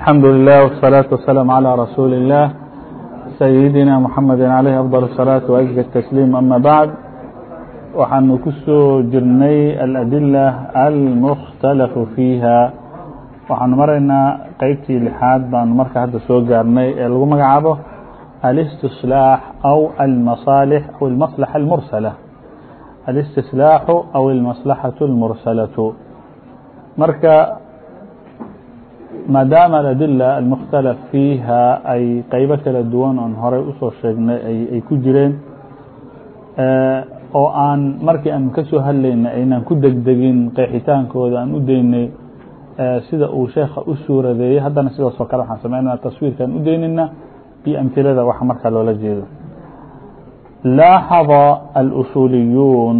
الحمد لله والصلاة والسلام على رسول الله سيدنا محمد عليه أفضل الصلاة وأجزى التسليم أما بعد waxaanu ku soo jirnay aladila almukhtalafu fiiha. Waxaanu maraynaa qeybtii lixaad baanu marka hadda soo gaarnay ee lagu magacaabo alistislaax aw almasaalix aw almaslaxa almursala. Alistislaaxu aw almaslaxatu almursalatu. Marka maadaama aladila almukhtalaf fiiha ay qeybo kala duwan oon horey u soo sheegnay ay ku jireen oo aan markii aan ka soo hadlaynay aynaan ku degdegin qeexitaankooda aan u daynay sida uu sheekha u suuradeeyey haddana sidaasoo kale waxaan sameynana taswiirkaan u daynayna iyo amhilada waxa markaa loola jeedo. laaxada alusuuliyuun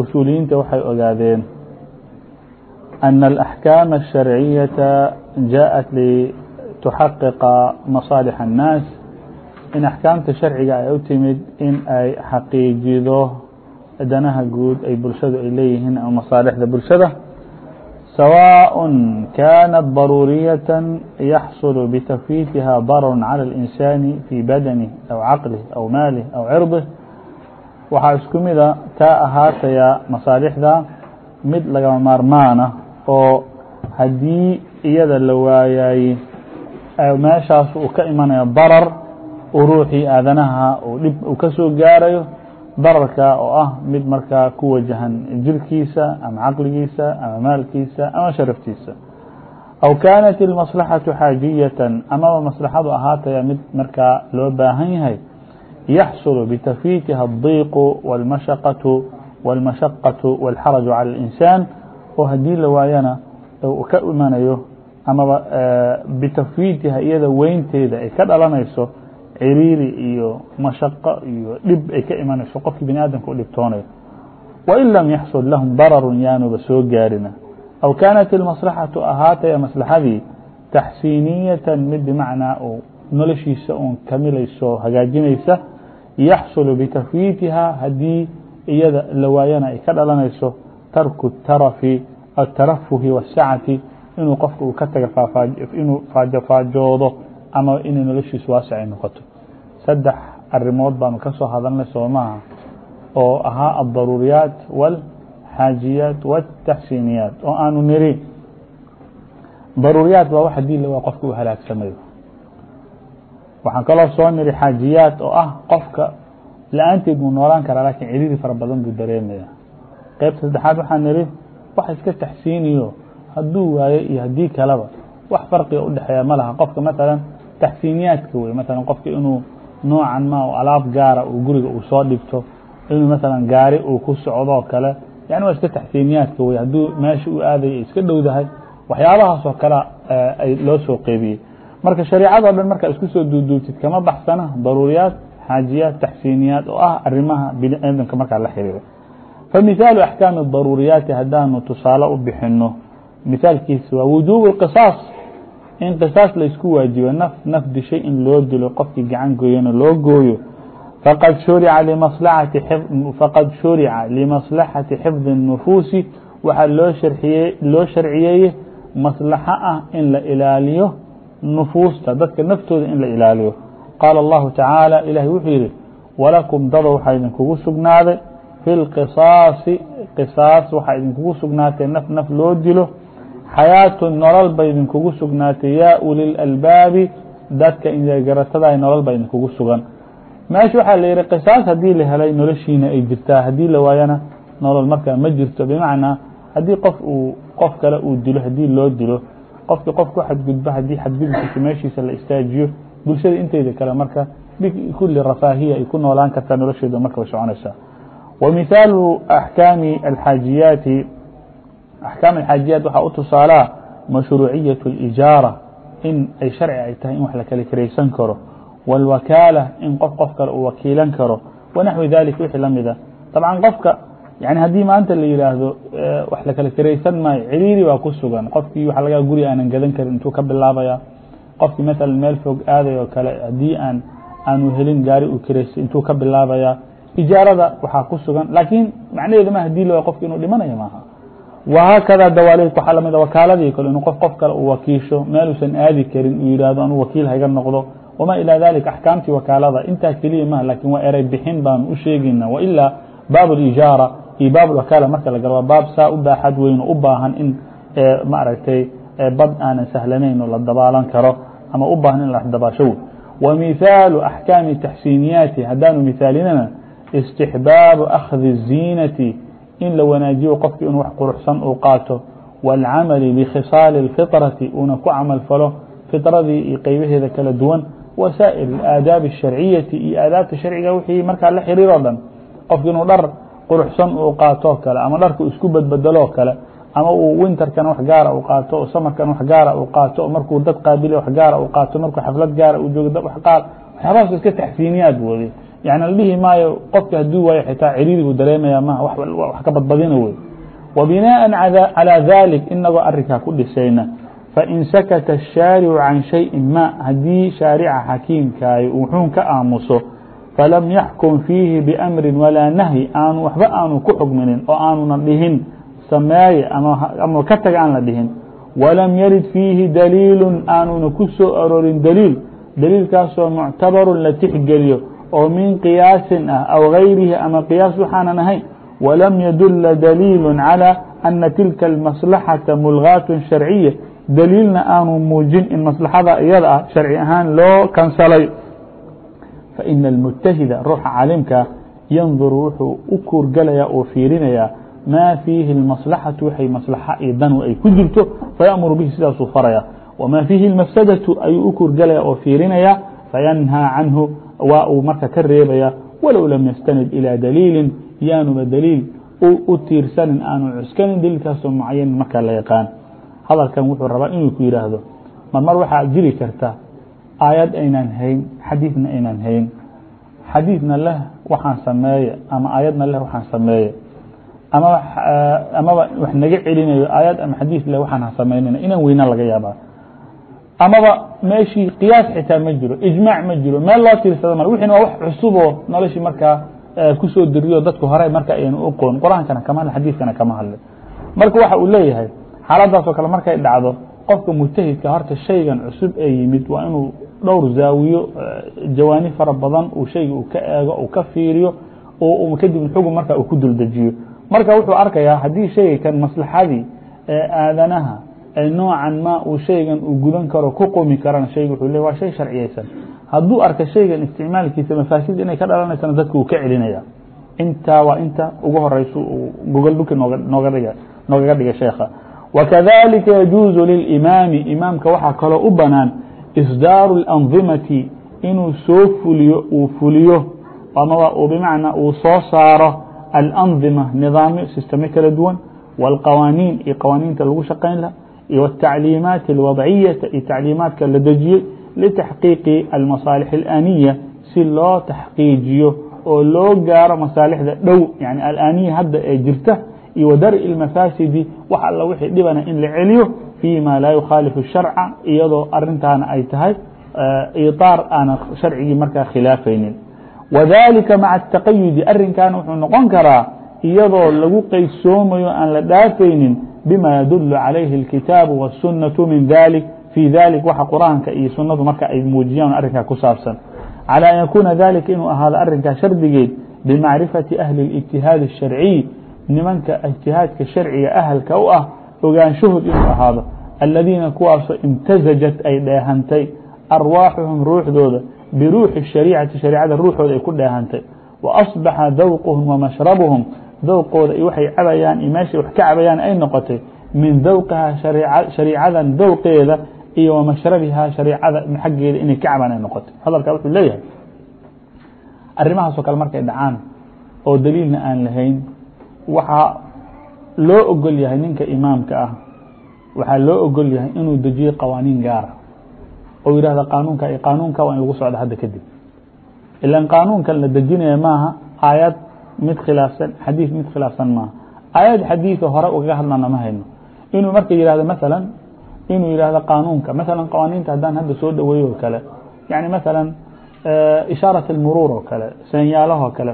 usuuliyiinta waxay ogaadeen أن الأحكام الشرعية جاءت لتحقق مصالح الناس. in axkaamta sharciga ay u timid in ay xaqiijido danaha guud ay bulshadu ay leeyihiin ama masaalixda bulshada sawاء kanت ضaruuriyaة yaxصل بتفwiتiha darr عalى الإنسان في badنه أو caqله أو maalه أو cirضه waxaa isku mida kaa ahaataya masaalixda mid lagama maarmaana oo haddii iyada la waayay meeshaas uu ka imanayo darar ruuxii aadanaha uu dhib uu ka soo gaarayo dararka oo ah mid markaa ku wajahan jirkiisa ama caqligiisa ama maalkiisa ama sharaftiisa aw kaanat اlmaslaxaةu xaajiyatan amaba maslaxadu ahaataya mid markaa loo baahan yahay yaxsulu bitafwiitiha الdiiqu wاlmashaqaةu wاlmashaqaةu wاlxaraju calى الإnsaan oo haddii la waayana ka imanayo amaba bitafwiitiha iyada weynteeda ay ka dhalanayso ciriiri iyo mashaqo iyo dhib ay ka imanayso qofkii bini aadamka u dhibtoonayo wain lam yaxsul lahum dararu yaanuba soo gaarina. Aw kaanat ilmaslaxatu ahaataya maslaxadii taxsiiniyatan mid bimacnaa uu noloshiisa uun kamilayso hagaajinaysa yaxsulu bitafwiitiha haddii iyada la waayana ay ka dhalanayso tarku tarafi atarafuhi wasacati inuu qofka uu ka taga inuu faajofaajoodo ama inay noloshiisu waasic ay noqoto. Saddex arimood baanu ka soo hadalnay soo maaha oo ahaa aldaruuriyaat wاlxaajiyaat wاtaxsiiniyaat oo aanu niri daruuriyaat waa wax haddii la waa qofka uu halaagsamayo waxaan kaloo soo niri xaajiyaat oo ah qofka la'aanteed buu noolaan karaa laakiin ciriiri fara badan buu dareemaya qeybta saddexaad waxaan niri wax iska taxsiiniyo. Hadduu waayo iyo haddii kaleba wax farqiga udhexeeya ma laha. Qofka masalan taxsiiniyaadka wey masalan qofka inuu noocan ma alaab gaara uu guriga uu soo dhigto inuu masalan gaari uu ku socdoo kale. Yani waa iska taxsiiniyaadka wey hadduu meesha u aadaya iska dhowdahay waxyaabahaasoo kale ay loo soo qeybiyey. Marka shareicado dhan markaa isku soo duuduubtid kama baxsana. Daruuriyaat xaajiyaat taxsiiniyaat oo ah arimaha bini aadamka markaa la xiriira famithaalu axkaami daruuriyaati haddaanu tusaale u bixino mithaalkiisa waa wujuub اqisaas in qisaas laysku waajibo naf naf dishay in loo dilo qofkii gacan gooyana loo gooyo faqad shurica limaslaxati faqad shurica limaslaxati xifdi الnufuusi waxaa loo shariyey loo sharciyeeye maslaxo ah in la ilaaliyo nufuusta dadka naftooda in la ilaaliyo qaala اllahu tacaala ilahi wuxuu yihi walakum dado waxaa idinkugu sugnaaday fi اlqisaasi qisaas waxaa idinkugu sugnaatay naf naf loo dilo. Xayaatu nolol ba idinkugu sugnaatay yaa uli lalbaabi dadka ingaratada nolol ba idinkugu sugan. Meesha waxaa la yihi qisaas haddii la helay noloshiina ay jirtaa haddii la waayana nolol markaa ma jirto. Bimacnaa haddii qof uu qof kale uu dilo haddii loo dilo qofkii qof ku xadgudbo haddii xadgudubkiisa meeshiisa la istaajiyo bulshada inteeda kale marka bikuli rafaahiya ay ku noolaan kartaa nolosheeda marka way soconaysaa wa mithaalu axkaami alxaajiyaati axkaam alxaajiyaat waxaa u tusaalaa mashruuciyaة اlijaara in ay sharci ay tahay in wax la kala kiraysan karo wاlwakaala in qof qof kale uu wakiilan karo wanaxwi dalika wixii lamida dabcan qofka yani haddii maanta la yihaahdo wax la kala kiraysan maayo ciriiri baa ku sugan qofkii waxa laga guri aanan gadan karin intuu ka bilaabaya qofkii maala meel fog aaday oo kale haddii aan aanu helin gaari uu kiraystay intuu ka bilaabaya ijaarada waxaa ku sugan. Laakiin macnaheedu ma haddii la qofk inuu dhimanayo maaha. Wahaakada dawaalihid waaa lami ah wakaaladii kale inuu qof qof kale uu wakiisho meeluusan aadi karin uu yidhaahdo anuu wakiil hayga noqdo. Wamaa ilaa dalika axkaamtii wakaalada. Intaa keliya maha laakiin waa erey bixin baanu u sheegeyna wailaa baab اlijaara iyo baab wakaala marka la galo waa baab saa u baaxad weyn u baahan in maaragtay bad aanan sahlanayn oo la dabaalan karo ama u baahan in la dabaasho wey wa mihaalu axkaami taxsiiniyaati haddaanu mihaalinana استحباaب أkذi الزينة in la wanaajiyo qofki in wax quruxsan uu qaato والcamل بkhisاaل الفطرة una ku camal falo فiطradii iyo qeybaheeda kala duwan وسائر الآadاaب الشharciyaةi iyo aadaabta sharciga wixii markaa la xiriiroo dhan qofki inuu dhar quruxsan uu qaato kale ama dharka isku bedbedeloo kale ama uu winterkan wax gaara u qaato o samarkan wax gaara u qaato markuu dad qaabila wax gaara u qaato markuu xaflad gaara u joogo wax qaar waxyaabahaas iska taxsiiniyaad woode yani la dhihi maayo qofka hadduu waayo xitaa ciriiri buu dareemaya maha wax ka badbadina wey wa binaaءa calىa dalik inagoo arinkaa ku dhisayna fain sakata الshaaricu can shayin ma haddii shaarica xakiimkaayo wuxuun ka aamuso falam yaxkum fiihi biamri walaa nahyi aanu waxba aanu ku xugminin oo aanuna dhihin sameeye ama ka taga aan la dhihin walam yarid fiihi daliilu aanuna ku soo arorin daliil daliilkaasoo muctabaru la tixgeliyo oo min qiyaasin ah aw gayrihi ama qiyaas waxaanan ahayn walam yadula daliilu calى ana tilka اmaslaxaةa mulgaat sharciya daliilna aanu muujin in maslaxada iyada ah sharci ahaan loo kansalay faina اlmujtahida ruuxa caalimka yanduru wuxuu u kuurgalayaa oo fiirinayaa ma fiihi الmaslaxaةu waxay maslaxa iyo danu ay ku jirto fayamuru bihi sidaasuu faraya wma fiihi اmafsadatu ayuu u kuurgalaya oo fiirinaya fayanhaa canhu waa uu marka ka reebaya walow lam yastanid ilى daliili yaanuba daliil u tiirsanin aanu cuskanin daliilkaasoo mucayanin markaa la yaqaan. Hadalkan wuxuu rabaa inuu ku yidhaahdo mar mar waxaa jiri karta aayad aynaan hayn xadiidna aynaan hayn. Xadiidna leh waxaan sameeye ama aayadna leh waxaan sameeye. Ama amaba wax naga celinayo aayad ama xadiid leh waxaan ha samaynayna inaan weynaa laga yaabaa amaba meeshii qiyaas xitaa ma jiro ijmaac ma jiro meel loo tiirsada mal wixina waa wax cusuboo noloshii markaa ku soo deriyo dadku hore marka aynu uqoon qur'aankana kama hadlin xadiidkana kama hadlin marka waxa uu leeyahay xaaladaasoo kale markay dhacdo qofka mujtahidka horta shaygan cusub ee yimid waa inuu dhowr zaawiyo jawaani fara badan uu shayga uu ka eego uu ka fiiriyo oo kadib xugun marka uu ku duldejiyo. Marka wuxuu arkayaa haddii shayga kan maslaxadii ee aadanaha noocan ma uu shaygan uu gudan karo ku qumi karana shayga wuxuu le waa shay sharciyeysan. Hadduu arka shaygan isticmaalkiisa mafaasid inay ka dhalanaysana dadka uu ka celinaya. Intaa waa inta ugu horeyso uu gogol dhuki noogaga dhiga sheekha. Wakadalika yajuuzu lilimaami imaamka waxaa kaloo u banaan isdaaru اlandimati inuu soo fuliyo uu fuliyo amaba bimacnaa uu soo saaro alandima nidaamyo sistame kala duwan wاlqawaaniin iyo qawaaniinta lagu shaqayn laha iyo wالtacliimaati اlwadciyata iyo tacliimaadka la dejiyey litaxqiiqi almasaalix اlaniya si loo taxqiijiyo oo loo gaaro masaalixda dhow yani alaniya hadda ee jirta iyo wadar'i اlmafaasidi wax alla wixii dhibana in la celiyo fii ma laa yukhaalifu sharca iyadoo arintaana ay tahay iطaar aana sharcigii markaa khilaafaynin wadalika maca الtaqayudi arinkaana wuxuu noqon karaa iyadoo lagu qaysoomayo aan la dhaafaynin bima yadul calayhi اlkitaabu wالsunaةu min dalik fii dalik waxa qur'aanka iyo sunadu marka ay muujiyaan arrinkaa ku saabsan calى an yakuuna dalika inuu ahaado arrinkaa shardigeed bimacrifati ahli اlijtihaadi الsharciy nimanka ijtihaadka sharciga ahalka u ah ogaanshahood inuu ahaado aladiina kuwaasoo imtasajat ay dheehantay arwaaxuhum ruuxdooda biruuxi الshariicati shareicada ruuxooda ay ku dheehantay waasbaxa dawquhum wamashrabuhum dawqooda iyo waxay cabayaan iyo meeshay wax ka cabayaan ay noqotay min dawqihaa shariicadan dawqeeda iyo wamashrabihaa shareicada xaggeeda inay ka cabaan ay noqotay. Hadalkaa wuxuu leeyahay arrimahaasoo kale markay dhacaan oo daliilna aan lahayn waxaa loo ogol yahay ninka imaamka ah waxaa loo ogol yahay inuu dejiyo qawaaniin gaara oo yidhahda qaanuunka iyo qaanuunka waa in lagu socdo hadda kadib. Ilan qaanuunkan la dejinaya maaha aayad mid khilaafsan xadiid mid khilaafsan maaha. Aayad xadiida hore ugaga hadlana ma hayno. Inuu marka yihahdo masalan inuu yihahdo qaanuunka masalan qawaaniinta haddaan hadda soo dhaweeyo oo kale. Yani masalan ishaarat almuruur oo kale senyaalahoo kale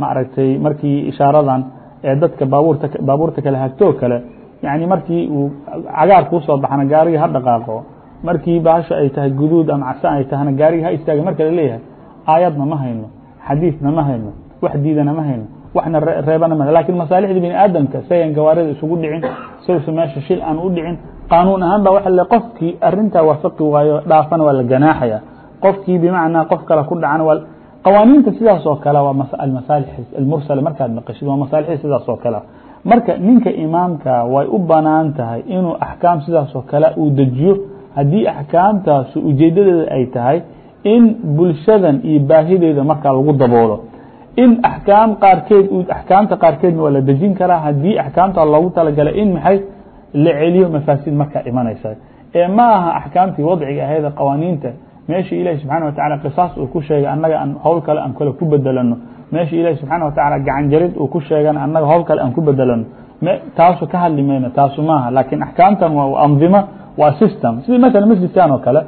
ma aragtay markii ishaaradan ee dadka baabuurta baabuurta kale hagtoo kale yani markii uu cagaar kuu soo baxana gaarigii ha dhaqaaqo markii baasho ay tahay guduud ama casaan ay tahana gaarigii ha istaaga marka la leeyahay aayadna ma hayno xadiidna ma hayno wax diidana ma hayno waxna reebana ma laakiin masaalixda bini aadamka sayan gawaarida isugu dhicin sawsa meesha shil aan u dhicin qaanuun ahaan ba waa qofkii arintaa waafaqi waayo dhaafana waa la ganaaxaya. Qofkii bimacnaa qof kale ku dhacan waa qawaaniinta sidaas oo kale waa almasaalix almursala markaad maqashid waa masaalixda sidaas oo kale. Marka ninka imaamka way u bannaan tahay inuu axkaam sidaas oo kale uu dejiyo. Haddii axkaamtaas ujeedadeeda ay tahay in bulshadan iyo baahideeda markaa lagu daboolo in axkaam qaarkeed axkaamta qaarkeedna waa la dejin karaa. Haddii axkaamta loogu talagalay in maxay la celiyo mafaasid markaa imanaysa. Ee ma aha axkaamtii wadciga ahayd qawaaniinta meeshii ilahi subxana wa tacala qisaas uu ku sheegay annaga howl kale aan kale ku bedelano meeshii ilahi subxaana wa tacala gacan jarid uu ku sheegana annaga howl kale aan ku bedelano taasu ka hadli mayno taasu maaha laakiin axkaamtan waa andimo waa system. Sidii maala masjidkan oo kale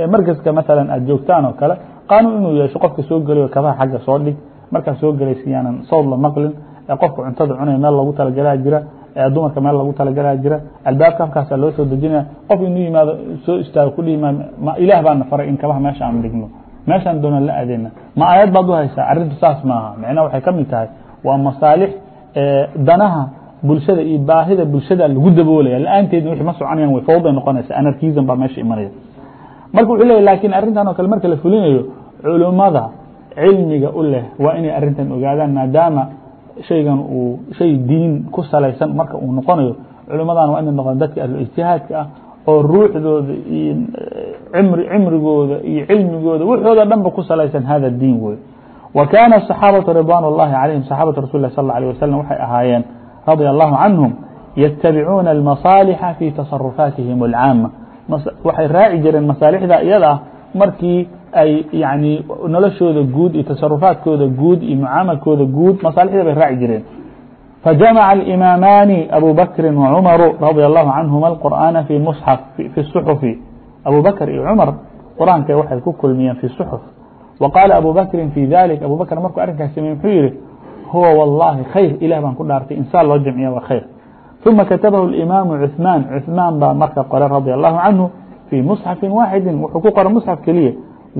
ee markaska maalan aad joogtaan oo kale qaanuun inuu yeesho qofka soo gelayo kabaha xagga soo dhig markaa soo gelaysa yaanan sawd la maqlin ee qofka cuntada cunaya meel loogu talagalaa jira ee dumarka meel loogu talagalaa jira albaabka halkaasa loo soo dejinaya qof inuu yimaado soo istaago ku dhihi maayo ilaah baana faray in kabaha meesha aan dhigno. Meeshaan doona la aadeyna ma aayad baad u haysaa? Arrintu saas maaha micnaha waxay ka mid tahay waa masaalix danaha bulshada iyo baahida bulshada lagu daboolaya. La'aanteedna wixii ma soconayaan way fawday noqonaysa anarkism baa meesha imanaya marka wuxuu leeyahy laakiin arrintan oo kale marka la fulinayo culummada cilmiga u leh waa inay arrintan ogaadaan maadaama shaygan uu shay diin ku salaysan marka uu noqonayo culummadan waa inay noqon dadka ahlu ijtihaadka ah oo ruuxdooda iyo mri cimrigooda iyo cilmigooda waxooda dhanba ku salaysan hada diin wey wa kaana الصaxaabatu ridwan اllahi calayhim صaxaabatu rasul lah sal alيه wasalam waxay ahaayeen radia allahu canhum yatabicuuna almasaalixa fi tasarufaatihim اlcaama waxay raaci jireen masaalixda iyada ah markii ay yani noloshooda guud iyo tasarufaadkooda guud iyo mucaamalkooda guud masaalixda bay raaci jireen فجمع الإمامان أبو بكر وعمر رضي الله عنهما القرآن في مصحف في الصحف أبو بكر iyo cمر qرآaنka waxay ku kulmiyeen في الصحف وقال أبو بكر في ذلك أبو بكر markuu arinkaas samey مxuu yihi هو والله khير ilah baan ku dhaartay insaan loo jamciya waa khير ثuma kaتبه الإمام عثمان عثمان baa marka qore رضي الله عنه في مصحف واحد wuxuu ku qora مصحف keliya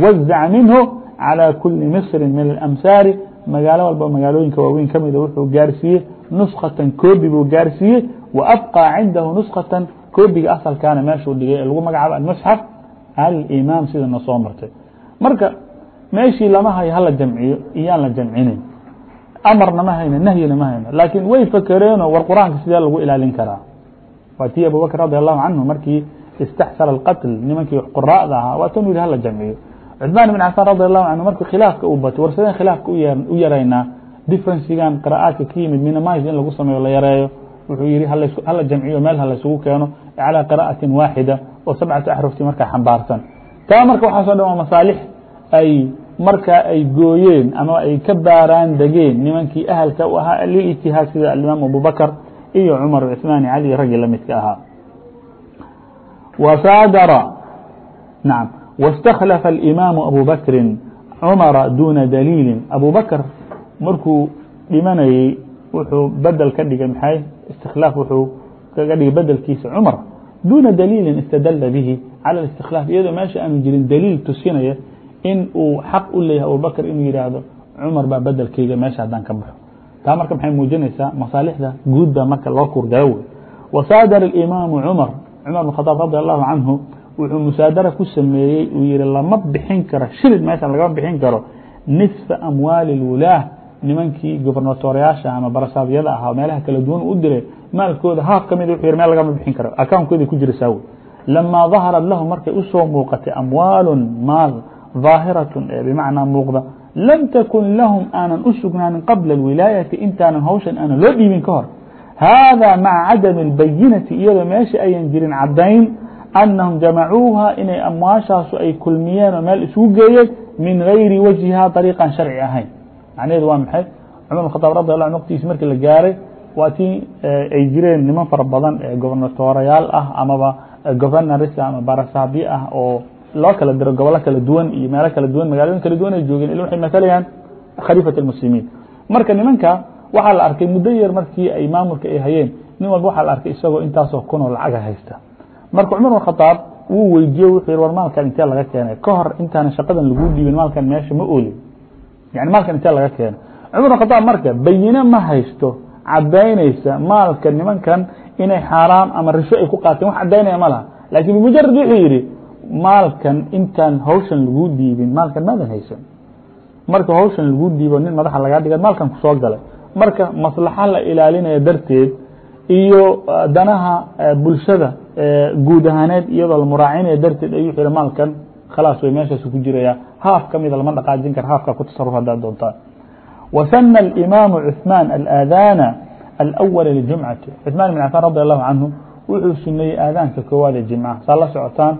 وزع منه على كuلi مصر من الأمساaر magaalo walba magaalooyinka waaweyn ka mida wuxuu gaarsiiyey نسkatan koobi buu gaarsiiyey وأbقى cindahu نسkatan koobiga asalkaana meeshuu dhigay lagu magacaabo المصxف alimaam sida na soo martay marka meeshii lama hayo hala jamciyo iyaan la jamcinayn amarna ma hayno nahyina ma hayno laakiin way fakereenoo war qur-aanka sidee lagu ilaalin karaa waa tii abubakr radi allahu canhu markii istaxsara اlqatl nimankii quraa'da ahaa waa tan yihi hala jamciyo cثmaan بn cafan radi allahu canhu markuu khilaafka u batay war sideen khilaafka u yaraynaa differencigan qira'aadka ka yimid minimise in lagu sameeyo la yareeyo wuxuu yihi hala jamciyo meel halaysugu keeno calى qira'aةi waaxida oo sabcatu axrufti markaa xambaarsan taa marka waxaaso dhan waa masaalix ay markaa ay gooyeen ama ay ka baaraan degeen nimankii ahalka u ahaa liijtihaad sida alimaam abubakr iyo cumar cثmaan cali raggii la midka ahaa وsaadara naam واstakhlafa الإimaamu abu bakri cumara duna daliili abu bakr markuu dhimanayey wuxuu bedel ka dhigay maxay istikhlaaf wuxuu kaga dhigay bedelkiisa cumar duna daliili istadala bihi calى اstikhlaaf iyadoo meesha aanu jirin daliil tusinaya in uu xaq u leeyahay abubakr inuu yidhaahdo cumar baa bedelkeyga meesha haddaan ka baxo taa marka maxay muujinaysaa masaalixda guud baa marka loo kurgalo wey wasaadara اimaamu cumar cumar bn khadaab radi allahu canhu wuxuu musaadara ku sameeyey uu yihi lama bixin karo shilid meeshan lagama bixin karo nisfa amwaali اlwulaah nimankii gobernatoriyaasha ama barasaabyada ahaa meelaha kala duwan u diray maalkooda haaf ka mid wuxuu yihi meel lagama bixin karo accountkoodii ku jiraysaa wey lamaa daharat lahu markay usoo muuqatay amwaalu maal ظaahiratun ee bimacnaa muuqda lam takun lahum aanan u sugnaanin qabla اwilaayati intaanan hawshan aanan loo dhiibin ka hor hada maca cadami اlbayinati iyadoo meesha ayan jirin cadayn anahum jamacuuha inay amwaashaasu ay kulmiyeen oo meel isugu geeyeen min gayri wajhiha dariiqan sharci ahayn macnaheedu waa maxay cumar bin khadaab radi allah an waqtigiisi markii la gaaray waa tii ay jireen niman fara badan ee gobernatorayaal ah amaba governoris ama barasaabyo ah oo loo kala diro gobolo kala duwan iyo meelo kala duwan magaalooyin kala duwan ay joogeen ila waxay matalayaan khaliifat اlmuslimiin marka nimanka waxaa la arkay muddo yar markii ay maamulka ay hayeen nin walba waxaa la arkay isagoo intaasoo kunoo lacaga haysta. Marka cumar khadaab wuu weydiiye wuxuu war maalkan intee laga keenay? Ka hor intaana shaqadan lagu dhiibin maalkan meesha ma oolin yani maalkan intee laga keenay? Cumar khadaab marka bayine ma haysto cadaynaysa maalka nimankan inay xaaraam ama risho ay ku qaateen wax cadaynaya ma laha. Laakiin bimujarad wuxuu yidhi maalkan intaan hawshan lagu dhiibin maalkan maadan haysan. Marka hawshan lagu dhiibo nin madaxa lagaa dhiga maalkan ku soo galay marka maslaxa la ilaalinaya darteed iyo ah, danaha ah, bulshada eh, guud ahaaneed iyadoo lamuraacinaya darteed ayuu xi maalkan khalaas way meeshaas ku jiraya. Haaf ka mida lama dhaqaajin kara haafkaa ku tasaruf haddaad doontaan wasana alimaamu cuثmaan alaadaana alawala lijumcati. Cuثmaan ibn cafaan radi allahu canhu wuxuu suneeyey aadaanka koowaada jimca. Saa la socotaan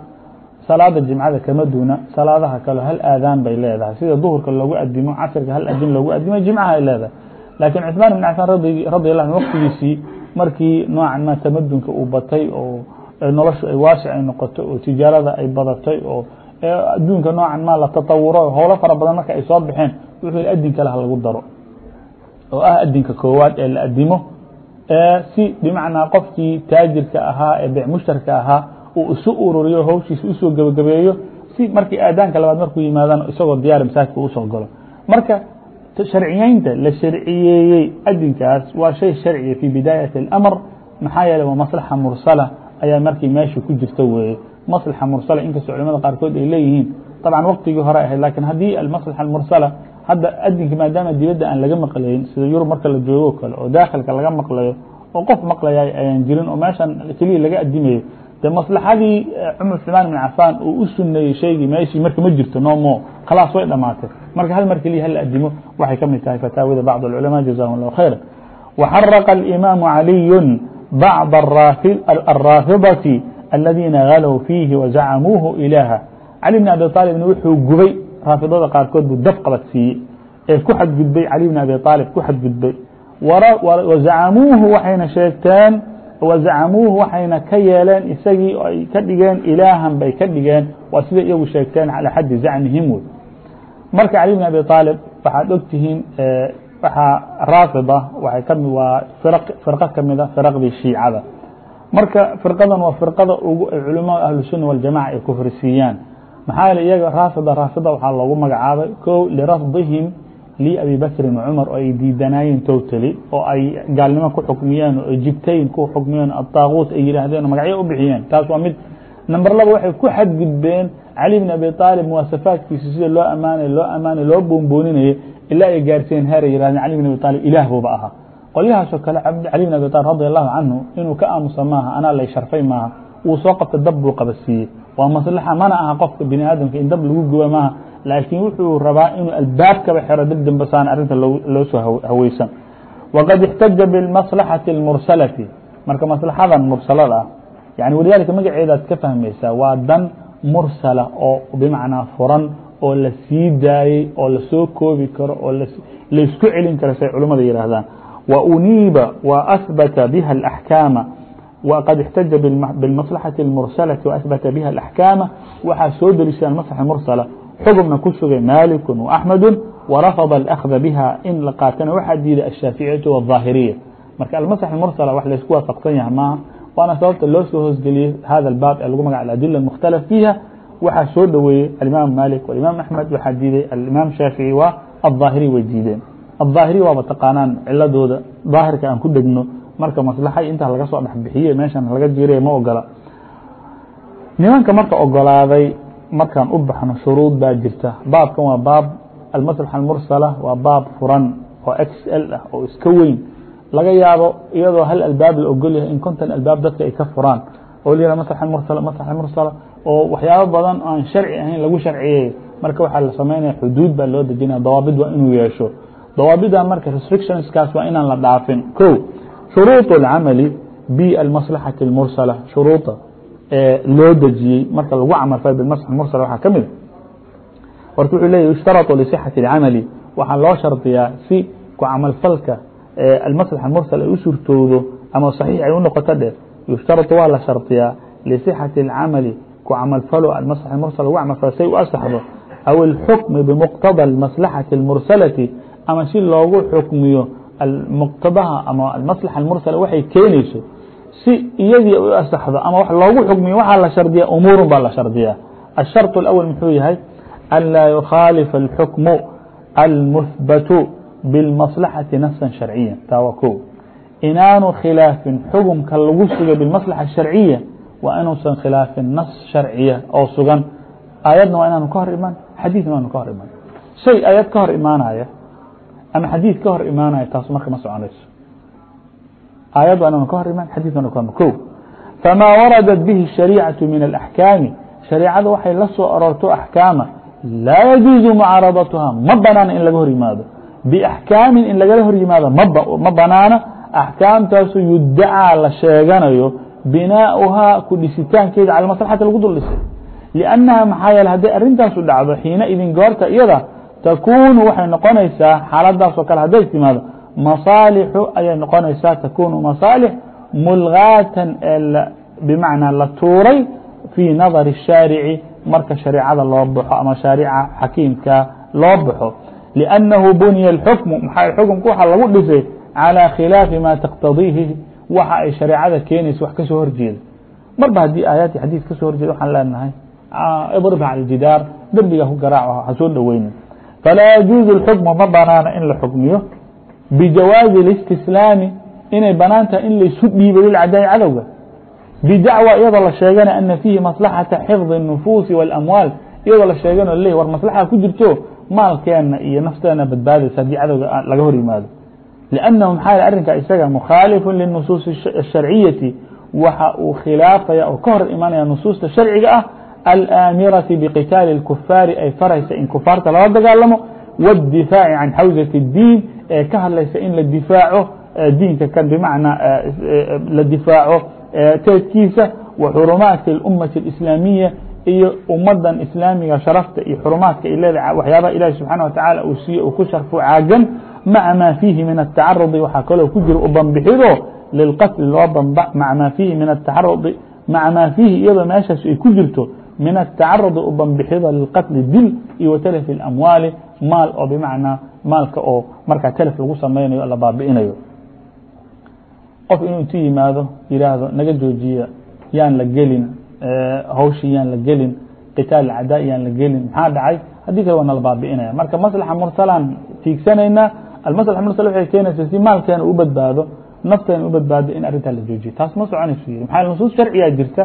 salaada jimcada kama duuna salaadaha kale hal aadaan bay leedahay. Sida duhurka logu adimo casirka hal adin loogu adimo jimcaha ay leedahay laakiin cuثmaan بn cafaan radi lah an waqtigiisii markii noocan ma tamadunka uu batay oo noloshu ay waasic ay noqoto oo tijaarada ay badatay oo adduunka noocan ma la tatawuro howlo fara badan marka ay soo baxeen wuxuu yihi adin kale ha lagu daro. Oo ah adinka koowaad ee la adimo si bimacnaa qofkii taajirka ahaa ee bec mushtarka ahaa uu isu ururiyo hawshiisa u soo gebagabeeyo si markii aadaanka labaad markuu yimaadaan isagoo diyaar masaajidka u soo galo. Marka sharciyeynta la sharciyeeyey adinkaas waa shay sharciya fi bidaayati اlamr maxaa yeele waa maslaxa mursala. Ayaa markii meesha ku jirta weeye. Maslaxa mursala inkastoo culamada qaarkood ay leeyihiin. طabcan waqtigii hore ahayd laakiin haddii almaslaxa mursala hadda adinka maadaama dibadda aan laga maqlayn sida yurub marka la joogo kale oo daakhilka laga maqlayo oo qof maqlaya ayaan jirin oo meeshan keliya laga adimayo de maslaxadii eh, cumar cثmaan بn cafan uu u suneeyey shaygii meeshii marka ma jirto nomo khalaas way dhamaatay marka hal mar keliya hala adimo waxay ka mid tahay fataawida bacd اclama jazahm اllah khayra وxarqa الإimaam عaliي bacd الraafidati aladiina galw fiihi wazacamuuhu ilaha cali bn abi aalibna wuxuu gubay raafidada qaarkood buu dab qabad siiyey ee ku xadgudbay cali bn abi aalib ku xadgudbay. Wazacamuuhu waxayna sheegteen wazacamuuhu waxayna ka yeeleen isagii oo ay ka dhigeen ilaahan bay ka dhigeen waa siday iyagu sheegteen calى xaddi zacmihim wey marka cali bn abi aalib waxaad ogtihiin waxaa raafida waay kami waa firqo kamida firqdii shiicada. Marka firqadan waa firqada ugu ay culamada ahlusunna waljamaca ay kufrisiiyaan. Maxaa yeele iyaga raafida raafida waxaa loogu magacaabay ko lirafdihim liabi bakrin wacumar oo ay diidanaayeen totally oo ay gaalnimo ku xukmiyeen oo jibtayn ku xukmiyeen adaaquut ay yidhaahdeen oo magacyo u bixiyeen. Taas waa mid number laba waxay ku xadgudbeen cali bn abi aalib muwaasafaadkiisa sida loo amaanay loo amaanay loo boonbooninayay ilaa ay gaarsiiyeen heer ay yihahdeen cali bn abi aalib ilaah buuba ahaa. Qolyahaasoo kale cali bn abi aalib radi allahu canhu inuu ka aamusa maaha anaa lay sharfay maaha wuu soo qabta dab buu qabasiiyey. Waa maslaxa mana aha qofka bini aadamka in dab lagu guba maaha laakiin wuxuu rabaa inuu albaabkaba xero dib dambasaan arrinta loo soo haweysan waqad اxtaja biاlmaslaxati اlmursalati marka maslaxadan mursalada ah yani walidaalika magaceedaad ka fahmaysaa waa dan mursala oo bimacnaa furan oo la sii daayey oo lasoo koobi karo oo laysku celin karo say culimmada yihaahdaan wa uniiba wa ahbata biha اlaxkaama وqad اxtaja bاlmaslaxaةi اlmursalati وahbata biha اlaxkaama waxaa soo delisay almaslaxa mursala xugubna ku sugay maliku وaxmedu warafada اlأkhda biha in la qaatana waxaa diiday ashaaficiyatu wالظaahiriya marka almaslax mursala wax laysku waafaqsan yaha maaha waana sababta loo soo hoosgeliyey hada baab ee lagu magac adila اmkhtalaf fiiha waxaa soo dhoweeyey alimaam malik walimaam axmed waxaa diiday alimaam shaafici waa aلظaahiri way diideen aلظaahiri waaba taqaanaan ciladooda daahirka aan ku dhegno marka maslaxa intaa laga soo dhexbixiye meeshan laga jiray ma ogola nimanka marka ogolaaday markaan u baxno shuruud baa jirta baabkan waa baab almaslaxa almursala waa baab furan oo x l ah oo iska weyn laga yaabo iyadoo hal albaab la ogol yahay in konton albaab dadka ay ka furaan oo la maslaxa mursala maslaxa mursala oo waxyaabo badan aan sharci ahayn lagu sharciyeeyo marka waxaa la samaynaya xuduud baa loo dejinaya dawaabid waa inuu yeesho dawaabida marka restrictionskaas waa inaan la dhaafin ko shuruuط اcamali bاlmaslaxaةi اmursala shuruuda ee loo dejiyey marka lagu camal fal bmaslaxa mursala waxaa ka mida horta wuxuu leya yushtarطu lisixaةi اcamali waxaa loo shardiyaa si ku camalfalka almaslaxa mursal ay u surtowdo ama صaxiix ay u noqoto dheh yushtarطu waa la shardiyaa lisixaةi اcamali ku camalfalo almaslaxa mursal lagu camalfalo say u asaxdo aw اlxukmi bmuqtada اmaslaxaةi اmursalati ama si loogu xukmiyo muqtadaha ama almaslaxa almursala waxay keenayso si iyadii u asaxdo ama w loogu xugmiyo waxaa la shardiya umuuru baa la shardiyaa. الsharط الأول muxuu yahay an laa yukhaalifa الxukmu almuhbatu biالmaslaxaةi nafsa sharciya taa waa ko inaanu khilaafin xugumka lagu suga bimaslaxa sharciya waa inuusan khilaafin nas sharciya oo sugan. Aayadna waa inaanu ka hor iman xadiina waanu ka hor iman shay aayad ka hor imaanaya ama xadiid ka hor imaanaya taas marka ma soconayso aيad an ka hor iman xadيث o فmا waرadت bه الشhaريcaة miن الأحكاam شhaريicada waxay la soo arorto أحكاama lاa يجuز مcaaرaضaتha ma banaana in laga hor yimaado بأحكاami in lagala hor yimaado ma banaana. أحكاamtaasu يudacىa la sheeganayo بinaaؤhaa ku dhisitaankeeda calى maصلحaةi lagu dul dhisay. لأnنaha maxaa yeele hadday arintaasu dhacdo xiina idin goorta iyada takuunu waxay noqonaysaa xaaladaas kale hadday timaado masaalixu ayay noqonaysaa takunu masaalix mulgaatan ee bimacnaa la tuuray fii nadari الshaarici marka shareecada loo baxo ama shaarica xakiimka loo baxo. Liأnnahu buniya اlxukmu maxaa xukumka waxa lagu dhisay? Calىa khilaafi ma taqtadiihi waxa ay shareecada keenaysa wax ka soo horjeeda marba haddii aayaadki xadiis ka soo horjeeda waxaan leenahay ah, ibrib cala اljidaar derbigaa ku garaac hasoo dhoweynin falaa yajuuzu اlxukmu ma banaana in la xukmiyo bijawaazi ااstislaami inay bannaan tahay in laysu dhiibo lilcadaai cadowga. Bidacwa iyadoo la sheegana ana fiihi maslaxata xifdi الnufuusi wاlamwaal iyadoo la sheegan o le war maslaxa ku jirto maalkeena iyo nafteena badbaadaysa haddii cadowga laga hor yimaado لأnnahu maxaa arrinka isaga mukhaalifu liلnusuusi الsharciyati waxa uu khilaafaya oo ka hor imanaya nusuusta sharciga ah alaamirati bqitaali الkufaari ay faraysa in kufaarta lala dagaalamo wاdifaaci can xawزaة الdiin ee ka hadlaysa in la difaaco diinka kan bmacnaa la difaaco teedkiisa wa xurumaati اlummati اlislaamiya iyo ummadan islaamiga sharafta iyo xurumaadka ay leedahay waxyaabaha ilahi subxaana wa tacaala uu siiye uu ku sharfo caagan maca maa fiihi min atacarudi waxaa kaloo ku jira u banbixido lilqatli loo banba maca maa fiihi min atacarudi maca maa fiihi iyadoo meeshaas ay ku jirto min atacarudi u banbixido lilqatli dil iyo wa talafi اlamwaali maal oo bimacnaa maalka oo markaa telef lagu samaynayo la baabi'inayo. Qof inuu intu yimaado yihaahdo naga joojiya yaan la gelin hawshii yaan la gelin qitaal cadaa yaan la gelin maxaa dhacay? Haddii kale waa nala baabi'inaya. Marka maslaxa mursalaan tiigsanaynaa almaslaxa mursal waxay keenaysa si maalkeena u badbaado nafteena u badbaado in arrintaa la joojiyo. Taas ma soconaysu yiri. Maxaa nusuus sharcigaa jirta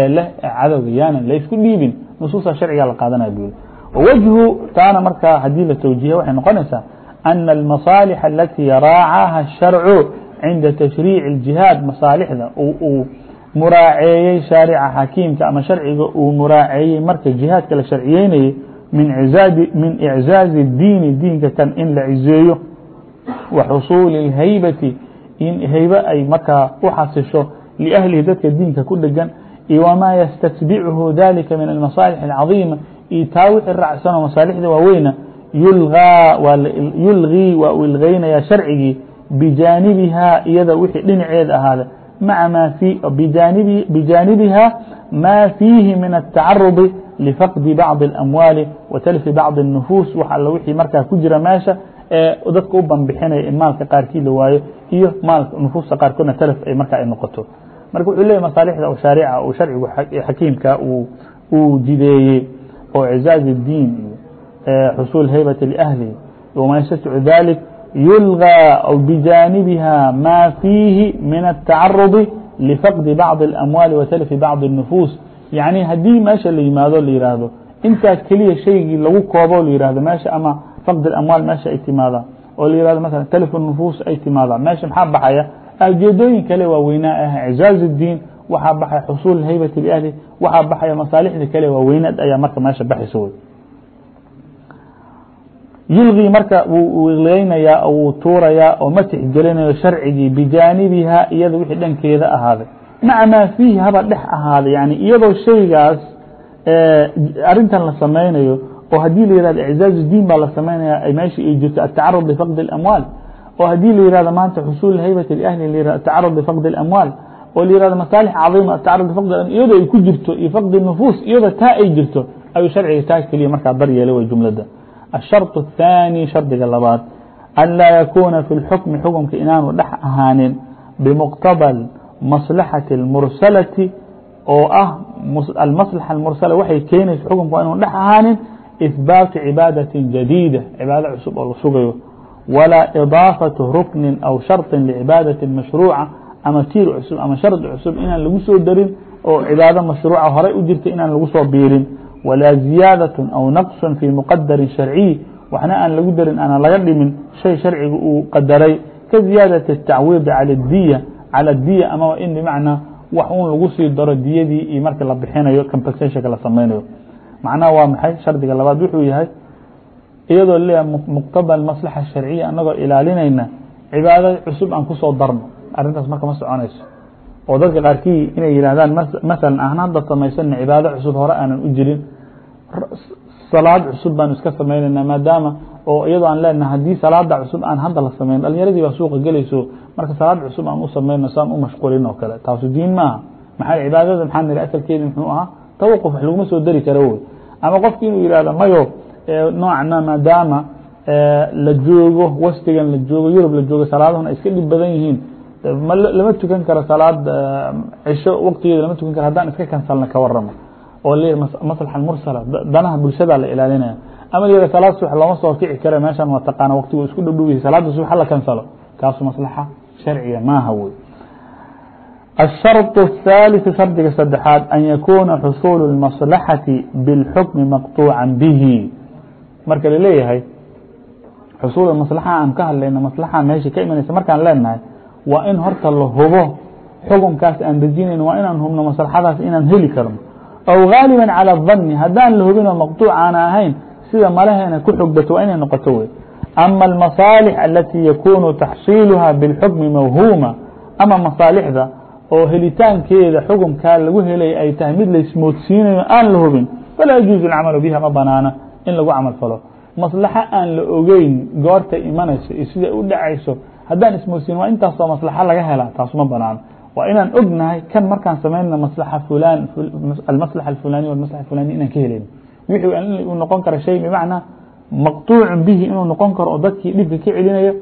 ee leh cadowga yaanan laysku dhiibin nusuusta sharcigaa la qaadanaya buu yiri wwجهu taana markaa hadii la twjiya waxay noqonaysaa أن المaصاaلح اlatي rاacاha الشharcu cinda تشhريiع الجiهاad masaalixda uu muraaceeyey shaarica xakiimka ama sharciga uu muraaceeyey marka jihaadka la sharciyeynayey min إعزاaز الdiini diinka kan in la cizeeyo wa xuصuuل الhaybati in haybe ay markaa u xasisho لأhlihi dadka diinka ku dhegan iyo wma ystتبchu ذalika min الmaصاaلح الcaظيمة iyo taa wixii raacsanoo masaalixda waaweyna yulgii waa uu ilgaynaya sharcigii bijaanibihaa iyada wixii dhinaceeda ahaada maca ma bijaanibiha ma fiihi min الtacarudi lifaqdi bacضi الأmwaali wa talfi bacضi النufuus wax all wixii markaa ku jira meesha ee dadka u banbixinaya in maalka qaarkii la waayo iyo maalka nufuusta qaarkoodna talf ay markaa ay noqoto marka wuxuu leeyahy masaalixda oo shaarica uu sharcigu xakiimka uu jideeyey oo عزاaز الdيn iyo xصuل hybة لأhلi وma ysتع ذلiك يلغى و بجانبها mا فيهi miن التacaرض لفقد بعض الأمواaل وتلف بعض النفوس يعني hadيi meeشha la yimaado yihaahdo intaa keliya شhaygii lagu koobo yihahdo meeشha ama فقد الأمواaل meeشha ay timaadaan oo yihahdo mثلا تلف النفوس ay timaadaan meeشha مxaa baxaya? Ujeedooyin kale waaweynaa ah عزاaز الdيn waxaa baxaya xusuul haybati liahli waxaa baxaya masaalixda kale waaweynaad ayaa marka meesha baxaysa wey. Yulgii marka wuu iqleynayaa oo wuu tuurayaa oo ma tixgelinayo sharcigii bijaanibiha iyada wixii dhankeeda ahaaday. Maca maa fiihi haba dhex ahaaday yani iyadoo shaygaas arintan la samaynayo oo haddii la yihahdo iczaaz diin baa la samaynaya meeshii ay jirto atacarud lifaqdi اlamwaal oo haddii la yihahdo maanta xusuul haybati liahli atacarud lifaqdi اlamwaal oo la yihahdo masaalix cadiima atacarud lifaqdi iyadoo ay ku jirto iyo faqdi nufuus iyadoo taa ay jirto ayuu sharciga taa keliya markaa bar yeelay way jumlada الsharط الثاني shardiga labaad an laa yakuna fi اlxukmi xukumka inaanu dhex ahaanin bimuqtabى maslaxati اlmursalati oo ah almaslaxa almursala waxay keenaysa xukumka waa inu dhex ahaanin ihbaatu cibaadaةi jadiida cibaado cusub oo la sugayo walaa idaafatu ruknin aw sharطi lcibaadaةi mashruuca ama tiir cusub ama shardi cusub inaan lagu soo darin oo cibaado mashruuca horay u jirta inaan lagu soo biirin walaa ziyaadaة aw naqص fi muqadarin sharciy waxna aan lagu darin ana laga dhimin shay sharciga uu qadaray ka ziyaadaة الtacwiidi calى diya calى diya amaba in bimacnaa wax un lagu sii daro diyadii iyo markii la bixinayo compensationka la samaynayo macnaha waa maxay shardiga labaad wuxuu yahay iyadoo leeyahay muqtada maslaxa sharciya anagoo ilaalinayna cibaado cusub aan kusoo darno arrintaas marka ma soconayso. Oo dadka qaarkii inay yidhahdaan masalan aan hadda samaysana cibaado cusub hore aanan u jirin salaad cusub baanu iska samaynayna maadaama oo iyadoo aan leenaha haddii salaada cusub aan hadda la samayn dhalinyaradii baa suuqa gelayso marka salaad cusub aan u samayno saan u mashquulin oo kale. Taasu diin maaha. Maxaa cibaadada maxaa niri asalkeedi muxuu ahaa tawaquf laguma soo dari karo wey ama qofki inuu yihahdo mayo noocna maadaama la joogo wastigan la joogo yurub la joogo salaadahuna ay iska dhib badan yihiin lama tukan karo salaad cisho waqtigeeda lama tukan karo haddaan iska kansalna ka waramo oo l maslaxa mursala danaha bulshada la ilaalinaya ama la salaad subax looma soo kici kare meeshan waa taqaana waqtigu isku dhow dhowyahay salaada subax hala kansalo kaasu maslaxa sharciga maaha wey الشharط الثالث shardiga saddexaad an yakuna xusuul الmaصlaxaةi bاlxukmi maqطuuca bihi marka laleeyahay xusuul maslaxa aan ka hadlayna maslaxa meesha ka imanaysa markaan leenahay waa in horta la hubo xukunkaas aan dejinayno waa inaan hubno maslaxadaas inaan heli karno aw gaaliba calى الظani haddaan la hubinoo maqطuuc aana ahayn sida malaheena ku xogbato waa inay noqoto wey ama الmasaalix alati yakunu taxsiiluha bاlxukmi mawhuma ama masaalixda oo helitaankeeda xukumkaa lagu helay ay tahay mid laismoodsiinayo aan la hubin falaa yajuuzu اlcamalu biha ma banaana in lagu camal falo maslaxo aan la ogeyn goorta imanayso iyo sida u dhacayso haddaan ismoodsiin waa intaasoo maslaxa laga helaa taas ma banaano waa inaan ognahay kan markaan samayna maslaa fulan almaslaxa alfulaniya wamaslaxa alfulaniya inaan ka helayno wixii u noqon kara shay bimacnaa maqtuucun bihi inuu noqon karo oo dadkii dhibka ka celinayo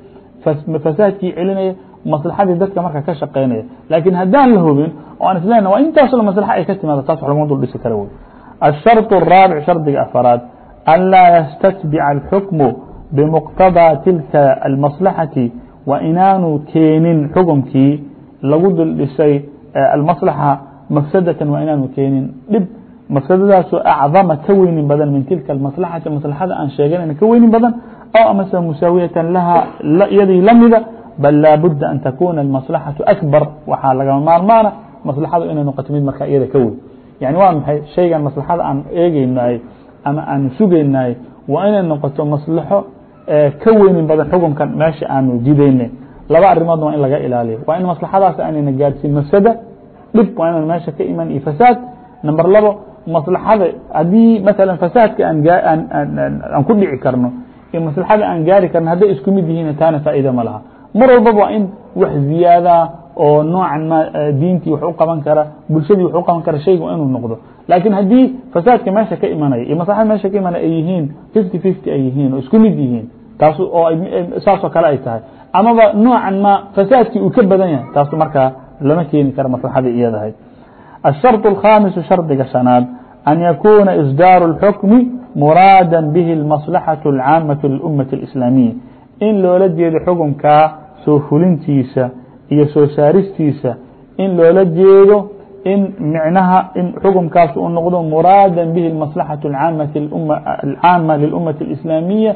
fasaadkii celinaya maslaxadii dadka marka ka shaqeynaya. Laakiin haddaan la hubin oo aan islena waa intaasoo maslaxa ay ka timaado taas wax laguma dul dhisi kara wey الsharط الraaبع shardiga afaraad an laa yastتبic الxukmu bmuqtadىa tilka الmaslaxaةi wa inaanu keenin xukumkii lagu dul dhisay almaslaxa mafsadatan waa inaanu keenin. Dhib mafsadadaasoo acdama ka weynin badan min tilka almaslaxati maslaxada aan sheeganayna ka weynin badan aw amase musaawiyatan laha iyadii lamida bal laabudda an takuna almaslaxaةu akbar. Waxaa lagama maarmaana maslaxadu inay noqoto mid markaa iyada ka weyn. Yani waa maxay? Shaygan maslaxada aan eegeynahay ama aanu sugeynahay waa inay noqoto maslaxo ka weynin badan xukunkan meesha aanu jidaynay. Laba arimoodna waa in laga ilaaliyo. Waa in maslaxadaas aanayna gaadhsiin mafsada dhib waa inaan meesha ka iman iyo fasaad. Number labo maslaxada haddii masalan fasaadka aan ku dhici karno iyo maslaxada aan gaari karno hadday isku mid yihiin taana faa'iida ma laha. Mar walbaba waa in wax ziyaadaa oo noocan ma diintii wax u qaban kara bulshadii wax u qaban kara shayga waa inuu noqdo. Laakiin haddii fasaadka meesha ka imanaya iyo maslaxada meesha ka imanaya ay yihiin fifty fifty ay yihiin oo isku mid yihiin taas oo saasoo kale ay tahay amaba noocan ma fasaadkii uu ka badan yahay taasu markaa lama keeni karo maslaxadii iyadahay الشharط الkhamiس shardiga شhanaad an yakuna isdaaru الxukmi muraada bihi الmaslaxaة الcaamaة للأmaة الإسlaamiya in loola jeedo xukunkaa soo fulintiisa iyo soo saaristiisa in loola jeedo in micnaha in xukunkaas uu noqdo muraada bihi الmaslaxaة الcaama للأmaة الإسlaamiya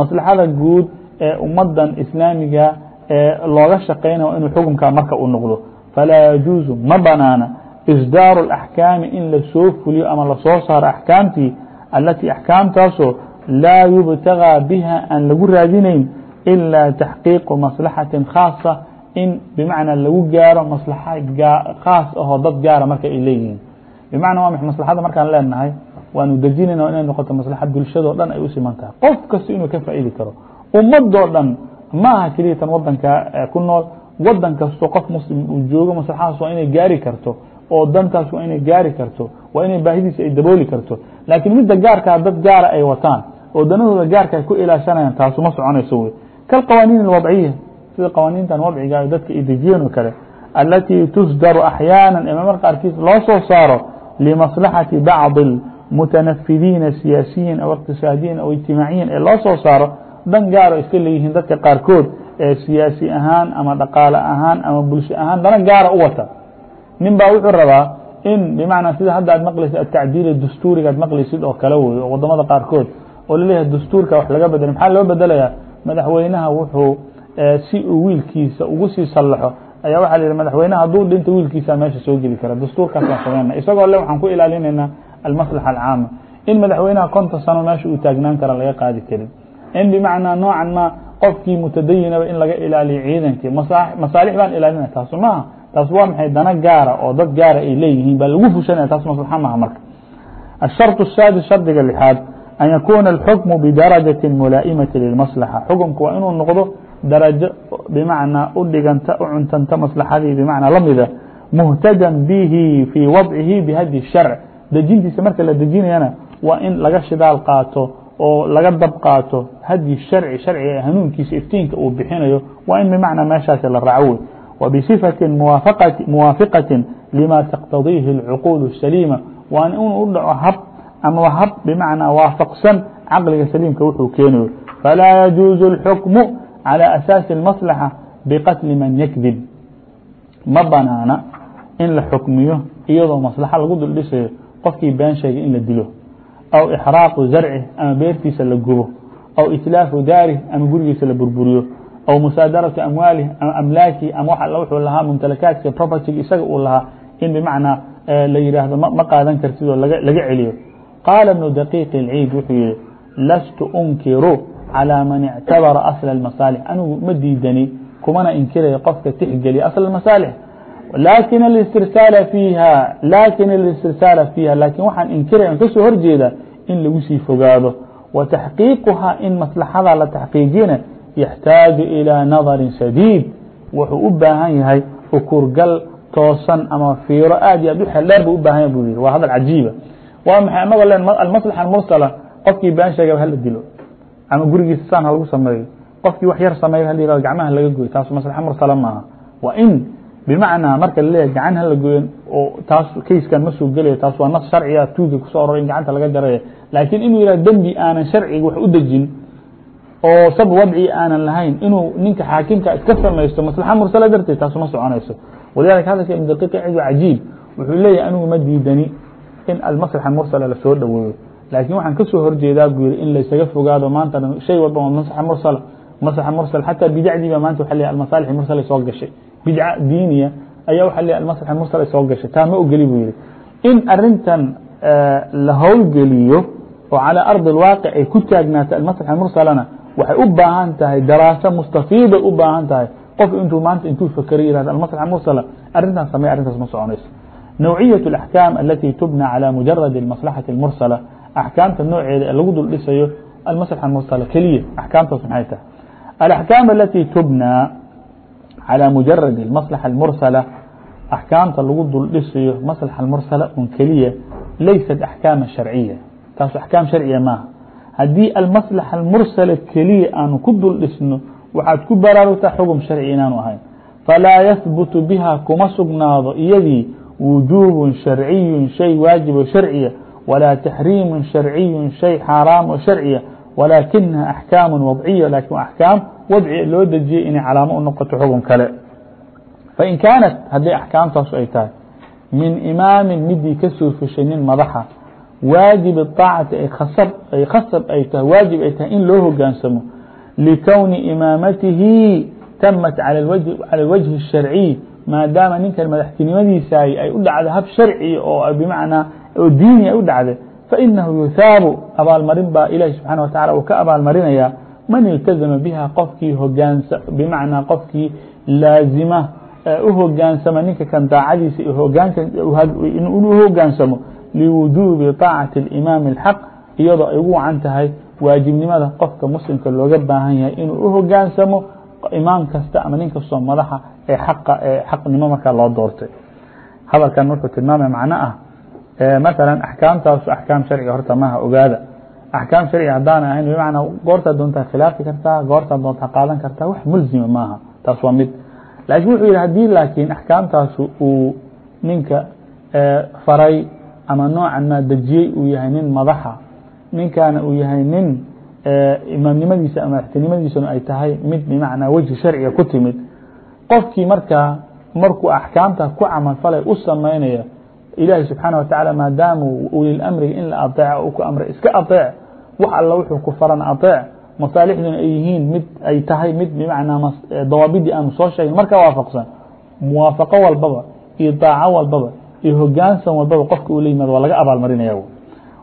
maslaxada guud ee ummadan islaamiga looga shaqeynayo inuu xukunka marka u noqdo. Falaa yajuuzu ma banaana. Isdaaru اlaxkaami in la soo fuliyo ama la soo saaro axkaamtii allatii axkaamtaasoo laa yubtagaa biha aan lagu raadinayn ilaa taxqiiqu maslaxatin khaasa in bimacnaa lagu gaaro maslaxa khaas ahoo dad gaara marka ay leeyihiin. Bimacna waa max maslaxada markaan leenahay waanu dejinayna inay noqoto maslaxa bulshadoo dhan ay u siman tahay qof kasta inuu ka faa'idi karo ummadoo dhan ma aha keliya tan wadanka ku nool wadan kasto qof muslim uu joogo maslaxadaas waa inay gaari karto oo dantaas waa inay gaari karto waa inay baahidiisa ay dabooli karto. Laakiin midda gaarkaa dad gaara ay wataan oo danahooda gaarka ay ku ilaashanayaan taasu ma soconayso wey. Kalqawaaniin اlwadciya sida qawaaniintan wadciga dadka ay dejiyeen oo kale alatii tusdaru axyaana mamar qaarkiis loo soo saaro limaslaxati bacضi mutanafidiina siyaasiyiin aw اqtisaadiyiin aw ijtimaaciyiin ee loo soo saaro dhan gaaro iska leeyihiin dadka qaarkood ee siyaasi ahaan ama dhaqaale ahaan ama bulsho ahaan dana gaara u wata nin baa wuxuu rabaa in bmacnaa sida hadda aad maqlaysid atacdiil dastuuriga ad maqlaysid oo kale wey oo waddamada qaarkood oo la leeyahay dastuurka wax laga bedelay maxaa loo bedelayaa madaxweynaha wuxuu si uu wiilkiisa ugu sii sallaxo ayaa waxa la yihi madaxweyneha hadduu dhinto wiilkiisa meesha soo geli kara dastuurkaas baan sameynaa isagoo le waxaan ku ilaalinaynaa almaslaxa alcaama in madaxweynaha konton sano meesha uu taagnaan kara laga qaadi karin in bimacnaa noocan ma qofkii mutadayinaba in laga ilaaliyo ciidankii masaalix baan ilaalinaya taasu maaha taas waa maxay dana gaara oo dad gaara ay leeyihiin baa lagu fushanaya taas maslaxa maaha marka الشharط السادس shardiga لحaad أn yakuna الxukم bdarajaةi mulaaئimaةi lلmaslaxa xukumku waa inuu noqdo darajo bmacnaa u dhiganta u cuntanta maslaxadii bmacnaa lamida muhtajan bihi fii wadcihi bhadi الsharc dejintiisa marka la dejinayana waa in laga shidaal qaato oo laga dab qaato hadyi sharci sharciga hanuunkiisa iftiinka uu bixinayo waa in bmacnaa meeshaasi la raaco wey وبصفة موافقة لma تقتضيهi العقول السليمة waa in u dhaco hab ama hab بمعنaa waafqsan caqliga سليمka wuxuu keenayo فlا يجuز الحكم على أساaس المصلحة بqتل maن يكذب ma banaana in la xukmiyo iyadoo maslaxa lagu dul dhisayo qofkii been sheegay in la dilo aw إxراaqu zarcih ama beertiisa la gubo aw itlaafu daarih ama gurigiisa la burburiyo aw musaadarati amwaalih ama amlaakii ama wax all wuxuu lahaa mumtalakaadka propertyga isaga uu lahaa in bimacnaa la yidhaahdo ma qaadan kartid oo laga celiyo qaala ibnu daqiiq اlciid wuxuu yihi lastu unkiru calىa man ictabara asla اmasaalix anigu ma diidani kumana inkirayo qofka tixgeliya asl masaalix lakin اlistirsaala fiiha lakin اlistirsaala fiiha lakin waxaan inkiraya on kasoo horjeeda in lagu sii fogaado wa taxqiiquhaa in maslaxada la taxqiijina yaxtaaju ilىa nadari shadiid wuxuu u baahan yahay ukurgal toosan ama fiiro aad iyo aad u xeldheer bu u bahan yahy bu yihi waa hadal cajiiba waa maxay anagoo len almaslaxa mursala qofkii been sheegaba hala dilo ama gurigiisa saan ha lagu sameeyo qofkii wax yar sameeya hala yihahdo gacmaha laga goyo taas maslaxa mursala maaha waa in bimacnaa marka la leeyahay gacan hala goyen oo taas kayskan ma soo gelaya taas waa nas sharciga tuuga ku soo orora in gacanta laga jaraya laakiin inuu yihah dembi aanan sharciga wax u dejin oo sab wadci aanan lahayn inuu ninka xaakimka iska samaysto maslaxa mursala darteed taasu ma soconayso. Walidalika hadalka ibn daqiiq waa cajiib wuxuu leeyahay anigu ma diidani in almaslaxa mursala la soo dhoweeyo laakiin waxaan ka soo horjeedaa buu yihi in laysaga fogaado maanta shay walba maslaxa mursala. Maslaxa mursal xataa bidacdiiba maanta waxa leeyahay almasaalix mursala soo gashay bidca diiniya ayaa waa l maslxa mursal ay soo gashay. Taa ma ogeli buu yihi in arintan eh, la howlgeliyo oo calى arضi اlwaaqic ay ku taagnaato almaslxa mursalana waxay u baahan tahay daraaso mustafiiday u baahan tahay. Qof intuu maanta intuu fakera yihahdo almaslxa mursala arintan samey arrintaas ma soconayso. Nowciyaة اlaxkaam alati tubnى calى mujaradi اmaslaxati اmursala axkaamta nooceeda ee lagu dul dhisayo almaslxa mursala keliya axkaamtaas maxay tahay? Alaxkaam alati tubnى على مجرد المصلحة المرسلة أحكاamta lagu dul dhisayo مصلحة المرسلة un keliya layسat أحكاama شharciya taas أحكاam شharciya maaha haddii alمصلحة المرسلة keliya aanu ku dul dhisno waxaad ku baraarugtaa xugم شharci inaanu ahayn falaa yahبuت biha kuma sugnaado iyadii وuجوب شharciي شhay waaجiبo شharciya وalaa تaحriiم شharciي شhay xaaraamo شharciya sharciya walaakinaha axkaamu wadciya lakin waa axkaam wadciya loo dejiyey inay calaamo u noqoto xugum kale fain kaanat hadday axkaamtaasu ay tahay min imaamin midii kasoo fushay nin madaxa waajib الطاacati ay khasab ay tahay waajib ay tahay in loo hogaansamo likowni imaamatihi tamat calى اwجه الsharciي maadaama ninkan madaxtinimadiisa ay u dhacday hab sharci oo bmacnaa oo diini ay u dhacday fainahu yuhaabu abaalmarin baa ilahi subxanaه wa taعala uu ka abaalmarinaya man iltazama biha qofkii hogaansa bmacnaa qofkii laazima u hogaansama ninka kan daacadiisa inuu hogaansamo liwujuubi طaacati اimaam الxaq iyadoo ay ugu wacan tahay waajibnimada qofka muslimka looga baahan yahay inuu u hogaansamo imaam kasta ama nin kastoo madaxa ee xaqa ee xaqnimo markaa loo doortay hadalkan wuxuu tilmaamaya macno ah maala axkaamtaasu axkaam sharciga horta maha ogaada. Axkaam sharci haddaana ahayn bimacnaa goortaa doontaa khilaafi kartaa goortaa doontaa qaadan kartaa wax mulzima maaha taas waa mid. Laakiin wuxuu yihi haddii laakiin axkaamtaasu uu ninka faray ama noocan maa dejiyey uu yahay nin madaxa ninkaana uu yahay nin imaamnimadiisa ama madaxtinimadiisuna ay tahay mid bimacnaa wejhi sharciga ku timid. Qofkii markaa markuu axkaamta ku camalfalay ilahi subحaanaه wataعalى maadaamu ulilmriga in la aطeec u ku amray iska aطeec wax alla wuxuu ku faran aطeec masaalixduna ay yihiin mid ay tahay mid bmacnaa dawaabidii aanu soo sheegin. Marka waafaqsan muwaafaqo walbaba iyo daaco walbaba iyo hogaansan walbaba qofka uu la yimaado waa laga abaalmarinaya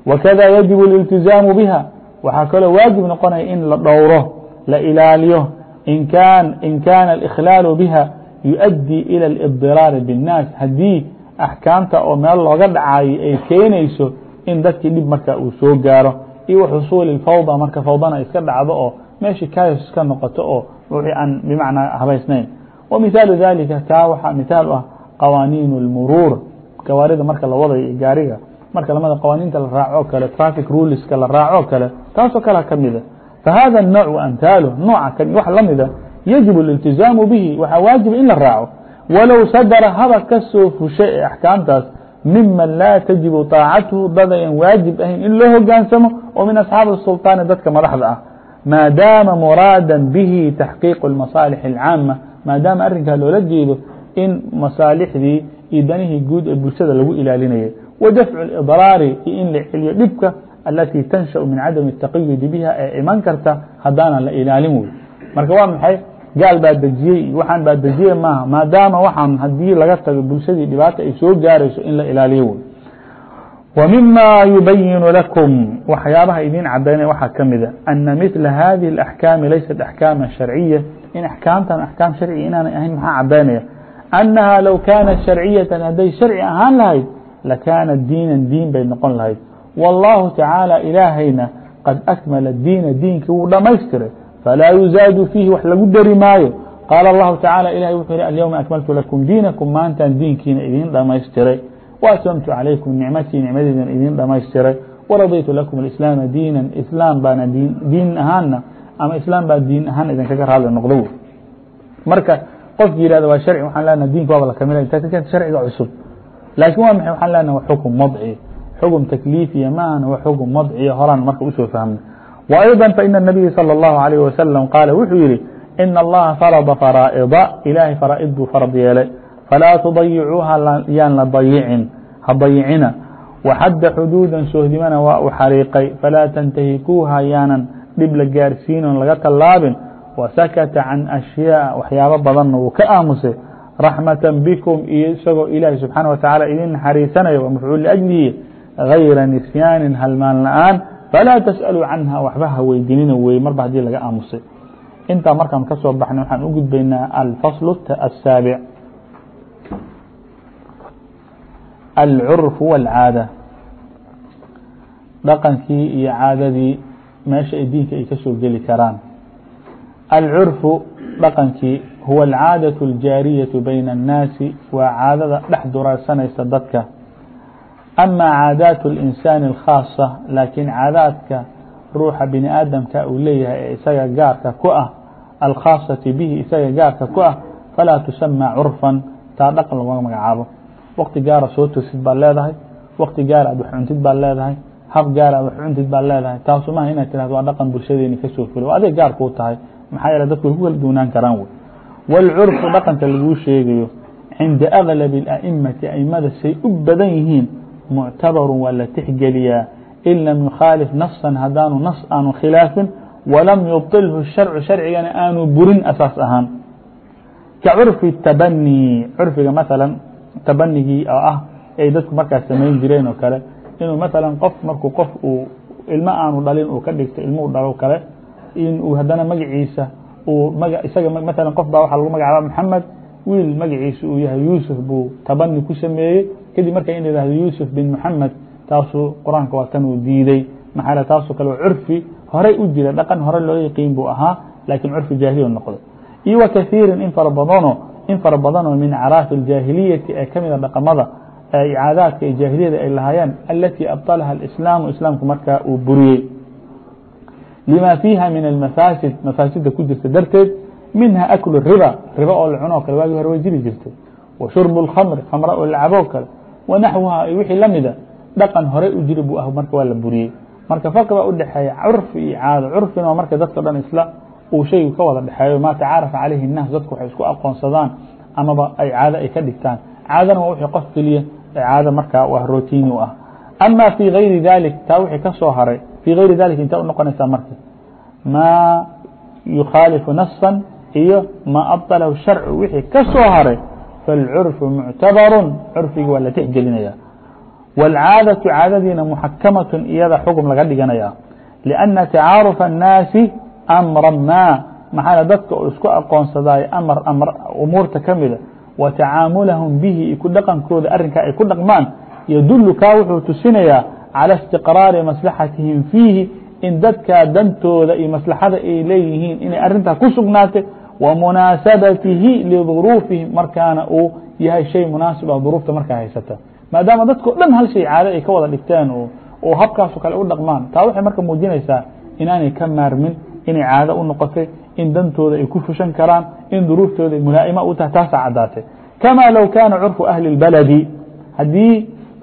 wakada yajibu اliltizaamu biha. Waxaa kaloo waajib noqonaya in la dhowro la ilaaliyo. In kaana اlkhlaalu biha yuؤdii ilى اlاbdiraari bالnaas haddii axkaamta oo meel looga dhacayo ay keenayso in dadkii dhib marka uu soo gaaro iyo wa xusuuli fawda marka fawdana iska dhacdo oo meeshii kayos iska noqoto oo wixii aan bimacnaa habaysnayn wa mihaalu dalika taa waxaa mithaal u ah qawaaniin اlmuruur gawaarida marka la wadayo iyo gaariga marka lamada qawaaniinta la raaco kale traffic ruleska la raaco kale taasoo kalea ka mida fahada الnوع وamhaaluh nooca wax lamida yaجib اlاltizaamu bihi waxaa waajiba in la raaco walow sadra haba ka soo fushay ee axkaamtaas miman laa tajibu طaacatuhu dad ayan waajib ahayn in loo hogaansamo oo min asxaabi الsulطaani dadka madaxda ah. Maadaama muraada bihi taxqiiqu اmasaalix اlcaama maadaama arinkaa loola jeedo in masaalixdii iyo danihii guud ee bulshada lagu ilaalinayay. Wa dafcu idraari iyo in la celiyo dhibka alatii tanshaأu min cadami الtaqayudi biha ee iman karta haddaana la ilaalin wey marka waa maxay? gaal baa dejiyey waxaan baa dejiyey maaha maadaama waxaan hadii laga tago bulshadii dhibaata ay soo gaarayso in la ilaaliyo wey و mima yubayinu lakum waxyaabaha idin cadaynaya waxaa ka mida ana mila hadihi الأحkaami laysat أحkaama sharciya in axkaamtan axkaam sharciga inaanay ahayn maxaa cadaynaya أnaha low kaanat sharciyatan hadday sharci ahaan lahayd lakaana diinan diin bay noqon lahayd والlahu tacaalى ilaahayna qad akmala diina diinkii wuu dhamaystiray falaa yuzaadu fiihi wax lagu dari maayo qaala الlahu tacalى ilahy wuxuu yihi alyوma akmaltu lakum diinakum maantaan diinkiina idin dhamaystiray وأتممت عaلaيكم نicمتيi نicmadeedan idin dhamaystiray وraضيtu لكم الإسلاaم dيiنا iسلاam baana diin ahaana ama iسلاam baa diin ahaan idinkaga raali noqdo w marka qofki yihahdo waa sharci waxaan lena dinka waaba lakamilay sharciga cusub laakiin waa maxay waxaan lena wa xukم madci xukم takliifiya maahana wa xukم madciya horaan marka usoo fahmna وأيضا فإن النبي صلى الله عليه وسلم qاaل wuxuu yihi إن الlaha فرض فرائضa ilahay فرائd buu فرض yeelay فlaa تضayicuuha yaan la dayicin ha dayicina وxada xuduuda soohdimana waa u xariiqay falaa تntahikuuha yaanan dhib la gaarsiinon laga tallaabin وasakata can أشhyاء waxyaabo badanna wuu ka aamusay raxmaة bكم iyo isagoo ilaahi subحaanaه وataعالى idin naxariisanaya waa mafcuul لأجlihi غayra nisyaanin halmaan la'aan falaa تsألوا canha waxba ha weydinina wey marba hadii laga aamusay intaa markaan ka soo baxnay waxaan u gudbaynaa alfaصل الsaaبع alcurf wاlcaada dhaqankii iyo caadadii meesha ay diinka ay ka soo geli karaan alcurfu dhaqankii huwa alcaadaة اljaariyaة bayna الnaasi waa caadada dhex durarsanaysa dadka ama caadaat اlinsaani اlkhaasa laakiin caadaadka ruuxa bini aadamka uu leeyahay ee isaga gaarka ku ah alkhaasati bihi isaga gaarka ku ah falaa tusamى curfan taa dhaqan laguma magacaabo wakti gaara soo toosid baad leedahay wakti gaara aad wax cuntid baad leedahay hab gaara aad wax cuntid baad leedahay taasu maha inaad tirahdo waa dhaqan bulshadeeni kasoo fulay waa adeeg gaar kuu tahay maxaa yeele dadku way ku kala duunaan karaan wey wاlcurfu dhaqanka laguu sheegayo cinda aglabi الأئimati aimada say u badan yihiin muctabaru waa la tixgeliyaa in lam yukhaalif nafsan haddaanu nas aanu khilaafin walam yubطilhu sharcu sharcigana aanu burin asaas ahaan. Ka curfi tabani curfiga maala tabanigii oo ah ay dadku markaas samayn jireen oo kale inuu maala qof markuu qof uu ilmo aanu dhalin uu ka dhigto ilmuu dhalo kale in uu haddana magaciisa uu isaga maala qof baa waxaa lagu magacaaba maxamed wiil magaciisa uu yahay yuusuf buu tabani ku sameeyey kadib marka in la yihahdo yuusuf bin maxamed taasuu qur-aanka waa tan uu diiday maxaa taasoo kale curfi horey u jira dhaqan hore loo yaqiin buu ahaa laakiin curfi jaahiliya noqday iyo wa kahiirin in fara badano in fara badanoo min acraafi اjaahiliyati ee kamida dhaqamada caadaadka ee jaahiliyada ay lahaayeen alatii abطalaha اislaamu islaamku markaa uu buriyey lima fiiha min almafaasid mafaasida ku jirta darteed minha aklu riba riba oo la cuno o kale waagii hore way jiri jirtay wa shurbu اlkhamri khamra oo la caboo kale wa naxwuha iyo wixii lamida dhaqan horey u jiri buu ah marka waa la buriyey marka farqi baa u dhexeeya curfi iyo caado curfina waa marka dadka dhan isla uu shaygu ka wada dhexeeyo maa tacaarafa calayhi الnaas dadku waxay isku aqoonsadaan amaba ay caado ay ka dhigtaan caadana waa wixii qof keliya caado markaa waa rootini u ah ama fii gayri dalik taa wixii ka soo haray fii gayri dalik intee u noqonaysaa marka maa yukhaalifu nasan iyo maa abطalahu sharcu wixii ka soo haray فالcرف معtaبr crفigi waa la tx gelinaya والعاadة caadadiina محakamaة iyada xukم laga dhiganaya لأنa تacaaرف الناasi أmرa mا maxaana dadka oo isku aqoonsadaayo amar amar umuurta ka mida wa tacaamulahum bihi ku dhaqankooda arrinkaa ay ku dhaqmaan yadulu kaa wuxuu tusinayaa cala istiqraari maslaxatihim fiihi in dadkaa dantooda iyo maslaxada ay leeyihiin inay arrintaa ku sugnaatay ومنaaسaبaتihi لظروفiهiم markaana uu yahay شhay mنaaسiبa ظروفta markaa haysata maadaama dadko dhan hal شhay caado ay ka wada dhigteen oo habkaaso kale u dhaqmaan taa waxay marka muujinaysaa inaanay ka maarmin inay caado u noqotay in dantooda ay ku fushan karaan in duruuftooda mulaa'ima u tahay taasaa caddaatay kama low kaana curفu ahli اbaladi haddii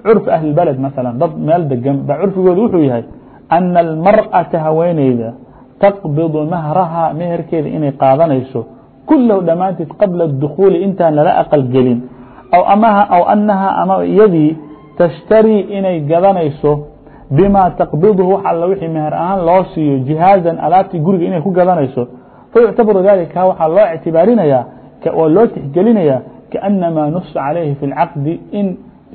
curف ahli اbaled maala dad meel degan ba curfigooda wuxuu yahay أna اlmarأaةa haweenayda taqbidu mahraha meherkeeda inay qaadanayso kulahu dhammaanteed qabla اdukuuli intaan lala aqalgelin aw amaha aw anahaa ama iyadii tashtarii inay gadanayso bimaa taqbiduhu wax alla wixii meher ahaan loo siiyo jihaazan alaabtii guriga inay ku gadanayso. Fayuctabaru dalika waxaa loo ictibaarinayaa oo loo tixgelinayaa kaanamaa nusa calayhi fi اlcaqdi in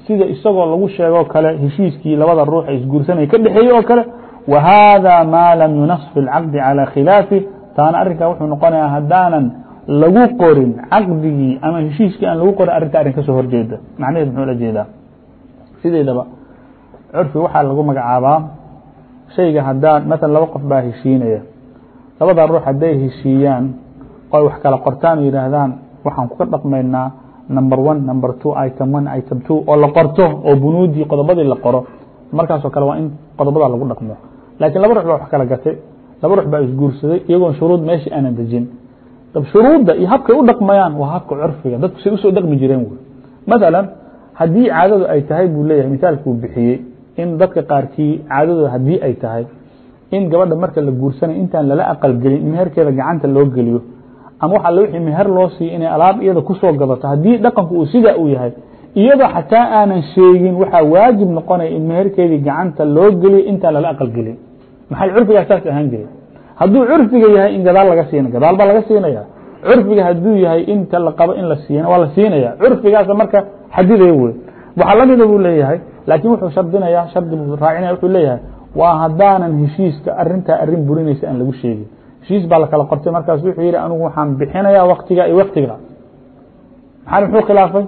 sida isagoo lagu sheegoo kale heshiiskii labada ruux ay isguursanay ka dhexeeyey oo kale ma lam yunas fi اlcaqdi calى khilaafi taana arrinkaa wuxuu noqonayaa haddaanan lagu qorin caqdigii ama heshiiskii aan lagu qorin arrinta arrin ka soo horjeeda macnaheed muxuu la jeedaa sideedaba curfi waxaa lagu magacaabaa shayga haddaan maala laba qof baa heshiinaya labada ruux hadday heshiiyaan oo ay wax kala qortaan oo yihaahdaan waxaan kuga dhaqmaynaa number one number two item one item two. oo la qorto oo bunuudii qodobadii la qoro markaasoo kale waa in qodobada lagu dhaqmo laakiin laba ruux baa wax kala gatay. Laba ruux baa isguursaday iyagoon shuruud meeshii aanan dejin. Shuruudda iyo habkay u dhaqmayaan waa habka curfiga dadku say u soo dhaqmi jireen wy maala haddii caadadu ay tahay buu leeyahay misaalkuu bixiyey in dadka qaarkii caadadooda haddii ay tahay in gabadha marka la guursanay intaan lala aqalgelin in meherkeeda gacanta loo geliyo ama waxa l wixii meher loo siiyo inay alaab iyada ku soo gadato haddii dhaqanku uu sidaa uu yahay iyadoo xataa aanan sheegin waxaa waajib noqonaya in meherkeedii gacanta loo geliyo intaan lala aqalgelin maxay curfigaa saas ahaan jiray? Hadduu curfiga yahay in gadaal laga siina gadaal baa laga siinaya curfiga hadduu yahay inta la qabo in la siina waa la siinaya curfigaas marka xadidaya wey waxaa lamida buu leeyahay laakiin wuxuu shardinaya shardi buu raacinaya wuxuu leeyahay waa haddaanan heshiiska arintaa arrin burinaysa aan lagu sheegin. Heshiis baa lakala qortay markaas wuxuu yihi anigu waxaan bixinaya waktiga iyo waktiga maxaa muxuu khilaafay?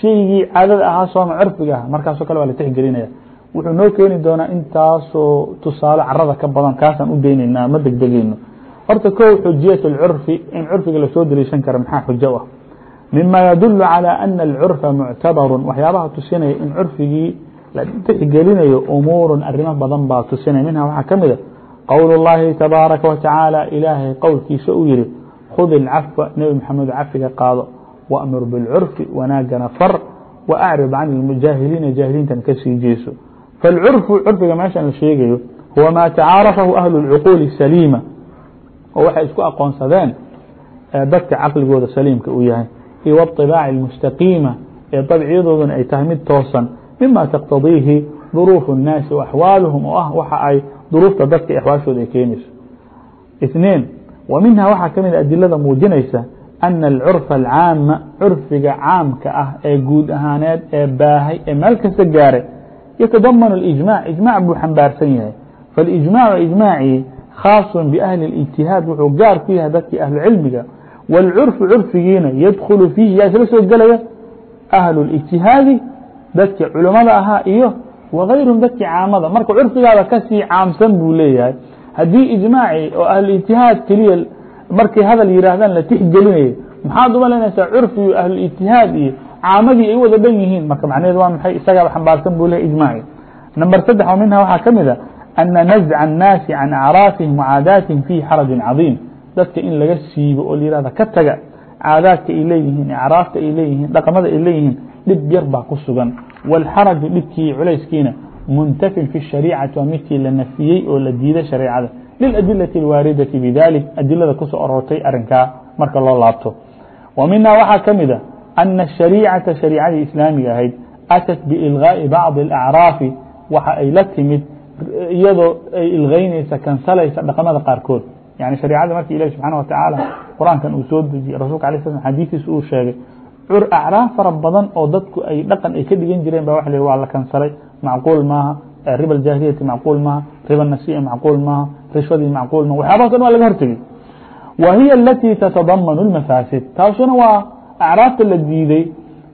Shaygii caadada ahaa sooma curfiga ah markaasoo kale waa la tixgelinaya wuxuu noo keeni doonaa intaasoo tusaale carada ka badan kaasaan u daynaynaa ma degdegeyno horta ko xujiyat اcurfi in curfiga lasoo deliishan kara maxaa xujo ah mima yadul calى ana اlcurfa muctabaru waxyaabaha tusinaya in curfigii la tixgelinayo umuur arrimo badan baa tusinaya minha waxaa ka mida qowl اllahi tabaaraka watacaala ilaahay qowlkiisa uu yihi khud اlcafwa nebi maxamed cafiga qaado wamur biاlcurfi wanaagana far waأcrib can اlmujaahiliina jaahiliintan kasii jeeso faاlcurfu curfiga meeshan la sheegayo huwa ma tacaarafahu ahlu اlcuquuli saliima oo waxay isku aqoonsadeen dadka caqligooda saliimka uu yahay iyo wاطibaaci اmustaqiima ee dabciyadooduna ay tahay mid toosan mima taqtadiihi duruufu الnaasi وaxwaaluhum oo ah waxa ay duruufta dadka axwaashooda ay keenayso اثنين w minha waxaa ka mid adilada muujinaysa أna اlcurfa اlcaama curfiga caamka ah ee guud ahaaneed ee baahay ee meel kasta gaaray ytadamn اإجmاع iجmاع buu xambaarsan yahay faاliجmاع iجmاacii khaaصa بأhli الاجtihaad wuxuu gaar ku yahay dadkii ahlucilmiga wاlcurfu curfigiina yadkulu fiihi yaa isla soo gelaya ahlu الاجtihaadi dadkii culamada ahaa iyo wغayrum dadkii caamada marka curfigaada ka sii caamsan buu leeyahay haddii iجmاacii oo ahluاجtihaad keliya markay hadal yihaahdaan la tixgelinayo maxaad uma lenaysaa curfigu ahluاجtihaad iyo caamadii ay u wada dhan yihiin marka macnaheed waa maxay isagaaba xambaarsan buu leeyahy iجmاacii number saddex oo minha waxaa ka mida أna نزع الناasi can acraafihim وcaadaatihim fiihi xaraج caظيim dadka in laga siibo oo layihahda ka taga caadaadka ay leeyihiin acraafta ay leeyihiin dhaqamada ay leeyihiin dhib yar baa ku sugan wاlxaraju dhibkii culayskiina muntafin fi الشharيcati waa midkii la nafiyey oo la diiday shareecada liladilati اlwaaridati bidalik adilada kusoo aroortay arinkaa marka loo laabto wa minha waxaa ka mida أن الشhريiعaةa شhaريicadii iسلاamiga ahayd أتت بإلغاaءi bacضi الأعrاafi waxa ay la timid iyadoo ay ilغaynaysa kansalaysa dhaqmada qaarkood yaعni شhaريicada marki ilah subحaanaه وataعaalى qur'aankan uu soo dejiyey rasulka aليه sل xadiiثiisa uu sheegay cur acraaf fara badan oo dadku ay dhaqan ay ka dhigan jireen ba wa l waa la kansalay macquul maaha riba اjaahiliyati macquul maaha riba nasiya macquul maaha rishwadii macquul ma waxyaabahaas o dhan wa laga hortegey wa hiy اlatي تتضmن المafaasid taasuna waa acraafta la diiday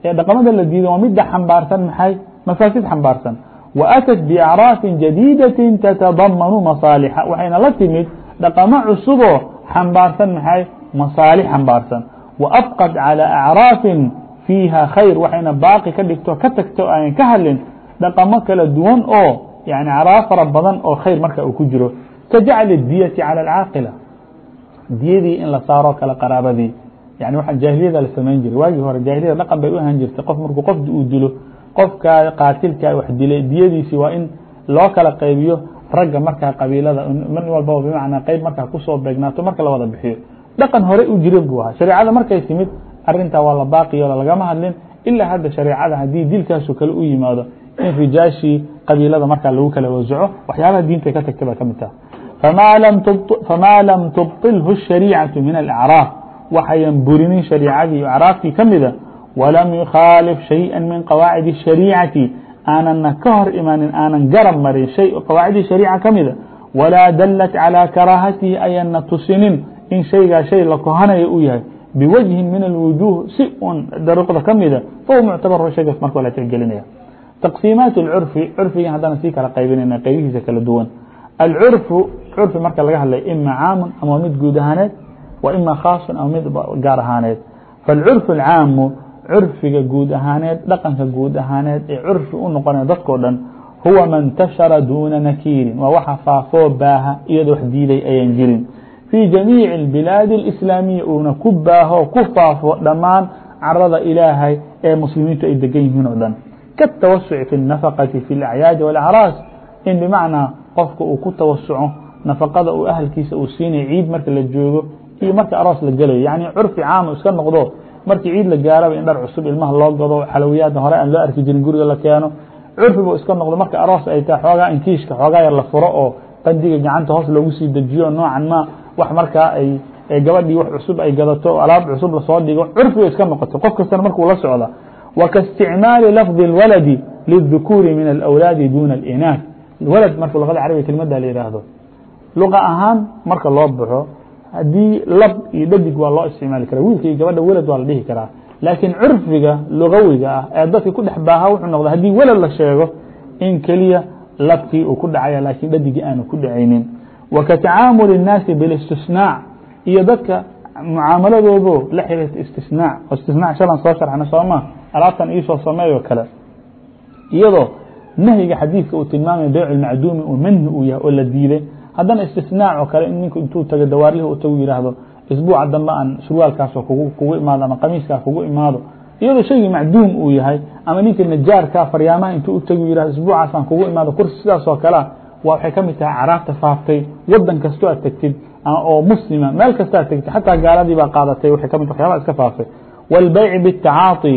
ee dhaqamada la diiday waa midda xambaarsan maxay mafaasid xambaarsan وأتت بأعراaf جadيدة تتضمن مaصاaلحa waxayna la timid dhaqamo cusuboo xambaarsan maxay masaalix xambaarsan وأbقت عalى أعراaf فيiha khayr waxayna baaqi ka dhigto ka tagto ayan ka hadlin dhaqamo kala duwan oo yani acraaf fara badan oo khayr marka uu ku jiro kajacl الdiyةi calى الcaaqilة diyadii in la saaro kale qaraabadii yani waa jaahiliyada la samayn jiray waagii hore jaahiliyada dhaqan bay u ahaan jirtay qof markuu qof uu dilo qofka qaatilka wax dilay diyadiisi waa in loo kala qaybiyo ragga markaa qabiilada min walbaba bimacnaa qeyb markaa kusoo beegnaato marka la wada bixiyo dhaqan hore u jirin buu ahaa shareecada markay timid arintaa waa la baaqiyo lagama hadlin ilaa hadda shareecada haddii dilkaasoo kale u yimaado in rijaashii qabiilada markaa lagu kala wasaco waxyaabaha diinta ka tagtay baa ka mid taha famaa lam tubطilhu الshariicaةu min alacraaf waxayan burinin شhaريicadii acraaftii ka mida وlam يkhaaلف شhayئa min qawaaعid الشhaريicaةi aanana ka hor imanin aanan garab marin shay qawaaعidii شhaريica ka mida walaa dalat calىa karaahatihi ayana tusinin in shaygaa shay la kohanayo u yahay. Biwajhin min اlwujuh si un daruuqda ka mida fahu muctabar shaygaas marka la tixgelinaya. Taqsiimaat اcurfi curfigan haddana sii kala qaybinayna qaybihiisa kala duwan. Alcurfu curfi marka laga hadlayo ima caamun ama mid guud ahaaneed wa ima khaasun ama mid gaar ahaaneed faاlcurfu اcaamu curfiga guud ahaaneed dhaqanka guud ahaaneed ee curfi u noqonaya dadkoo dhan huwa man tashara duuna nakiirin waa waxa faafoo baaha iyadoo wax diiday ayan jirin fii jamiici اbilaadi اlislaamiya uuna ku baaho ku faafo dhammaan carada ilaahay ee muslimiintu ay degan yihiin oo dhan kaالtawasuci fi الnafaqati fi اlacyaadi wاlacraas in bimacnaa qofka uu ku tawasuco nafaqada uu ahalkiisa uu siinaya ciid marka la joogo iyo marka aroos la gelayo yani curfi caamo iska noqdo markii ciid la gaaraba in dhar cusub ilmaha loo gado xalawiyaadna hore aan loo arki jirin guriga la keeno curfi buu iska noqdo marka aroos ay tahay xoogaa in kiishka xoogaa yar la furo oo qandiga gacanta hoos loogu sii dejiyo noocan ma wax markaa ay gabadhii wax cusub ay gadato o alaab cusub lasoo dhigo curfi bay iska noqoto qof kastana markuu la socda wa kaisticmaali lafdi اlwaladi liلذukuuri min alأwlaadi duna اlinaas walad marka luqada carabiga kelimada la yihaahdo luqa ahaan marka loo baxo haddii lab iyo dhadig waa loo isticmaali kara wiilka iyo gabadha welad waa la dhihi karaa laakiin curfiga lugawiga ah ee dadka ku dhex baaha wuxuu noqda haddii welad la sheego in keliya labkii uu ku dhacaya laakiin dhadigii aanu ku dhacaynin wa ka tacaamuli الnaasi biاlistisnaac iyo dadka mucaamaladoodo la xiriirta istisnaac oo istisnaac shalan soo sharxna sooma alaabtan iisoo sameeyo kale iyadoo nahyiga xadiidka uu tilmaamaya beyc macduumi uu manhi uu yahay oo la diiday haddana istisnaac oo kale in ninku intuu tago dawaarlihi u tagu yihahdo isbuuca dambe aan surwaalkaasoo kugu imaado ama qamiiskaa kugu imaado iyadoo shaygii macduum uu yahay ama ninka najaarka faryaamaha intuu u tagu yihahdo isbuucaasaan kugu imaado kursi sidaas oo kalea waa waxay ka mid tahay caraabta faaftay wadan kastoo aad tegtid oo muslima meel kasta aad tegtid xataa gaaladii baa qaadatay waxay ka mid waxyaabaa iska faaftay wاlbeyci bالtacaaطi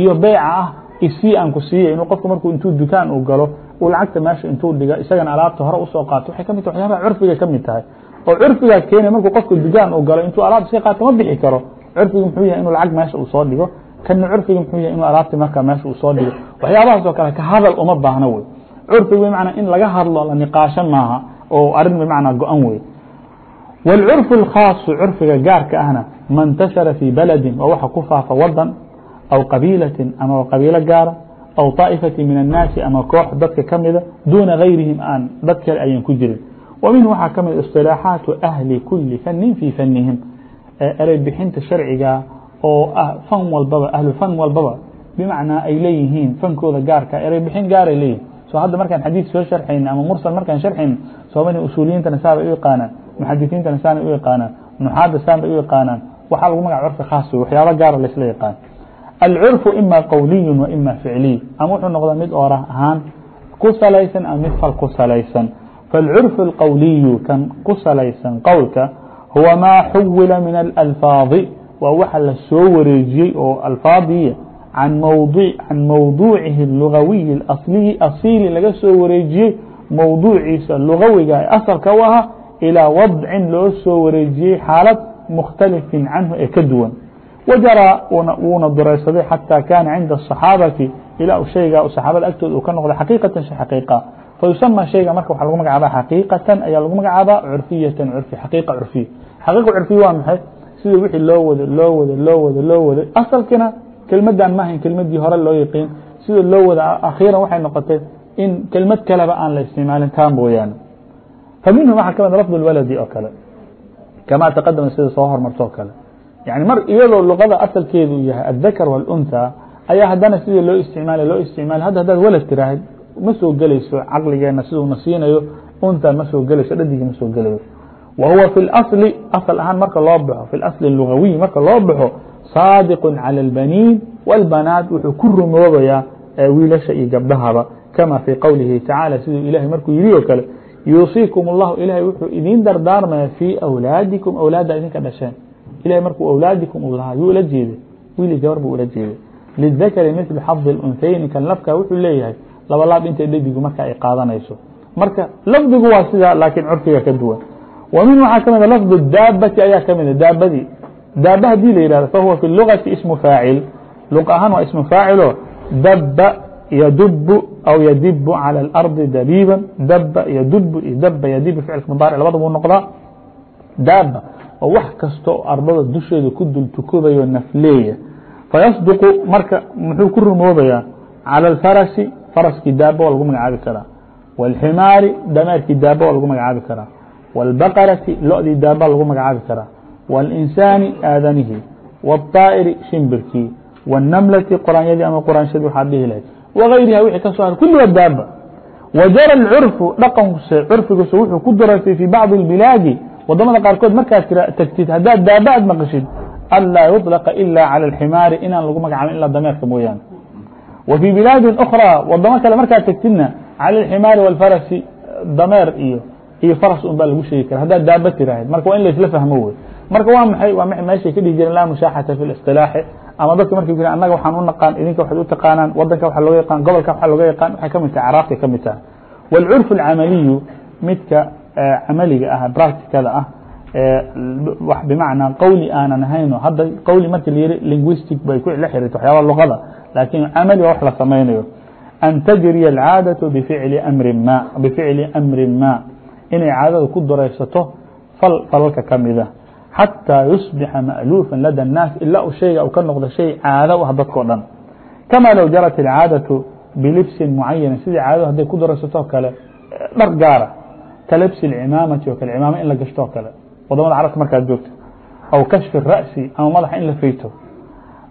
iyo beyca ah isii aan ku siiya inuu qofku markuu intuu dukaan uu galo uu lacagta meesha intuu dhiga isagana alaabta hore usoo qaato waxay ka mid tahay waxyaabaha curfiga ka mid tahay oo curfigaa keenaya markuu qofku dukaan uu galo intuu alaab iska qaato ma bixi karo curfiga muxuu yahay inuu lacag meesha uu soo dhigo kana curfiga muxuu yahay inuu alaabti markaa meesha uu soo dhigo waxyaabahaas oo kale ka hadal uma baahno wey curfiga bimacnaa in laga hadlo la niqaasho maaha oo arrin bimacnaa go-an wey wاlcurfu اlkhaaصu curfiga gaarka ahna ma اntashara fii baladin waa waxa ku faafa wadan aw qabiilatin ama qabiilo gaara aw طaa'ifati min الnaasi ama koox dadka ka mida duuna gayrihim aan dad kale ayan ku jirin wa minhu waxaa ka mid isilaaxaatu ahli kuli fanin fii fanihim erey bixinta sharciga oo ah fan walbaba ahlu fan walbaba bimacnaa ay leeyihiin fankooda gaarka erey bixin gaaray leeyihin so hadda markaan xadiid soo sharxayna ama mursal markaan sharxayna soomali usuuliyiintana saa bay u yaqaanaan muxadisiintana saanay u yaqaanaan nuxaadda saan bay u yaqaanaan waxaa lagu magaca curfi khaas wey waxyaaba gaara laysla yaqaan ima qowliyu wa ima ficliy ama wuxuu noqdaa mid oorah ahaan ku salaysan ama mid fal ku salaysan faاlcurfu اlqowliyu kan ku salaysan qowlka huwa maa xuwila min alalfaadi waa waxa la soo wareejiyey oo alfaadiya can mawduucihi asliyi asiili laga soo wareejiyey mawduuciisa lugawiga ee asalka u ahaa ilaa wadcin loo soo wareejiyey xaalad mukhtalifin canhu ee ka duwan wajara wuuna duraysaday xatى kana cinda الصaxaabaةi ilaa shayga saxaabada agtooda uu ka noqday xaqiiqatan shay xaqiiqa. Fayusama shayga marka waxaa lagu magacaabaa xaqiiqatan ayaa lagu magacaabaa curfiyatan curfi xaqiiqa curfiya xaqiiqa curfiya waa maxay? Sida wixii loo wado loo wado loo wado loo waday asalkina kelmadan maahayn kelmadii hore loo yaqiin sida loo wada akhiiran waxay noqotay in kelmad kaleba aan la isticmaalin taa mooyaane faminhu waxaa ka mid ah lafd اlwaladi oo kale kama taqadama sida soo hormarto o kale. yani mar iyadoo luqada asalkeedu yahay aلذakr wاlأntha ayaa haddana sidii loo isticmaala loo isticmaala hadda hadaad walad tiraahid ma soo gelayso caqligeena siduuna siinayo unta ma soo gelayso dhadigii ma soo gelayo wa huwa fi اlasli asal ahaan marka loo baxo fi اlasli اlugawiy marka loo baxo saadiq calى اlbaniin wاlbanaat wuxuu ku rumoobayaa wiilasha iyo gabdhahaba kama fii qowlihi tacaalى siduu ilahay markuu yidhi oo kale yuusiikum اllahu ilahay wuxuu idin dardaarmaya fii awlaadikum awlaadda idinka dhasheen ilahay markuu awlaadikum u lahaa yuu ula jeeday wiili gabar buu ula jeeday lidakri mil xadi اlunsayni kan lafka wuxuu leeyahay laba laab intay dhedigu marka ay qaadanayso marka lafdigu waa sida laakiin curfiga ka duwan wa min waxaa ka mida lafd daabati ayaa ka mida daabadii daaba hadii la yihahdo fahuwa fi lugati ismu faacil luq ahaan waa ismu faacilo daba yadubu aw yadibu calى اlardi dabiiba daba yadubu iyo daba yadibu ficilka mudaaric labada buu noqdaa daaba oo wax kasta oo arbada dusheeda ku dul tukobaya oo nafleeya fayasduqu marka muxuu ku rumoobayaa calى اlfarashi faraskii daaba waa lagu magacaabi karaa. Wاlximaari dameerkii daaba waa lagu magacaabi karaa. Wاlbaqarati lo-dii daaba lagu magacaabi karaa. Wاlinsaani aadanihii wاطaa'iri shimbirkii. Wاnnamlati qoraanyadii ama qoraanshadii waxaa dhihi lahayd. Wغayriha wixii ka soo har kulliga daaba wajara اcurfu dhaqankuse curfiguse wuxuu ku darasay fii bacضi اlbilaadi waddamada qaarkood markaad tagtid hadaad daaba aad maqashid an laa yuطلqa ilا calى اximaari inaan lagu magacaabin ila dameerka mooyaane. W fي bilaadi أkrى wadamo kale markaad tagtidna calى اximaari wاlfarasi dameer iyo iyo faras un baa lagu sheegi kara haddaad daaba tiraahid marka waa in laisla fahmo wey marka waa maay waa meeshay ka dhihi jireen laa mushaaxata fi اisilaaxi ama dadka markay yihn annaga waxaan u idinka waxaad u wadanka waxa looga yaqaan gobolka waxa looga yaqaan waxay ka mid tahay acraabtay ka mid tahay. Wاlcurf اlcamaliyu midka camaliga ah practicada ah bmacnaa qowli aanan ahayno hadda qowli marki la yihi linguistic bay la xiriirta waxyaaba luqada laakiin camali waa wax la samaynayo an tajriya alcaadaةu bficli amri ma bficli amri ma inay caadada ku daraysato fal falalka kamida xatىa yusbixa ma'luufa lada الnaas ilaa u shayga u ka noqdo shay caado u ah dadko dhan kama low jarat اlcaadaةu bilibsin mucayana sidii caadadu hadday ku daraysato kale dhar gaara kalbs اcimaamati imaama in la gashto o kale. Wadamada carabka markaad joogto. Aw kashfi الra'si ama madaxa in la feyto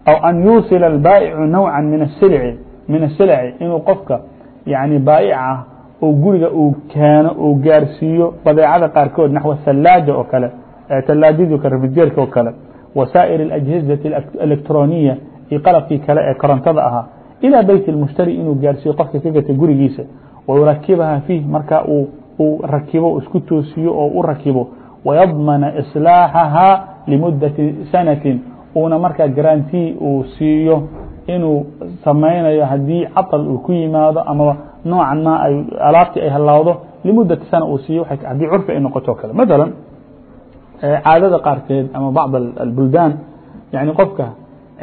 aw an yuusila اbaa'icu nawca min asilci inuu qofka yani baa'ica oo ah, guriga uu keeno uu gaarsiiyo badeecada qaarkood naxw salaaja oo kale talaajadu refrijeerka oo kale wasaa'ir اlأjhizati اelectroniya iyo qalabkii kale ee korontada ahaa ilىa beyti اlmushtari inuu gaarsiiyo qofka ka gatay gurigiisa wayurakibaha fiih marka uu rakibo isku toosiyo oo u rakibo ويضمن إصلاaحaha لمدة سنة una markaa garanti uu siiyo inuu samaynayo hadii caطل uu ku yimaado ama noocan ma ay alaabtii ay halawdo لمudة سنة uu siiyo hadii curfi ay noqoto kale مثلا caadada qaarkeed ama bعض البلدان يعني qofka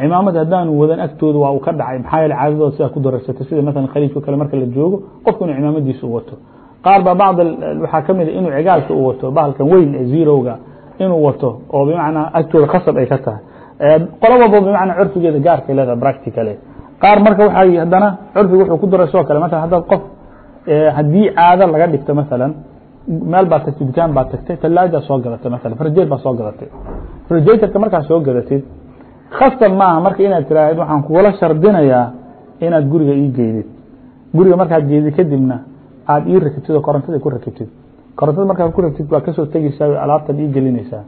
cimaamad haddaanu wadan agtooda waa uu ka dhacay maxaa yeele caadadooda sidaa ku daraysatay sida mثلا khaliijka kale marka la joogo qofku inuu cimaamadiisa u wato qaar ba bacd waxaa ka mida inuu cigaalka u wato bahalkan weyn ee zerowga inuu wato oo bimacnaa agtooda khasab ay ka tahay. Qolo walba bimacnaa curfigeeda gaarkay leedahay practicale qaar marka waxay haddana curfiga wuxuu ku daray soo kale maala haddaad qof haddii caado laga dhigto masalan meel baa tagtay dukaan baa tagtay talaaja soo gadatay masalan farjeer baa soo gadatay. Farjeetarka markaa soo gadatid khasab maaha marka inaad tiraahid waxaan kugula shardinayaa inaad guriga ii geydid guriga markaad geedi kadibna aada ii rakibtid oo korontada ku rakibtid. Korontada markaad ku rakibtid waa ka soo tegeysaa alaabtaad ii gelinaysaa.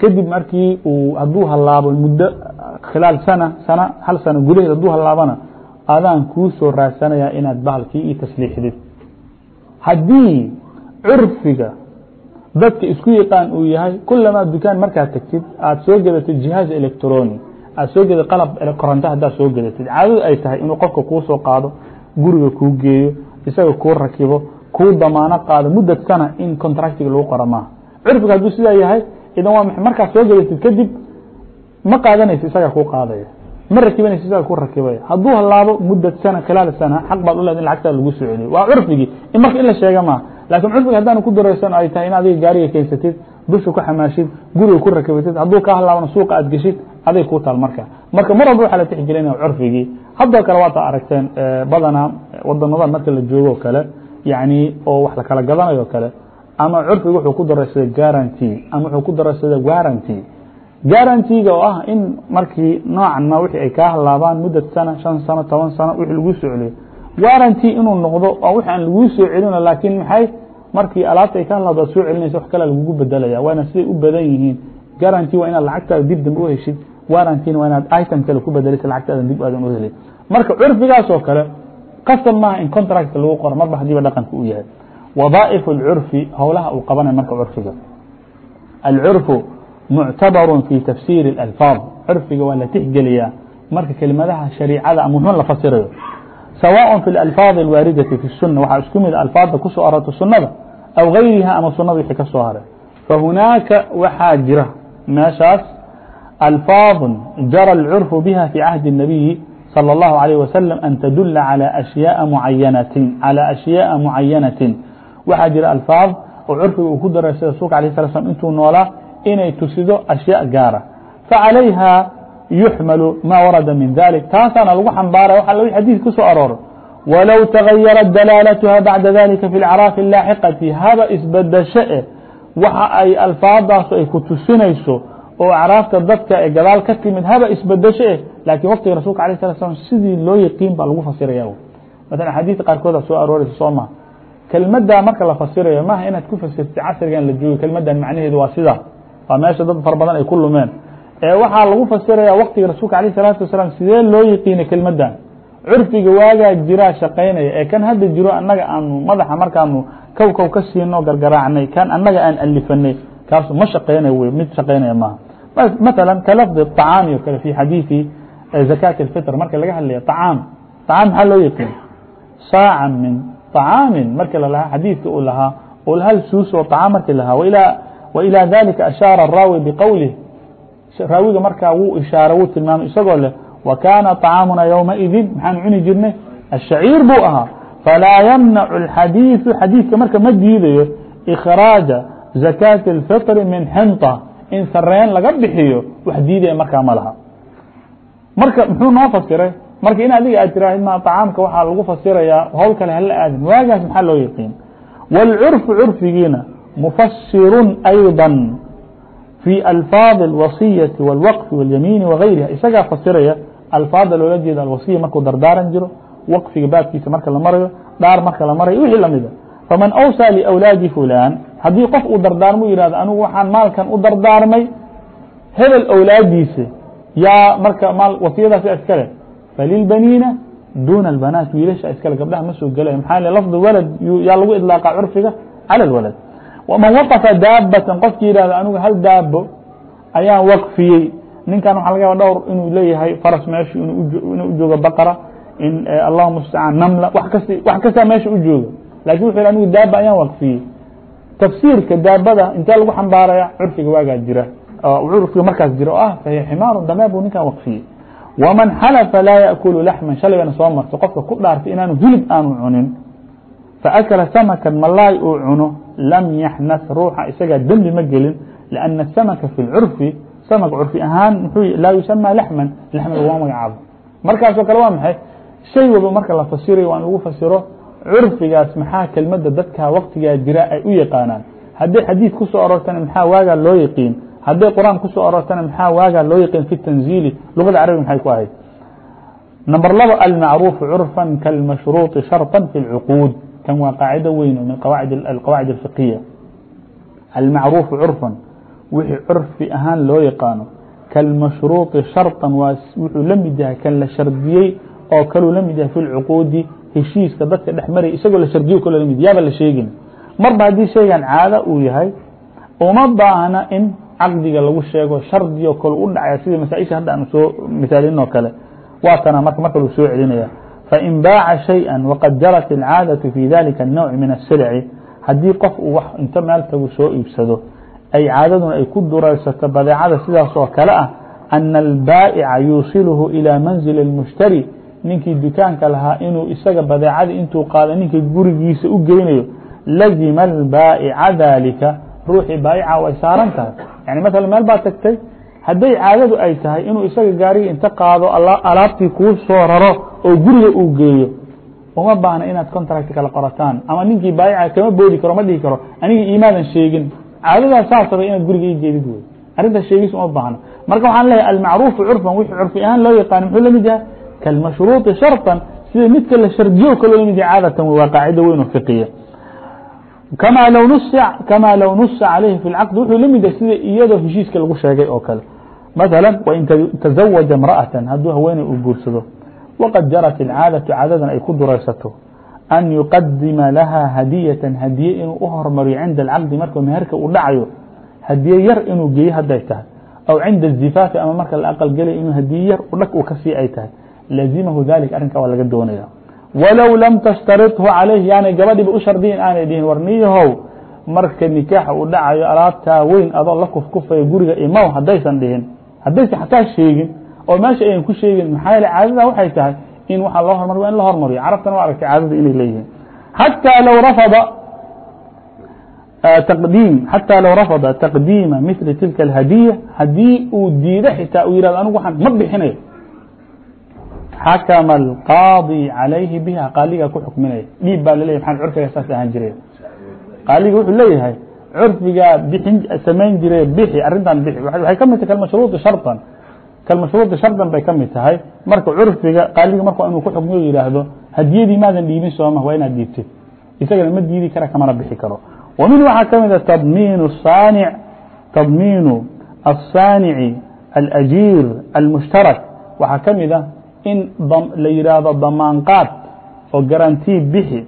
Kadib markii uu hadduu halaabo muddo khilaal sana sana hal sano gudaheed hadduu halaabana adaan kuu soo raadsanayaa inaad bahalkii ii tasliixdid. Haddii curfiga dadka isku yaqaan uu yahay kulamaa dukaan markaad tagtid aad soo gedatid jihaaz electroni aad soo geda qalab koronto haddaad soo gedatid caadadu ay tahay inuu qofka kuu soo qaado guriga kuu geeyo isaga kuu rakibo kuu damaano qaado muddad sana in contractiga lagu qoro maaha. Curfiga hadduu sidaa yahay idan waa maxay markaad soo gedatid kadib ma qaadanaysa isagaa kuu qaadaya. Ma rakibanaysa isagaa kuu rakibaya. Hadduu halaabo muddad sana khilaal sana xaq baad u in lacagtaa lagu soo celiyo waa curfigii marka in la sheega maaha. Laakiin curfiga haddaanu ku daraysan ay tahay in adiga gaariga keensatid dusha ku xamaashid guriga ku rakibatid hadduu kaa halaabana suuqa aad geshid aday kuu taal marka. Marka mar walba waxaa la tixgelinaya curfigii. Haddoo kale waata aragteen badanaa wadanada marka la joogo kale yani oo wax la gadanayo kale ama curfiga wuxuu ku daraysaday guarantee ama wuxuu ku daraysaday warranty. Guarantiga oo ah in markii noocanma wixii ay kaa halaabaan muddad sana shan sano toban sano wixii lagu soo celiyo warranty inuu noqdo oo wixi aan laguu soo celino laakiin maxay markii alaabta ay ka halaabdo ad soo celinaysa wax kale lagugu bedelaya waana siday u badan yihiin guaranty waa inaad lacagtaada dib dambe u heshid warrantyna waa inaad item kale ku bedelisa lacagtaada dib aadan u helin marka curfigaas oo kale qasab maaha in contract lagu qoro marba hadiiba dhaqanka u yahay وظائف الcرفi howlaha uu qabanay marka crfiga الcرف معتبر في تفسير الألفاظ crfiga waa la tixgeliyaa marka kelimadaha شhaريcada ama muxuu la fasirayo sawاء في الألفاظ الwاaridة في السuنة wxa isku mid alفاadda ku soo arorta suنada أو غayriha ama sunada wixii ka soo haray فahuنaaka waxaa jira meeshaas alفاaظ jarى الcرف bha في cahdi النaبiي صلى الlaه عليه وسلم أn تduل على أشyاء معayanatin عalى أشhyاء معayanaةi waxaa jira alفاaظ oo curfiga uu ku daray sida suuka عaليه الصل sلام intuu noolaa inay tusido أشhyاء gaara فعalayha yuxmalu ma warada min dalik taasaana lagu xambaaraya waxa l xadiis ku soo arooro walow تغayarat dalaalatuha baعda dalika fi اlcraafi الlaaxiqati haba isbedasho eh waxa ay alfaadaas ay ku tusinayso oo acraafta dadka ee gadaal ka timid haba isbedasho eh laakiin waqtiga rasulka aليه الصلa sلام sidii loo yaqiin baa lagu fasiraya maala axaadiista qaarkooda soo arooraysa soo maha kelmadda marka la fasirayo maaha inaad ku fasirtid casrigan la joogo kelmaddan macnaheedu waa sida waa meesha dad fara badan ay ku lumeen ee waxaa lagu fasiraya waqtiga rasuulka alayه الsalaatu wasalaam sidee loo yiqiinay kelmaddan curfiga waagaa jiraa shaqaynaya ee kan hadda jiro annaga aanu madaxa markaanu kow kow ka siino gargaraacnay kan annaga aan alifanay kaasu ma shaqaynay wey mid shaqaynaya maaha maala kalafdi طacaami o kale fi xadiiثi zakaati الfitr marka laga hadlaya طacaam طacaam maxaa loo yiqiin saaca min طcاami marki lalahaa xadiidka uu lahaa ul hal suus oo طcaam marki lahaa وإilى dalika أشhaaرa الraawi bqowlih raawiga markaa wuu ishaara wuu tilmaamay isagoo leh وkاna طcaamuna yومaئidi maxaan cuni jirnay الشhaعيir buu ahaa falaa ymنc الxadيiثu xadiidka marka ma diidayo إkhrاaجa زakاaةi الفطr min xinطة in sareen laga bixiyo wax diidaya markaa ma laha marka muxuu noo fasiray marka in adiga aad tiraahid ma طcaamka waxaa lagu fasirayaa howl kale hala aadin waagaas maxaa loo yaqiin wاlcurfu curfigiina mufasirun أيضا في ألفاظ الوصية والوqف واليميn وغayrha isagaa fasiraya alfaada loola jeeda alwasiya markuu dardaaran jiro wqfiga baabkiisa marka la marayo dhaar marka la marayo wixii lamida faman أwsىa لأwlaadi fulan haddii qof uu dardaarmo yihahdo anugu waxaan maalkan u dardaarmay hebel awlaadiisa yaa marka maal wasiyadaasi iskale falilbaniina duuna الbanaat wiilasha iskale gabdhaha ma soo gelaya maxaa lafdi walad yaa lagu idlaaqa curfiga calى اlwalad وmaن وqفa daabaةa qofki yihahdo anigu hal daabo ayaan wqfiyey ninkan waxa laga yaba dhowr inuu leeyahay faras meesha inuu ujoogo baqرة in allahuma mstacaan namla wax kasta meesha u jooga lakin wuxu yh anigu daaba ayaan wqfiyey tafsiirka daabada intee lagu xambaaraya curfiga waagaa jira curfiga markaas jira oo ah fahiy ximaaru dameer buu ninkan wqfiyey وmaن xلفa laa yأkل لحما shalay bayna soo martay qofka ku dhaartay inaanu hilib aanu cunin فأkل سمكا malاay uu cuno لم يحنث ruuxa isagaa dembi ma gelin لأن السمكa في الcرفi سمك curفi ahaan laa يuسمى لحmا لحm laguma magacaabo markaasoo kale waa maxay شhay walba marka la fasirayo waa in lagu fasiro curfigaas maxaa kelmada dadka waktigaa jira ay u yaqaanaan hadday xadيiث ku soo maxaa waagaa loo yaqiin hadday qرآaaن ku soo arortana maxaa waagaa loo yaqiin في التنزيiلi lugada carabiga maxay ku ahayd نمبر لaba المعروف عرفا kالمaشhروط شharطا في العقوud kan waa قاaعدة weyn min القواaعد الفقهية المعروف عرفا wixii crفi ahaan loo yaqaano كالمشhروطi شharطا wuxuu la mid yahay kan la shardiyey oo kaluu la mid yahay في العقوudi heshiiska dadka dhex maraya isagoo la shardiyo kalo lamid yaaba la sheegin marba haddii shaygan caado uu yahay uma baahna in caqdiga lagu sheego shardi oo kale u dhacaya sida masaaisha hadda aan soo misaalin oo kale waatana marka marka lu soo celinaya fain baaca شhayئa وqad jarat الcaadaة في dalika النوع min الsilci haddii qof uu wax inta meel tagu soo iibsado ay caadaduna ay ku duraysato badeecada sidaas oo kale ah أna الbaaئca yuusilhu ilى manزil الmushtari ninkii dukaanka lahaa inuu isaga badeecadii intuu qaado ninka gurigiisa u geynayo lazima الbaaئca dalika ruuxii baayica way saaran tahay yani maala meel baa tagtay hadday caadadu ay tahay inuu isaga gaariga inta qaado alaabtii kuu soo raro oo guriga uu geeyo uma baahna inaad contract kala qorataan. Ama ninkii baayaca kama boodi karo ma dhihi karo aniga imaadan sheegin. Caadadaas saasaba inaad guriga ii wey. Arrintaas sheegis uma baahna. Marka waxaan leeyahay almacruufu curfan wixii curfi ahaan loo yaqaan muxuu la yahay? Kalmashruuطi sharطan sida midka la shardiyo kaloo la mid yahay caadatan waa qaacido weyn oo fiqiya. Kama low nusa calayhi fi اlcaqd wuxuu la yahay sida iyadoo heshiiska lagu sheegay oo kale. مثلا وإن تزوج امرأة haduu haweeney uu guursado وqad jaraت الcaadaة caadadan ay ku duraysato أn يuqadima laha hadيaة hadiye inuu u hormariyo cinda الcaqdi marka meherka uu dhacayo hadiye yar inuu geeyo haday tahay aw cinda الزifaafi ama marka la aqalgelay inuu hadiye yar dhag u ka sii ay tahay lazimahu dalik arrinka waa laga doonaya walow lam tashtarithu calayh yaani gabadhiiba u shardiyin aanay dhihin warniyahow marka nikaaxa uu dhacayo alaabtaa weyn guriga imow haddaysan dhihin haddayse xataa sheegin oo meesha ayan ku sheegin maxaa yeel caadada waxay tahay in waxa loo hormariy wa in la hormariyo. Carabtana waa aragtay caadada inay leeyihiin. Xatىa low rafada taqdiim xatىa low rafada taqdiima mili tilka اlhadiya haddii uu diido xitaa uu yihahdo anigu waxaan ma bixinayo xakma اlqaadi calayhi biha qaaligaa ku xukminaya. Dhiib baa laleyahy maan curfiga saas ahaan jireen. Qaaligii wuxuu leeyahay curfigaa bixin samayn jiray bixi arrintan bixi waxay ka mid tahay kalmashruuطi sharطan kalmashruuطi shardan bay ka mid tahay marka curfiga qaaliga marka inuu ku xukmiyo yihaahdo hadiyadii maadan dhiibin sooma waa inaad dhiibtid isagana ma diidi kara kamana bixi karo wa min waxaa ka mid a tadmiin saanic tadmiinu الsaanici alajiir almushtarak waxaa ka mid a in la yihaahdo damaanqaad oo garantii bixi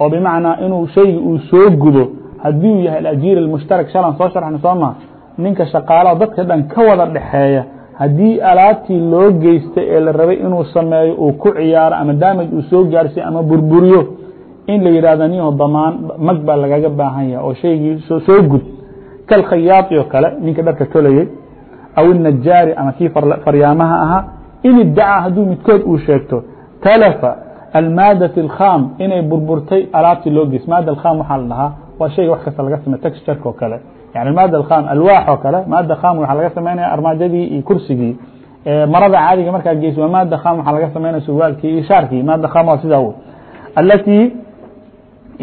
oo bimacnaa inuu shayga uu soo gudo haddii uu yahay alajiir almushtarak shalan soo sharxna soo maa ninka shaqaalaha dadka dhan ka wada dhexeeya haddii alaabtii loo geystay ee la rabay inuu sameeyo uu ku ciyaaro ama daamaj uu soo gaarsiyo ama burburiyo in la yihahdo niho damaan mag baa lagaga baahan yahay oo shaygii soo gud kalkhayaadi oo kale ninka dharka tolayey aw inajaari ama kii faryaamaha ahaa in idacaa hadduu midkood uu sheegto talafa almaadaة الkham inay burburtay alaabtii loo geys maada kham waxaa la dhahaa waa شhay w kasta laga same texturk oo kale. Yعnي maad اkham alwaax oo kale maada kham waxaa laga samaynaya armaajadii iyo kursigii. Marada caadiga markaa geys waa maada kham waxaa laga samaynaya surwaalkii iyo shaarkii maada kham waa sidaa w اlatي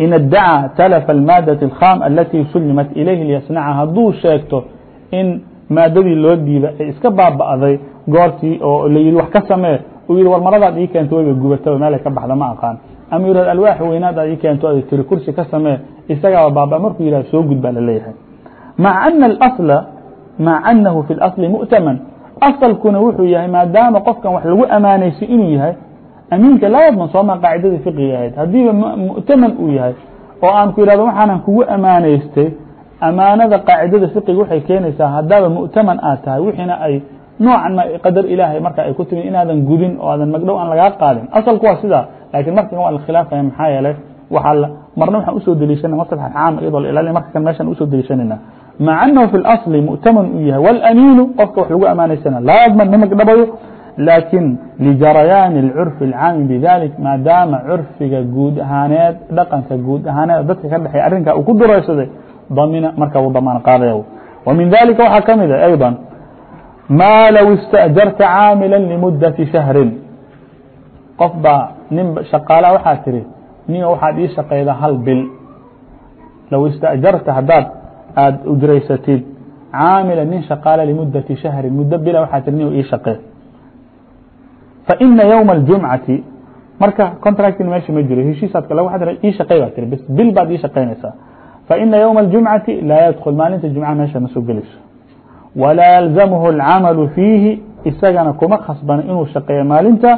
in اdacى tlf الmaadaة الkham اlatي sulimat ilayhi liyasnaca. Hadduu sheegto in maadadii loo diiba ee iska baaba'day goortii oo la yihi wax ka samee u yihi war maradaa ii keento wayba gubato meel ay ka baxda ma aqaan ama yihahd alwaax weynaad aad ii keento ad tiri kursi ka samee isagaaba baaba markuu yihah soo gud baa la leeyahay maca ana alasla maca anahu fi اlasli mu'taman. Asalkuna wuxuu yahay maadaama qofkan wax lagu amaanaysay inuu yahay amiinka laa yadman sooma qaacidadii fiqiga ahayd. Haddiiba mu'taman uu yahay oo aan ku yihahdo waxaanan kugu amaanaystay amaanada qaacidada fiqiga waxay keenaysaa haddaaba mu'taman aad tahay wixiina ay noocan ma qadar ilaahay marka ay ku timi inaadan gudin oo aadan magdhow aan lagaa qaadin asalku waa sidaa laakiin markan waa la khilaafaya maxaa yeelay waxaa marna waxaan usoo deliishana maslaxa caam iyadoo la ilaalin marka kan meeshaan usoo deliishanayna maca annahu fi اlasli mu'taman uu yahay wاlamiinu qofka wax lagu amaanaysana laa yadman ma magdhabayo laakin lijarayaani اlcurfi اlcaami bidalik maadaama curfiga guud ahaaneed dhaqanka guud ahaaneed dadka ka dhexeeya arrinkaa uu ku duraysaday damina marka uu damaan qaadaya wa min dalika waxaa ka mid a ayضا mا lw اsتأجرta cاamilا لmudة شhهri qof baa nin shaqaala waxaa tiri nin waxaad ii shaqayda hal bil. Low اstأjarta hadaad aad ujiraysatid caamila nin shaqaala لmudaةi شhahri muddo bila ah waxaa tii nin ii shaqee faإna yوم الجuمعaةi marka contractin meesha ma jiro heshiisaadka lag ii shaqey baa tiri bil baad ii shaqaynaysaa faإna yوم الجuمعaةi laa ydkل maalinta jumca meesha ma soo gelayso. ولا يلزمه العمل فيه isagana kuma khasbana inuu shaqeeyo maalinta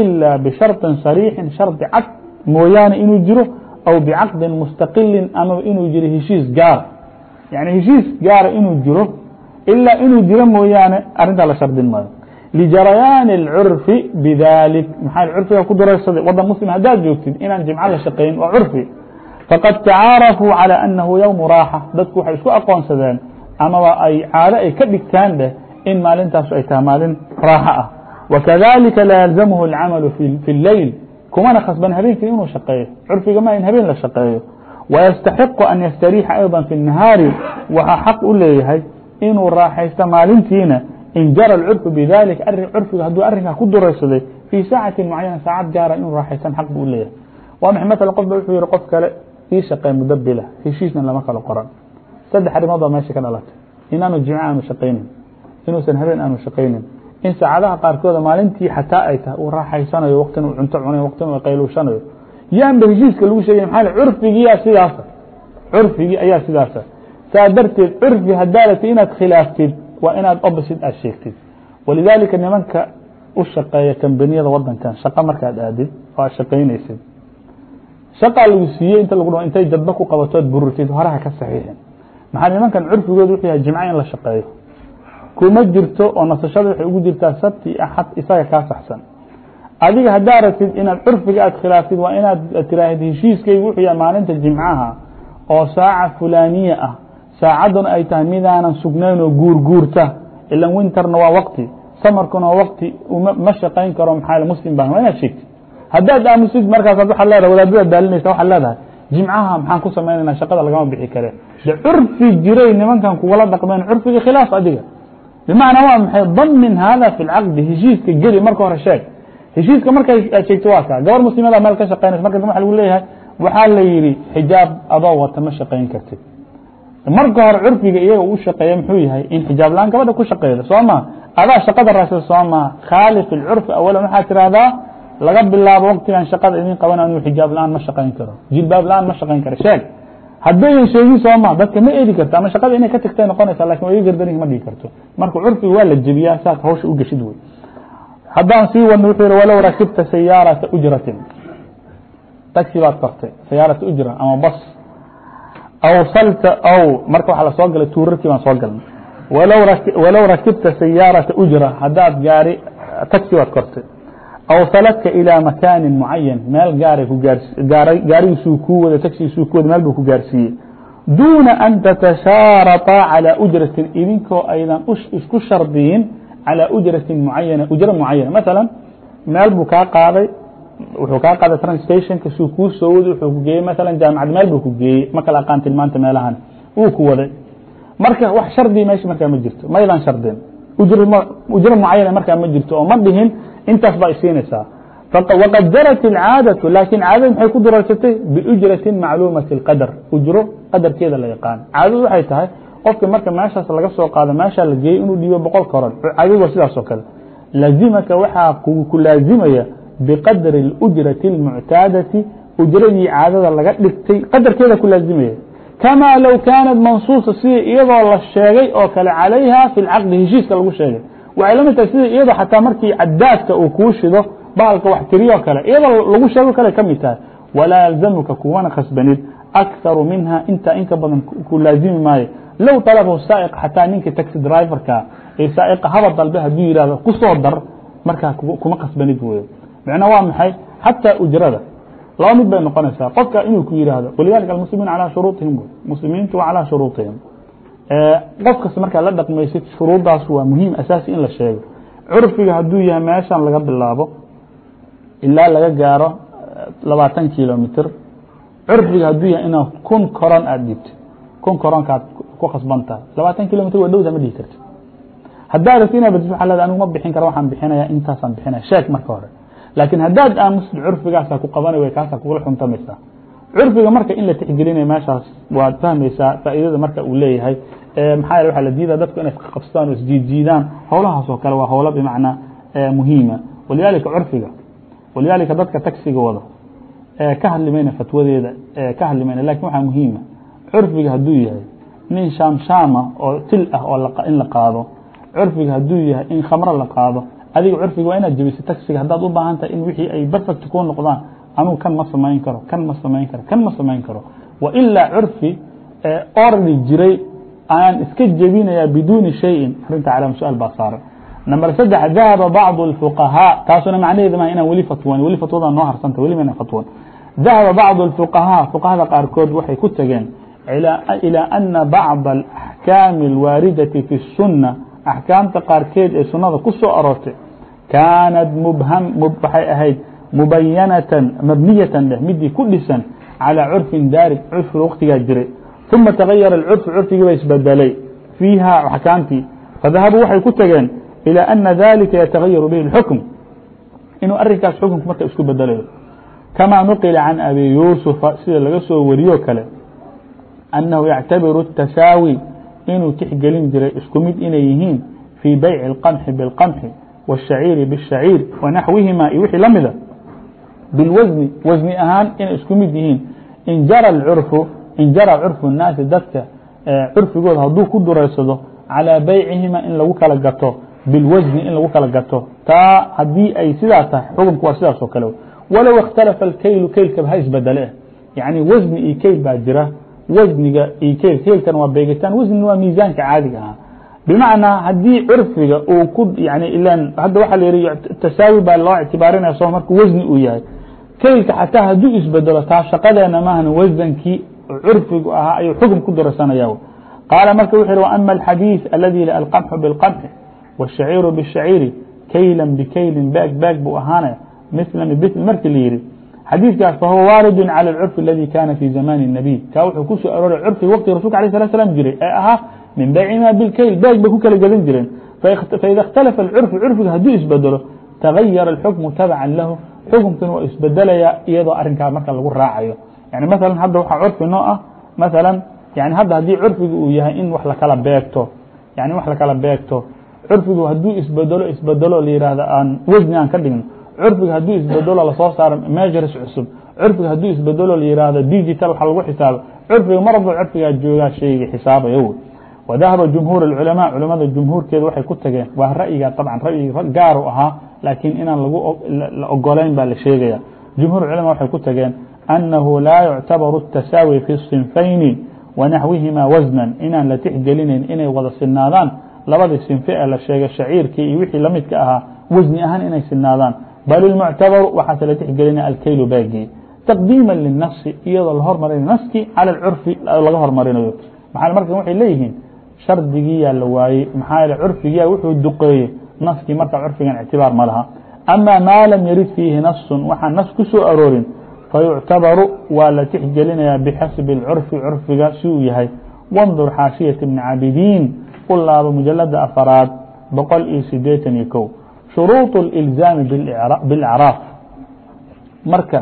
إlا بشharطi صريiحi sharطi cad mooyaane inuu jiro aw بcaqdi mustaqili amaba inuu jiro heshiis gaar. Yaعnي heshiis gaara inuu jiro ilaa inuu jiro mooyaane arintaa la shardin maayo. لijarayaan الcurفi bidalik. Maxaa curfiga ku duraysada wadan muslim haddaad joogtid inaan jimco la shaqayn waa curfi. Faqad tacaarafuu calى أnahu ywmu raaxa. Dadku waxay isku aqoonsadeen amaba ay caado ay ka dhigtaan dheh in maalintaasu ay tahay maalin raaxo ah. وkadalika laa yalzamhu اlcamalu fi اleyl kumana khasban habeenkii inuu shaqeeyo. Curfiga ma in habeen la shaqeeyo. ويstaxiqu an yastariixa ayضا fi الnahaari waxaa xaq u leeyahay inuu raaxaysto maalintiina. In jara اcurfu bidalik curfiga hadduu arrinkaa ku duraysaday fii saacati mucayana saacad gaara inuu raaxaystan xaq buu leeyahay. Wa maxay mala qof wuxuu yihi qof kale ii shaqee mudo bila heshiisna lama kala qoran saddex arrimood baa meesha ka dhalatay. Inaanu jimco aanu shaqaynin inuusan habeen aanu shaqaynin. In saacadaha qaarkooda maalintii xataa ay tahay uu raaxaysanayo waqtin uu cunto cunayo waqtin uu qayluushanayo. Yaanba heshiiska lagu sheegay maxaa curfigiyaa sidaasa curfigii ayaa sidaasa saa darteed curfi hadaalati inaad khilaaftid waa inaad opposite aad sheegtid. Walidaalika nimanka u shaqeeya kambaniyada wadankan shaqo markaad aadid oo aad shaqaynaysid. Shaqaa lagu siiyey inta lagu intay jadba ku qabatood bururtid horaha ka saxiixin maxaa nimankan curfigooda wuxuu yahay jimco in la shaqeeyo? Kuma jirto oo nasashada waxay ugu jirtaa sabti axad isaga kaa saxsan. Adiga haddaa ratid inaad curfiga aad khilaaftid waa inaad tiraahid heshiiskaygu wuxuu yahay maalinta jimcaha oo saaca fulaaniya ah. Saacadduna ay tahay midaanan sugnayn oo guurguurta. Ilan winterna waa waqti samarkuna waa waqti. Ma shaqayn karo maxaa muslim baan waa inaad sheegtid. Haddaad aamusid markaasaad waxaad leedahay wadaadadaad daalinaysa waxaad leedahay. Jimcaha maxaan ku samaynayna shaqada lagama bixi kare. de curfi jiray nimankan kugala dhaqmeen curfiga khilaaf adiga. Bmacnaa waa maxay? Damin hada fi اlcaqdi heshiiska geli marka hore sheeg. Heshiiska markay aad sheegto waa kaa gabar muslimada meel ka shaqeynaysa marka waa lagu leeyahay waxaa la yihi xijaab adoo wata ma shaqayn kartid. Marka hore curfiga iyaga u shaqeeya muxuu yahay in xijaab la'aan gabadha ku shaqeyda soo ma. Adaa shaqada raasida soo ma. Khaalif اlcurfi awalan waxaa tirahdaa laga bilaabo waqtigan shaqada idin qaban anuu xijaab la'aan ma shaqayn karo. Jilbaab la'aan ma shaqayn karo. Sheeg haddayan sheegin sooma dadka ma eedi karto ama shaqada inay ka tagtay noqonaysa laakiin waa iga gardanig ma dhigi karto. Marka curfiga waa la jebiyaa saas hawsha u geshid wey. Haddaan sii wadno wuxuu yihi walow rakibta sayaarata ujratin. Taxi baad kortay sayaarata ujra ama bas awsalta aw marka waxaa la soo galay tuurarkii baan soo galnay. Walow rakibta sayaarata ujra haddaad gaari taxi baad kortay awsaladka ilىa makaani mucayan meel gaara gaarigiisuu kuu wada tagsiisuu ku wada meel buu ku gaarsiiyey duuna an tatashaaraطa calىa ujratin idinkoo aydan isku shardiyin calىa ujratin mucayana ujra mucayana maala meel buu kaa qaaday wuxuu kaa qaaday transtationka suu kuu soo waday wuxuu ku geeyey maala jaamacad meel buu ku geeyey ma kala aqaan tilmaanta meelahan wuu ku waday marka wax shardi meesha markaa ma jirto maydan shardin ujro mucayana markaa ma jirto oo ma dhihin intaas baa isiinaysaa waqad jarat اcaadaةu laakiin caadada maxay ku durarsatay biujrati macluumaةi اqadr ujro qadarkeeda la yaqaan caadadu waxay tahay qofka marka meeshaas laga soo qaado meeshaa la geeyey inuu dhiibo boqol koran caadadu waa sidaas oo kale laazimaka waxaa ku laazimaya biqadri اujrati اlmuctaadati ujradii caadada laga dhigtay qadarkeeda ku laazimaya kama low kaanat mansuusa sida iyadoo la sheegay oo kale calayha fi اlcaqdi heshiiska lagu sheegay waxay la mid tahay sida iyadoo xataa markii cadaadka uu kuu shido bahalka wax tiriyoo kale iyadoo lagu sheego kale ka mid tahay walaa yalzamuka kuwana khasbanid akharu minha intaa inka badan ku laazimi maayo. Low talabhu saaiq xataa ninka taxi driverka ee saaiqa haba dalbe hadduu yihahdo ku soo dar markaa kuma khasbanid wey micnaa waa maxay? Xataa ujrada. Laba mid bay noqonaysaa. Qofka inuu ku yihahdo walidalika almuslimiin calaa shuruuطihim muslimiintu calaa shuruuطihim qof kasta markaa la dhaqmaysid shuruuddaas waa muhiim asaasi in la sheego. Curfiga hadduu yahay meeshan laga bilaabo ilaa laga gaaro labaatan kilomitr curfiga hadduu yahay inaad kun koron aada dhibtid kun koronkaad ku khasban tahay labaatan kilomitr waa dhowda ma dhihi kartid haddaad rabti inaa badid waa leeda anigu ma bixin kara waxaan bixinaya intaasaan bixinaya. Sheeg marka hore. Laakiin haddaad aamusid curfigaasa ku qabanay way kaasa kugula xuntamaysaa curfiga marka in la tixgelinaya meeshaas waad fahmaysaa faa'iidada marka uu leeyahay. Maxaa waa la diida dadku inay qabsadaan oo isjiidjiidaan howlahaas oo kale waa howlo bimacnaa muhiima. Walidaalika curfiga walidaalika dadka ee ka hadli mayna fatwadeeda ee ka hadli mayna laakiin waxaa muhiima. Curfiga hadduu yahay nin shaamshaama oo til ah oo in la qaado. Curfiga hadduu yahay in khamro la qaado. Adiga curfiga waa inaad jebiso tagsiga haddaad u baahan tahay in wixii ay perfect kuu noqdaan anugu kan ma samayn karo kan ma samayn karo kan ma samayn karo. وإlاa curفi ee orli jiray aan iska jebinaya biduni شhayءi arinta calaam su'aal baa saaran. نمبر سدح ذهب بعض الفقهاء taasuna macنheed m inaan weli fatwon weli fatwada noo harsanta weli mana fatwon ذahب بعض الفقهاء فقهda qaarkood waxay ku tageen إلى أنa بعض الأحكاaم الwاaridةi fi السuنة أحكاamta qaarkeed ee sunada ku soo aroortay kaanad waxay ahayd mubayanatan mabniyatan dheh midii ku dhisan calى curfin daarig curfiga waktigaa jiray ثuma tagayara اcurfu curfigii ba isbedelay fiiha axkaamtii fadahabuu waxay ku tageen ilى ana dalika yatagayaru bihi اxukm inuu arinkaas xukunku marka isku bedelayo kama nuqila can abi yusufa sida laga soo wariyo kale أنhu yctabiru التasaawi inuu tixgelin jiray isku mid inay yihiin fii bayci الqمxi bاlqمxi والshaciiri bالshaciir وanaxwihima iyo wixii la mida biاlwزni wasni ahaan inay isku mid yihiin in jara curfu in jara curfu الnaasi dadka curfigooda hadduu ku dureysado calىa baycihima in lagu kala gato bilwزni in lagu kala gato taa haddii ay sidaa tahay xukunku waa sidaas oo kale walow اkhtalafa اkeylu keylkaba ha isbedele yaعni wasni iyo keyl baa jira wasniga iyo keyl keylkan waa beegitaan wasnina waa miisaanka caadiga ahaa bimacnaa haddii curfiga uu ku yani ilan hadda waxaa la yihi tasaawi baa loo ictibaarinaya soo marka wasni uu yahay kelka xataa haduu isbedelo taa shaqadeena maahan wasdankii curfigu ahaa ayuu xukm ku darsanaya qaala marka wuxuu yhi ama اxadiiث aladi alqamxu bاlqamxi wالshaciiru bالshaciiri kaylan bikaylin baag baag buu ahaanaya mila bmil markii la yihi xadiiثkaas fahuwa waarid calى اcurfi aladi kana fi zamani الnabiy kaa wuxuu ku soo arooray curfiga rasulka alيه sla slam jiray ee ahaa min baycima bilkayl baag bay ku kala gadan jireen. Faida اkhtalafa اcurfu curfiga haduu isbedelo tagayara اxukmu tabca lahu xukumkina waa isbedelaya iyadoo arinkaa marka lagu raacayo. Yani maala hadda waxaa curfi noo ah maala yani hadda haddii curfiga uu yahay in wax lakala beegto yani wax lakala beegto curfigu hadduu isbedelo isbedelo la yihahdo aan wasni aan ka dhigno curfiga hadduu isbedelo la soo saaro measures cusub curfiga hadduu isbedelo la yihahdo digital waxa lagu xisaabo curfiga mar walba curfigaa joogaa shayga xisaabayo wy wadahaba jumhuur اculamaa culamada jumhuurkeeda waxay ku tageen waa ra'yiga طabcan ra'yi gaaru ahaa laakiin inaan lagu la ogolayn baa la sheegaya jumhur culama waxay ku tageen annahu laa yuctabaru الtasaawi fi الصinfayni wanaxwihima wasnan inaan la tixgelinayn inay wada sinaadaan labadii sinfe ee la sheegay shaciirkii iyo wixii lamidka ahaa wasni ahaan inay sinaadaan bal ilmuctabaru waxaase la tixgelinaya alkeylu baagii taqdiima linafsi iyadoo la hormarinayo naskii cala curfi laga hormarinayo maxaa marka waxay leeyihiin shardigiyaa la waayey maxaa yeele curfigiya wuxuu duqeeyey naskii marka curfigan ictibaar ma laha ama maa lam yarid fiihi nafsun waxaan nas ku soo aroorin fayuctabaru waa la tixgelinayaa bixasbi اcurfi curfiga si uu yahay wandur xaashiyaة bni cabidiin u laabo mujalada afaraad boqol iyo sideetan iyo kow shuruuط اlإlzaami biاlإcraaf marka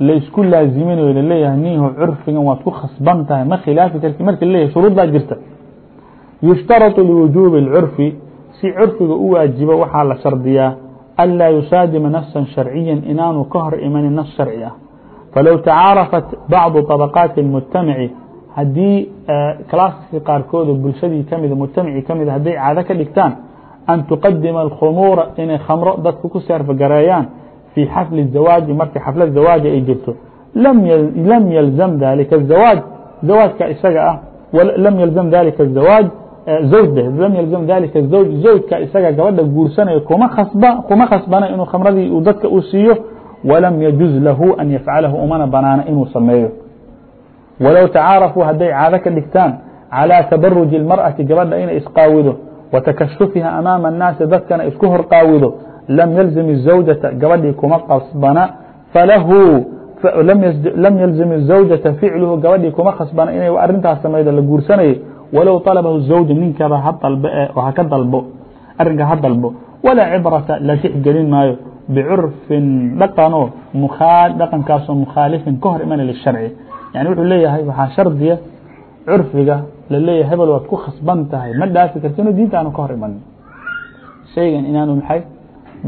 laysku laaziminayo laleeyahay niho curfigan waad ku khasban tahay ma khilaafi karti marka laleeyahay shuruud baa jirta yushtaratu liwujuubi اlcurfi si curfiga u waajibo waxaa la shardiyaa an laa yusaadima nafsan sharciya inaanu ka hor imanin nafs sharci ah falow tacaarafat bacdu طabaqaati اmujtamaci haddii kalaasaska qaarkooda bulshadii kamida mujtamacii kamida hadday caado ka dhigtaan an tuqadima alkhumuura inay khamro dadka ku seerfagareeyaan fii xafli الzawaaji marka xaflad zawaaja ay jirto lam yalzam dalika الzawaaj zawaajka isaga ah lam yalzam dalika الzawaaj زوج لm ylزم dalika الزوج زوجka isaga gabadha guursanayo kuma khasbana inuu khmradii u dadka u siiyo walam يجuز lahu an yafcalahu umana banaano inuu sameeyo. Walow tacaarafuu hadday caado ka dhigtaan calىa tabaruji اlmarأaةi gabadha inay isqaawido watakashufiha amaama الnaasi dadkana isku horqaawido lam yalزim الزawjaةa gabadhii kuma khasbana falahu lam yalزim الزawjaةa ficluhu gabadhii kuma khasbana inay arintaas samaydo la guursanayay walow طalbahu zawju ninkaba ha eh, ka dalbo arinka ha dalbo walaa cibrata la six gelin maayo bicurfin dhaqanoo dhaqankaasoo mukhaalifin ka hor imana lisharci yani wuxuu leeyahay waxaa shardiya curfiga la leeyahay hebel waad ku khasban tahay ma dhaafi kartino diinta aanu ka hor imanin. Shaygan inaanu maxay?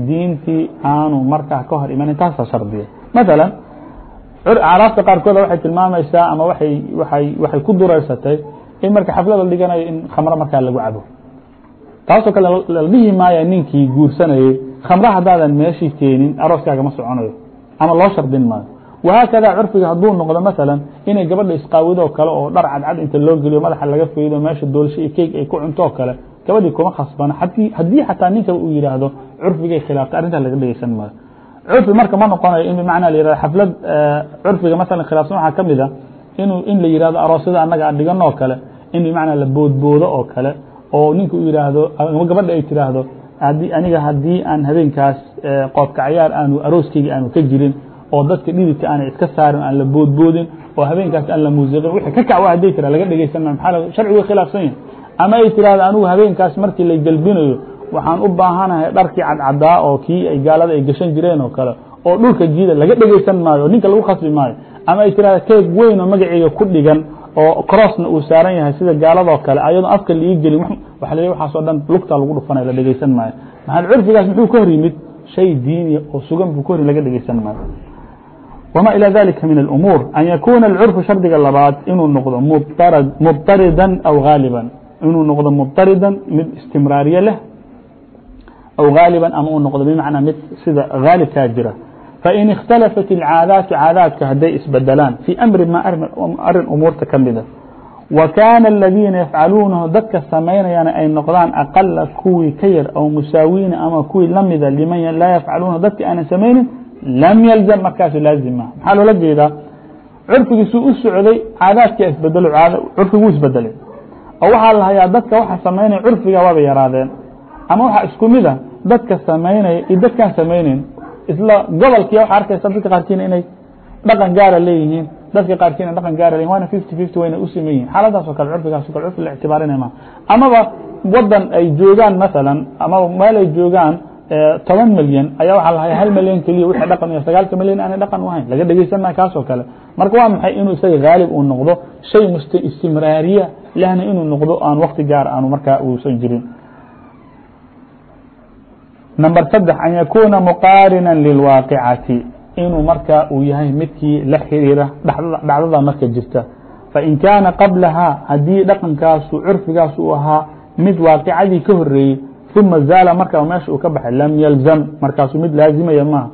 Diintii aanu markaa ka hor imanin taasa shardiya. Maala alaabta qaarkooda waxay tilmaamaysaa ama waay waxay ku duraysatay in marka xaflad la dhiganayo in khamro markaa lagu cabo. Taasoo kale la maaya ninkii guursanayey khamre haddaadan meeshii keenin arooskaaga ma soconayo ama loo shardin maayo. Wahaakada curfiga hadduu noqdo maثala inay gabadha isqaawidoo kale oo dhar cadcad inta loo geliyo madaxa laga faydo meesha doolsho iyo keeg ay ku cunto oo kale gabadhii kuma khasbana. Haddii xataa ninkaba uu yidhaahdo curfigay khilaaftay arrintaa laga dhegeysan maayo. Curfi marka ma noqonayo in bimacnaa la yihahdo xaflad curfiga masalan khilaafsan waxaa ka mid a inu in la yihahdo aroosyada annaga aan dhigan oo kale in bimacnaa la boodboodo oo kale oo ninka u yidhaahdo ama gabadha ay tiraahdo aniga haddii aan habeenkaas qoobka cayaar aanu arooskeyga aanu ka jirin oo dadka dhididka aanay iska saarin aan la boodboodin oo habeenkaas aan la muusiqin wixii ka kacwa hadday tira laga dhegeysan maayo maxaa sharcigu khilaafsan yahay ama ay tirahdo anigu habeenkaas markii la gelbinayo waxaan u baahanahay dharkii cadcadaa oo kii ay gaalada ay gashan jireen oo kale oo dhulka jiida laga dhegeysan maayo oo ninka lagu khasbi maayo. Ama ay tirahdo keeg weyn oo magaceega ku dhigan oo crossna uu saaran yahay sida gaaladoo kale ayadoo afka laii gelin waa la waxaasoo dhan lugtaa lagu dhufanaya la dhegeysan maayo maxaa curfigaas muxuu ka hor yimid shay diiniya oo sugan buu ka hor laga dhegeysan maayo وma ilى ذalika min الأmuur an yakuna الcurfu shardiga labaad inuu noqdo mضطarida aw غaaliba inuu noqdo mضطarida mid istimraariye leh aw غaaliba ama uu noqdo bmacnaa mid sida haalibkaa jira fain اkhtalafat الcaadaatu caadaadka hadday isbedelaan fii amri ma arin umuurta ka mida wa kaana اladiina yafcaluunahu dadka samaynayana ay noqdaan aqala kuwii ka yar aw musaawiina ama kuwii lamida liman laa yafcaluunahu dadka aanan samaynin lam ylzam markaasu laazima maxaa loola jeedaa curfigiisuu u socday caadaadkia isbedelo curfiguu isbedelay oo waxaa la hayaa dadka waxa samaynaya curfiga waaba yaraadeen ama waxaa isku mid a dadka samaynaya iyo dadkaan samayneyn isla gobolkii waxa arkaysa dadka qaarkiina inay dhaqan gaara leeyihiin. Dadka qaarkiina dhaqan gaara leyihin waana fifty fifty wayna u siman yihiin xaaladaasoo kale curfigaas kale curfi la ictibaarinay ma amaba wadan ay joogaan masalan amaba meel ay joogaan toban milyan ayaa waxaa lahay hal milyan keliya wixii dhaqan iyo sagaalka milyan aanay dhaqan u hayn laga dhegeysan kaasoo kale. Marka waa maxay inuu isaga haalib uu noqdo? Shay must istimraariya lehna inuu noqdo aan wakti gaar aanu markaa uusan jirin number saddex an yakuna muqaarina lilwaaqicati inuu markaa uu yahay midkii la xiriira dhacdada marka jirta fain kaana qablaha haddii dhaqankaasu curfigaas uu ahaa mid waaqicadii ka horeeyey ثuma zaala markaa meesha uu ka baxay lam yalzam markaasuu mid laazimaya maaha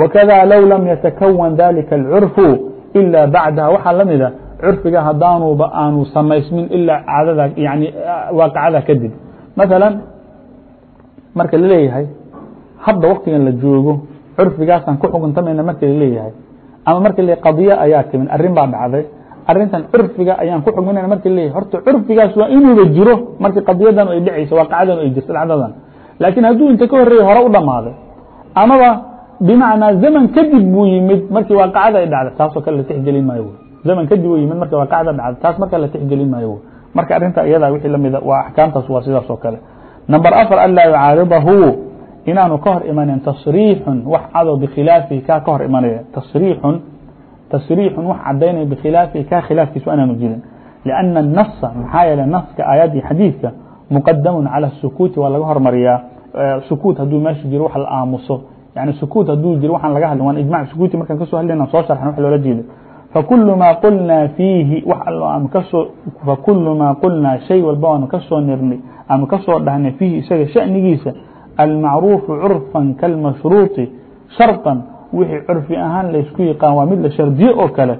wakada low lam yatakawan dalika اlcurfu ilaa bacdaha waxaa la mida curfiga hadaanuba aanu samaysmin ilaa cadada yani waaqicada kadib maثala marka laleeyahay hadda waktigan la joogo curfigaasaan ku xukuntamayna marka la leeyahay ama marka le qadiya ayaa timin arrin baa dhacday. Arintan curfiga ayaan ku xugminana marka leeyahy horta curfigaas waa inuuba jiro markii qadiyadan ay dhacayso waaqacadan ay jirto dhacdadan laakiin hadduu inta ka horeeyey hore u dhamaaday amaba bimacnaa zaman kadib buu yimid markii waaqacada ay dhacday taasoo kale la tixgelin maayo. Zaman kadib uu yimid markii waaqacada dhacday taas marka la tixgelin maayo. Marka arrinta iyada wixii lamida waa axkaamtaas waa sidaas oo kale. Number afar an laa yucaaridahu inaanu ka hor imanin تصriixun wax cadow bkhilaafi ka ka hor imanaya riun tasriixun wax cadaynaya bkhilaafi ka khilaafkiisu anaanu jirin. لأna الnaصa maxaa yeele naska aayadda iyo xadiidka muqadamu calى الsukuuti waa laga hormariyaa. Sukuut haduu meesha jiro wax la aamuso. Yani sukuut haduu jiro waxaan laga hadlin waan ijmac sukuuti markaan ka soo hadlayna soo sharxan wax loola jeedo. Fakul maa qulnaa fiihi wax allo aanu ka soo fakulu maa qulnaa shay walba waanu ka soo nirnay aanu ka soo dhahnay fiihi isaga shanigiisa almacruufu curfan kalmashruuطi sharطan wixii curfi ahaan laysku yaqaan waa mid la shardiye oo kale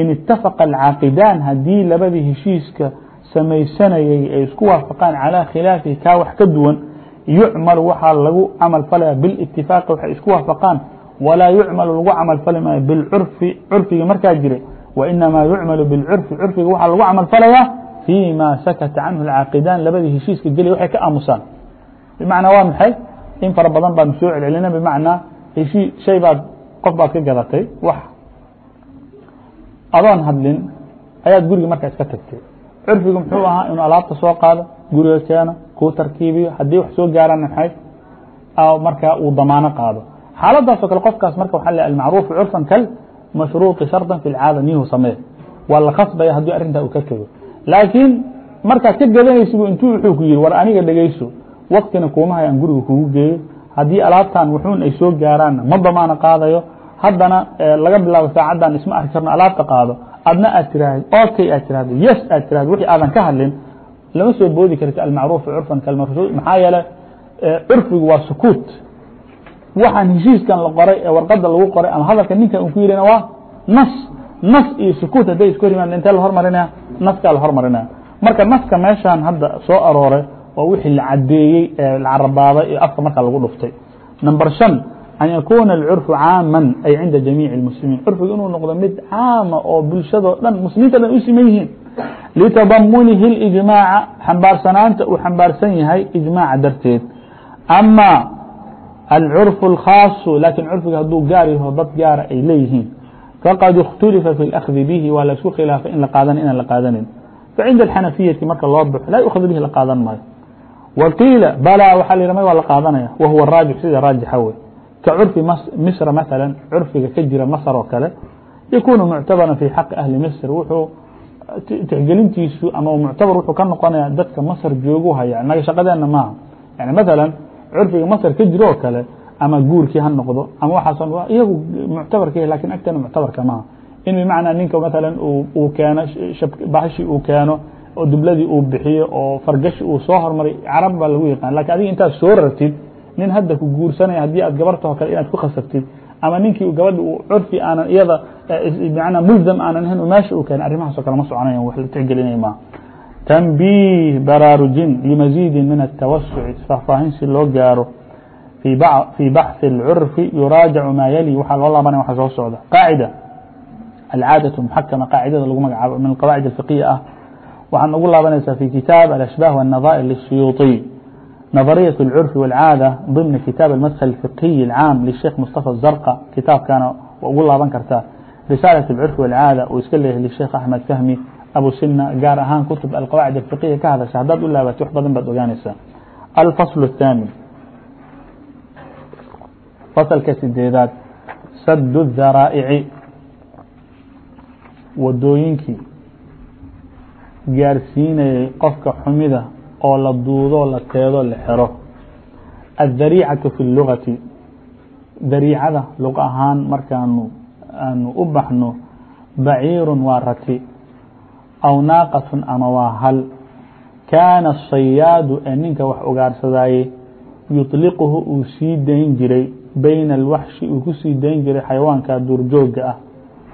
in itafaqa alcaaqidaan haddii labadii heshiiska samaysanayay ay isku waafaqaan calaa khilaafihi kaa wax ka duwan yucmalu waxaa lagu camal falaya bilitifaaqi waxay isku waafaqaan walaa yucmalu lagu camal fali maayo bilcurfi curfigii markaa jiray wainamaa yucmalu bilcurfi curfiga waxaa lagu camal falayaa fii ma sakata canhu alcaaqidaan labadii heshiiska geliya waxay ka aamusaan bimacnaa waa maxay? In fara badan baanu soo celcelina bimacnaa heshii shay baad qof baad ka gadatay wax. Adoon hadlin ayaad guriga markaa iska tagtay. Curfigu muxuu ahaa inuu alaabta soo qaado guriga keeno kuu tarkiibiyo haddii wax soo gaaraan maxay? Markaa uu damaano qaado. Xaaladaasoo kale qofkaas marka waxa le almacruufu curfan kal mashruuطi sharطan fi lcaada niyuhu samee waa la khasbaya haddii arrintaa uu ka tego laakiin markaad ka gadanaysibu intuu wuxuu ku yihi war aniga dhegeyso waktina kuuma hay aan guriga kugu geeyo haddii alaabtan wuxuun ay soo gaaraanna ma damaana qaadayo. Haddana laga bilaabo saacaddan isma arki karno alaabta qaado. Adna aad tiraahd okay aad tiraahdo yes aad tiraahdo wixii aadan ka hadlin lama soo boodi karti almacruufu curfan kalmarsuul maxaa yeele curfigu waa sukuut. Waxaan heshiiskan la qoray ee warqada lagu qoray ama hadalka ninkan uu ku yirina waa nas. Nas iyo sukuut hadday isku hor intee la hormarinaya naskaa la hormarinaya marka naska meeshaan hadda soo arooray oo wixii la cadeeyey ee la carabaaday iyo afka marka lagu dhuftay. Number shan an yakuuna اlcurfu caaman ay cinda jamiici اmuslimiin curfiga inuu noqdo mid caama oo bulshadoo dhan muslimiinta dhan u siman yihiin. Litadamunihi اlijmaaca xambaarsanaanta uu xambaarsan yahay ijmaaca darteed. Ama alcurfu اlkhaasu laakiin curfiga hadduu gaar yaho dad gaara ay leeyihiin. Faqad اkhtulifa fi اlأkhdi bihi waa la isku khilaafay in la qaadana inaan la qaadanin. Facinda اxanafiyaةi marka loo baxo laa yukhad bihi la qaadan maayo waxaa la yidhi may waa wa huwa raajix sida raajixa wey ka curfi misra maala curfiga ka jira masr oo kale yakunu muctabaran fi xaqi ahli misr wuxuu tixgelintiisu ama muctabar wuxuu ka noqonaya dadka masr joogu haya naga shaqadeena maaha yani maala curfiga masr ka jiro oo kale ama guurkii ha noqdo ama waxaas iyagu muctabarka laakiin agteena muctabarka maaha in bimacnaa ninka maala uu keeno bahashii uu keeno oo dubladii uu bixiyo oo fargashi uu soo hormaray carab baa lagu yaqaan. Lakin adiga intaad soo rartid nin hadda ku guursanaya haddii aad gabartao kale inaad ku khasabtid ama ninkii gabadhi uu curfi aanan iyada eh, manaa mulzam aanan ahayn meesha uu keenay arrimahaas oo kale ma soconaya wax la tixgelinaya maha tanbiih baraarujin limaziidin min atawasuci faahfaahin si loo gaaro. Fii baxhi اlcurfi yuraajacu maa yali waxaa loo laabanaya waxa soo socda. Qaacida. Alcaadaةu muxakama qaacidada lagu magacaabo min qawaacid alfiqiya ah waxaad ugu laabanaysaa fi kitaab alashbaah والnadائر lلsuyuuطي نظرية الcرف والعاadة ضمن kitاaب المدخل الفقهي العاam للشhيkh مصطفى الزرقة kitaabkana wa ugu laaban kartaa رiساaلة الcرف والعاadة uu iska leeyahy للشhيkh أحمد فهمي أبو سنة gaar ahaan kتب القواعد الفقهية ka hadشha hadaad u laabato wax badan baad ogaanaysaa الفصل الثامن فصلka sideedaad سد الذرائع wadooyinkii gaarsiinayay qofka xumida oo la duudo la teedo la xero الdariicaةu fi اlugati dariicada luq ahaan markaanu aanu u baxno baciiru waa rati aw naaqaة ama waa hal kaana الصayaadu ee ninka wax ugaarsadayey yuطliquhu uu sii dayn jiray bayna اlwaxshi uu ku sii dayn jiray xayawaanka duurjooga ah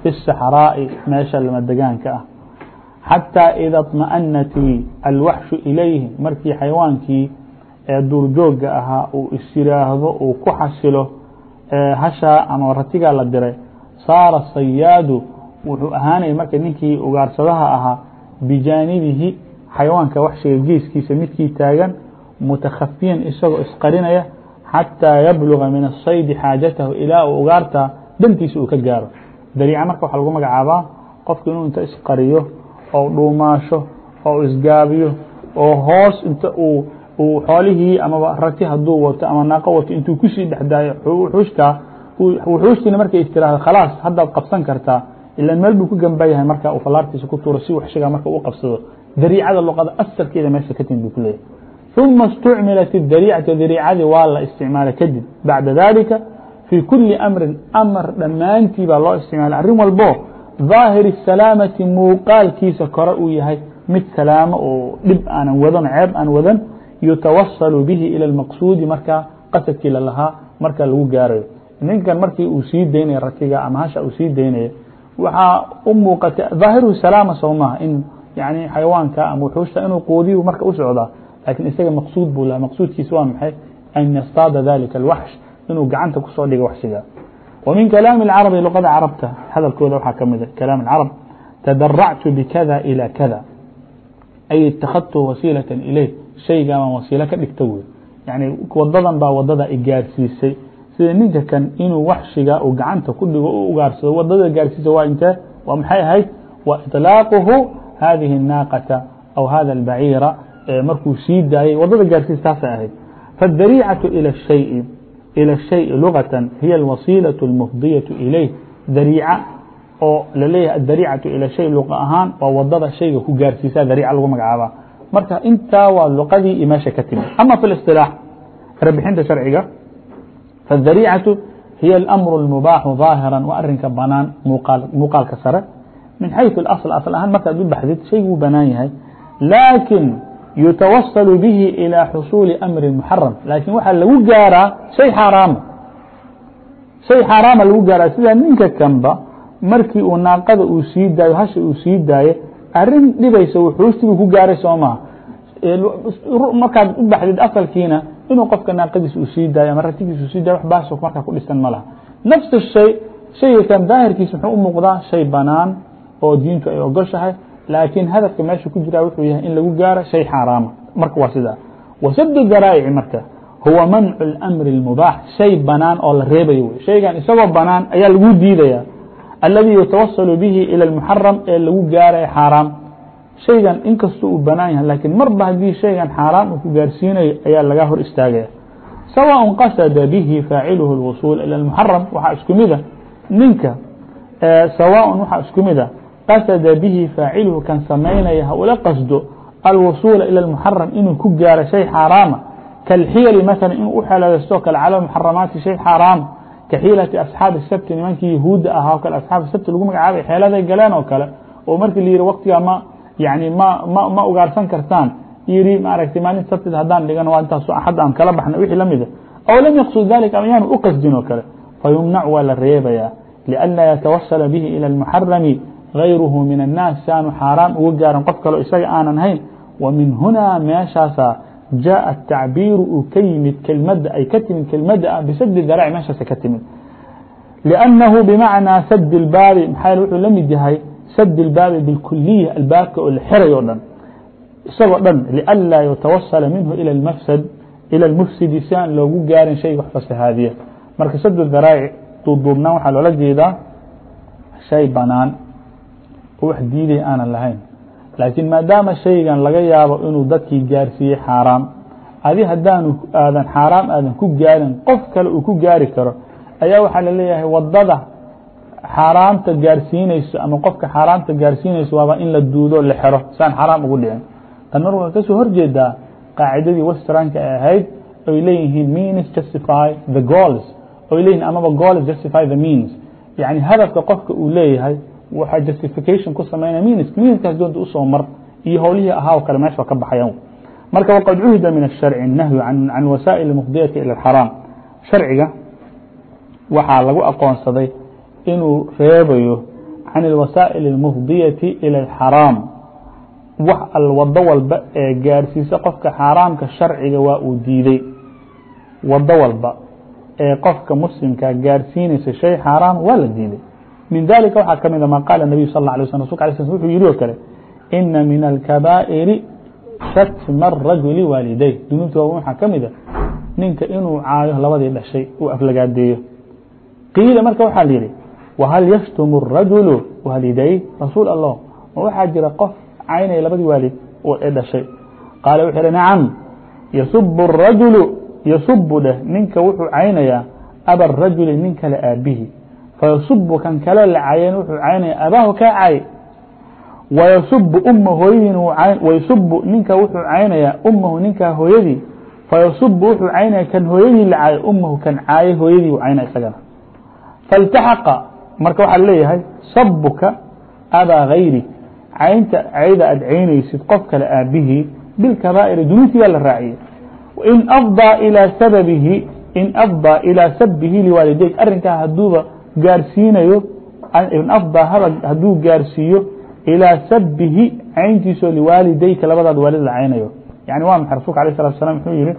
fi الsaxraaءi meesha lama degaanka ah xatىa ida اطmaأnat alwaxshu ilayhi markii xayawaankii ee duurjooga ahaa uu isiraahdo uu ku xasilo hashaa ama ratigaa la diray saara sayaadu wuxuu ahaanaya marka ninkii ugaarsadaha ahaa bijaanibihi xayawaanka waxshiga geeskiisa midkii taagan mutakhafiyan isagoo isqarinaya xatىa yabluga min الsaydi xaajatahu ilaa uu ugaarta dantiisa uu ka gaaro dariica marka waxaa lagu magacaabaa qofku inuu inta isqariyo oo dhuumaasho oo isgaabiyo oo hoos inta uu uu xoolihii amaba rati hadduu wato ama naaqo wato intuu kusii dhexdaayo wuxuushtaa wuxuushtiina markay istiraahdo khalaas haddaad qabsan kartaa ilan meel buu ku gamba yahay marka uu fallaartiisa ku tuuro si waxshiga marka u qabsado dariicada luqada asalkeeda meesha ka timid buu ku leeyahay ثuma اstucmilat الdariicatu dariicadii waa la isticmaalay kadib bacda dalika fii kuli amrin amar dhammaantii baa loo isticmaalay arrin walbo ظaahir الsalaamati muuqaalkiisa kore uu yahay mid salaamo oo dhib aanan wadan ceeb aan wadan yutawasalu bihi ilى اmaqsuudi markaa qasadkii lalahaa marka lagu gaarayo ninkan markii uu sii daynaya ratiga ama hasha uu sii daynaya waxaa u muuqata ظaahiru salaama soo maha in yani xayawaanka ama wuxuushta inuu quudiyu marka u socdaa lakin isaga maqsuud buu laha maqsuudkiisa waa maxay an yastaada dalika اlwaxsh inuu gacanta kusoo dhigo waxshiga ومن كلاaم الcرب لqada cربta hadلkooda wa ka mid كلاaم الcرب تdرcت بkdا إلى kdا أي اتkdت وasيلة إليه شhaygaa wasiiلo ka dhigta wy yعnي wadadan baa waddada gaarsiisay. Sida ninka kan inuu waxshiga gacanta ku dhigo u gaarsado waddada gaarsiisa wa intee? Wa maxay ahayd? وإطلاaقhu hذihi الناaqةa أو hذا البعيرة markuu sii daayey waddada gaarsiis taasa ahayd. فالdريcة إلى الشhayء ilى الshayءi lugaة hiy اlwasiilaة اlmufdiyaة ilayh dariica oo laleeyahay adariicaةu ilى shay luqa ahaan waa wadada shayga ku gaarsiisa dariica lagu magacaaba marka intaa waa luqadii iyo meesha ka timid ama fi ااصطilaax rabixinta sharciga faالdariicaةu hiy اlamru اlmubaaxu ظaahira waa arinka banaan muuqaalka sare min xayثu اأصل aصل ahaan markaad u baxdid shaygu wuu banaan yahay laakin يتوصل به إلى حصول أمر محرم لكن waxa lagu gaaraa شhay xaaraama شhay xaaraama lagu gaaraa sida ninka kanba markii uu naaqada uu sii daayo hasha uu sii daayo arrin dhibaysa wuxuustibu ku gaaray soo maha markaad u baxdid asalkiina inuu qofka naaqadiis uu sii daayo ama ratigiis uu sii dayo baaso markaa ku dhisan ma laha. Nafs shayga kan daahirkiis muxuu u muuqdaa shay banaan oo diintu ay ogoshahay laakiin hadafka meesha ku jira wuxuu yahay in lagu gaaro shay xaaraama marka waa sidaa wasadu daraa'ici marka huwa mancu اlamri اlmubaax shay banaan oo la reebayo wey shaygan isagoo banaan ayaa lagu diidaya alladii yatawasalu bihi ilى اlmuxaram ee lagu gaaraya xaaraam shaygan inkastoo uu banaan yahay lakiin marba haddii shaygan xaaraam uu ku gaarsiinayo ayaa laga hor istaagaya. Sawaaء qasada bihi faaciluhu اlwusuul ilى اlmuxaram waxaa isku mida ninka sawaaء waxaa isku mida qasada bihi faaciluhu kan samaynaya ha ula qasdo alwusuula ilى اmuxaram inuu ku gaaro shay xaaraama kalxiyali maala inuu u xeeladaysto kale cala muxaramaati shay xaaraama kaxiilati asxaabi sabti nimankii yahuudda ahaa o kale asxaab sabti lagu magacaabay xeeladay galeen oo kale oo markii la yihi waktigaa ma yani ma ma ma ugaarsan kartaan yiri maaragtay maalin sabtida haddaan dhigan waa intaas axad aan kala baxna wixii lamida aw lam yaqsud dalika ama yaanu u qasdin oo kale fayumnac waa la reebayaa lianlaa yatawasala bihi ilى اlmuxarami غayruhu min الnaas saanu xaaraan uga gaarin qof kaleo isaga aanan hayn wa min hunaa meeshaasa jaaءa الtacbiiru uu ka yimid kelmadda ay ka timid kelmadda bisadi daraac meeshaasa ka timid لأnnahu bmacnaa sad اlbaabi maxaa wuxuu la yahay sad اlbaabi biاlkuliya albaabka oo la xiray o dhan isagoo dhan lianlaa yatawasala minhu ilى اmafsad ilى اlmufsidi si aan loogu gaarin shayga wax fasahaadiya marka sad daraac duuduubnaan waxaa loola jeedaa shay banaan oo wax diiday aanan lahayn. Laakiin maadaama shaygan laga yaabo inuu dadkii gaarsiiyey xaaraam adi haddaanu aadan xaaraam aadan ku gaarin qof kale uu ku gaari karo ayaa waxaa la leeyahay waddada xaaraamta gaarsiinayso ama qofka xaaraamta gaarsiinayso waaba in la duudo la xero si aan xaaraam ugu dhicin. Tan mar waa ka soo horjeedaa qaacidadii westranka ay ahayd oy leeyihiin means justify the goals oy leeyihiin amaba goals justify the means. Yani hadafka qofka uu leeyahay waxaa justification ku samaynaya means meanskaas doonta usoo mar iyo howlihii ahaa o kale meesha ka baxayan marka waqad cuhida min الsharci الnahyu can wasaa'il mufdiyati ilى اxaraam sharciga waxaa lagu aqoonsaday inuu reebayo can اlwasaa'il اlmufdiyati ilى اxaraam wax al wado walba ee gaarsiisa qofka xaaraamka sharciga waa uu diiday wado walba ee qofka muslimka gaarsiinaysa shay xaaraam waa la diiday min dalika waxaa ka mida ma qaala الnabiyu sal اه alيه sl rasulka ala sl wuxuu yihi oo kale ina min alkabaa'iri shatma الrajuli waaliday dunuubta waaweyn waxaa ka mida ninka inuu caayo labadii dhashay uu aflagaadeeyo qiila marka waxaa la yihi whal yashtumu الrajulu waaliday rasuul allah ma waxaa jira qof caynaya labadii waalid ee dhashay qaala wuxuu hi nacam yasubu الrajulu yasubu dheh ninka wuxuu caynayaa aba الrajuli nin kale aabihi fayasubu kan kale la cayen wuxuu caynaya abaahu kaa cay wayasubu uma hooyadiin wayasubu ninka wuxuu caynayaa umahu ninkaa hooyadii fayasubu wuxuu caynaya kan hooyadii la caayo umahu kan caayay hooyadii u caynaya isagana faاltaxaqa marka waxaa leeyahay sabuka abaa gayri caynta cayda aad caynaysid qof kale aabihii bilkabaa'iri dunuubtii baa la raaciyey in afضىa ilىa sababihi in afضىa ilىa sabihi liwaalideyk arrinkaa haduuba gaarsiinayo in afضىa hadduu gaarsiiyo ilىa sabihi cayntiisoo liwaalideyka labadaad waalid la caynayo yani waa maxay rasulka alيه الsلatu sلام wuxuu yihi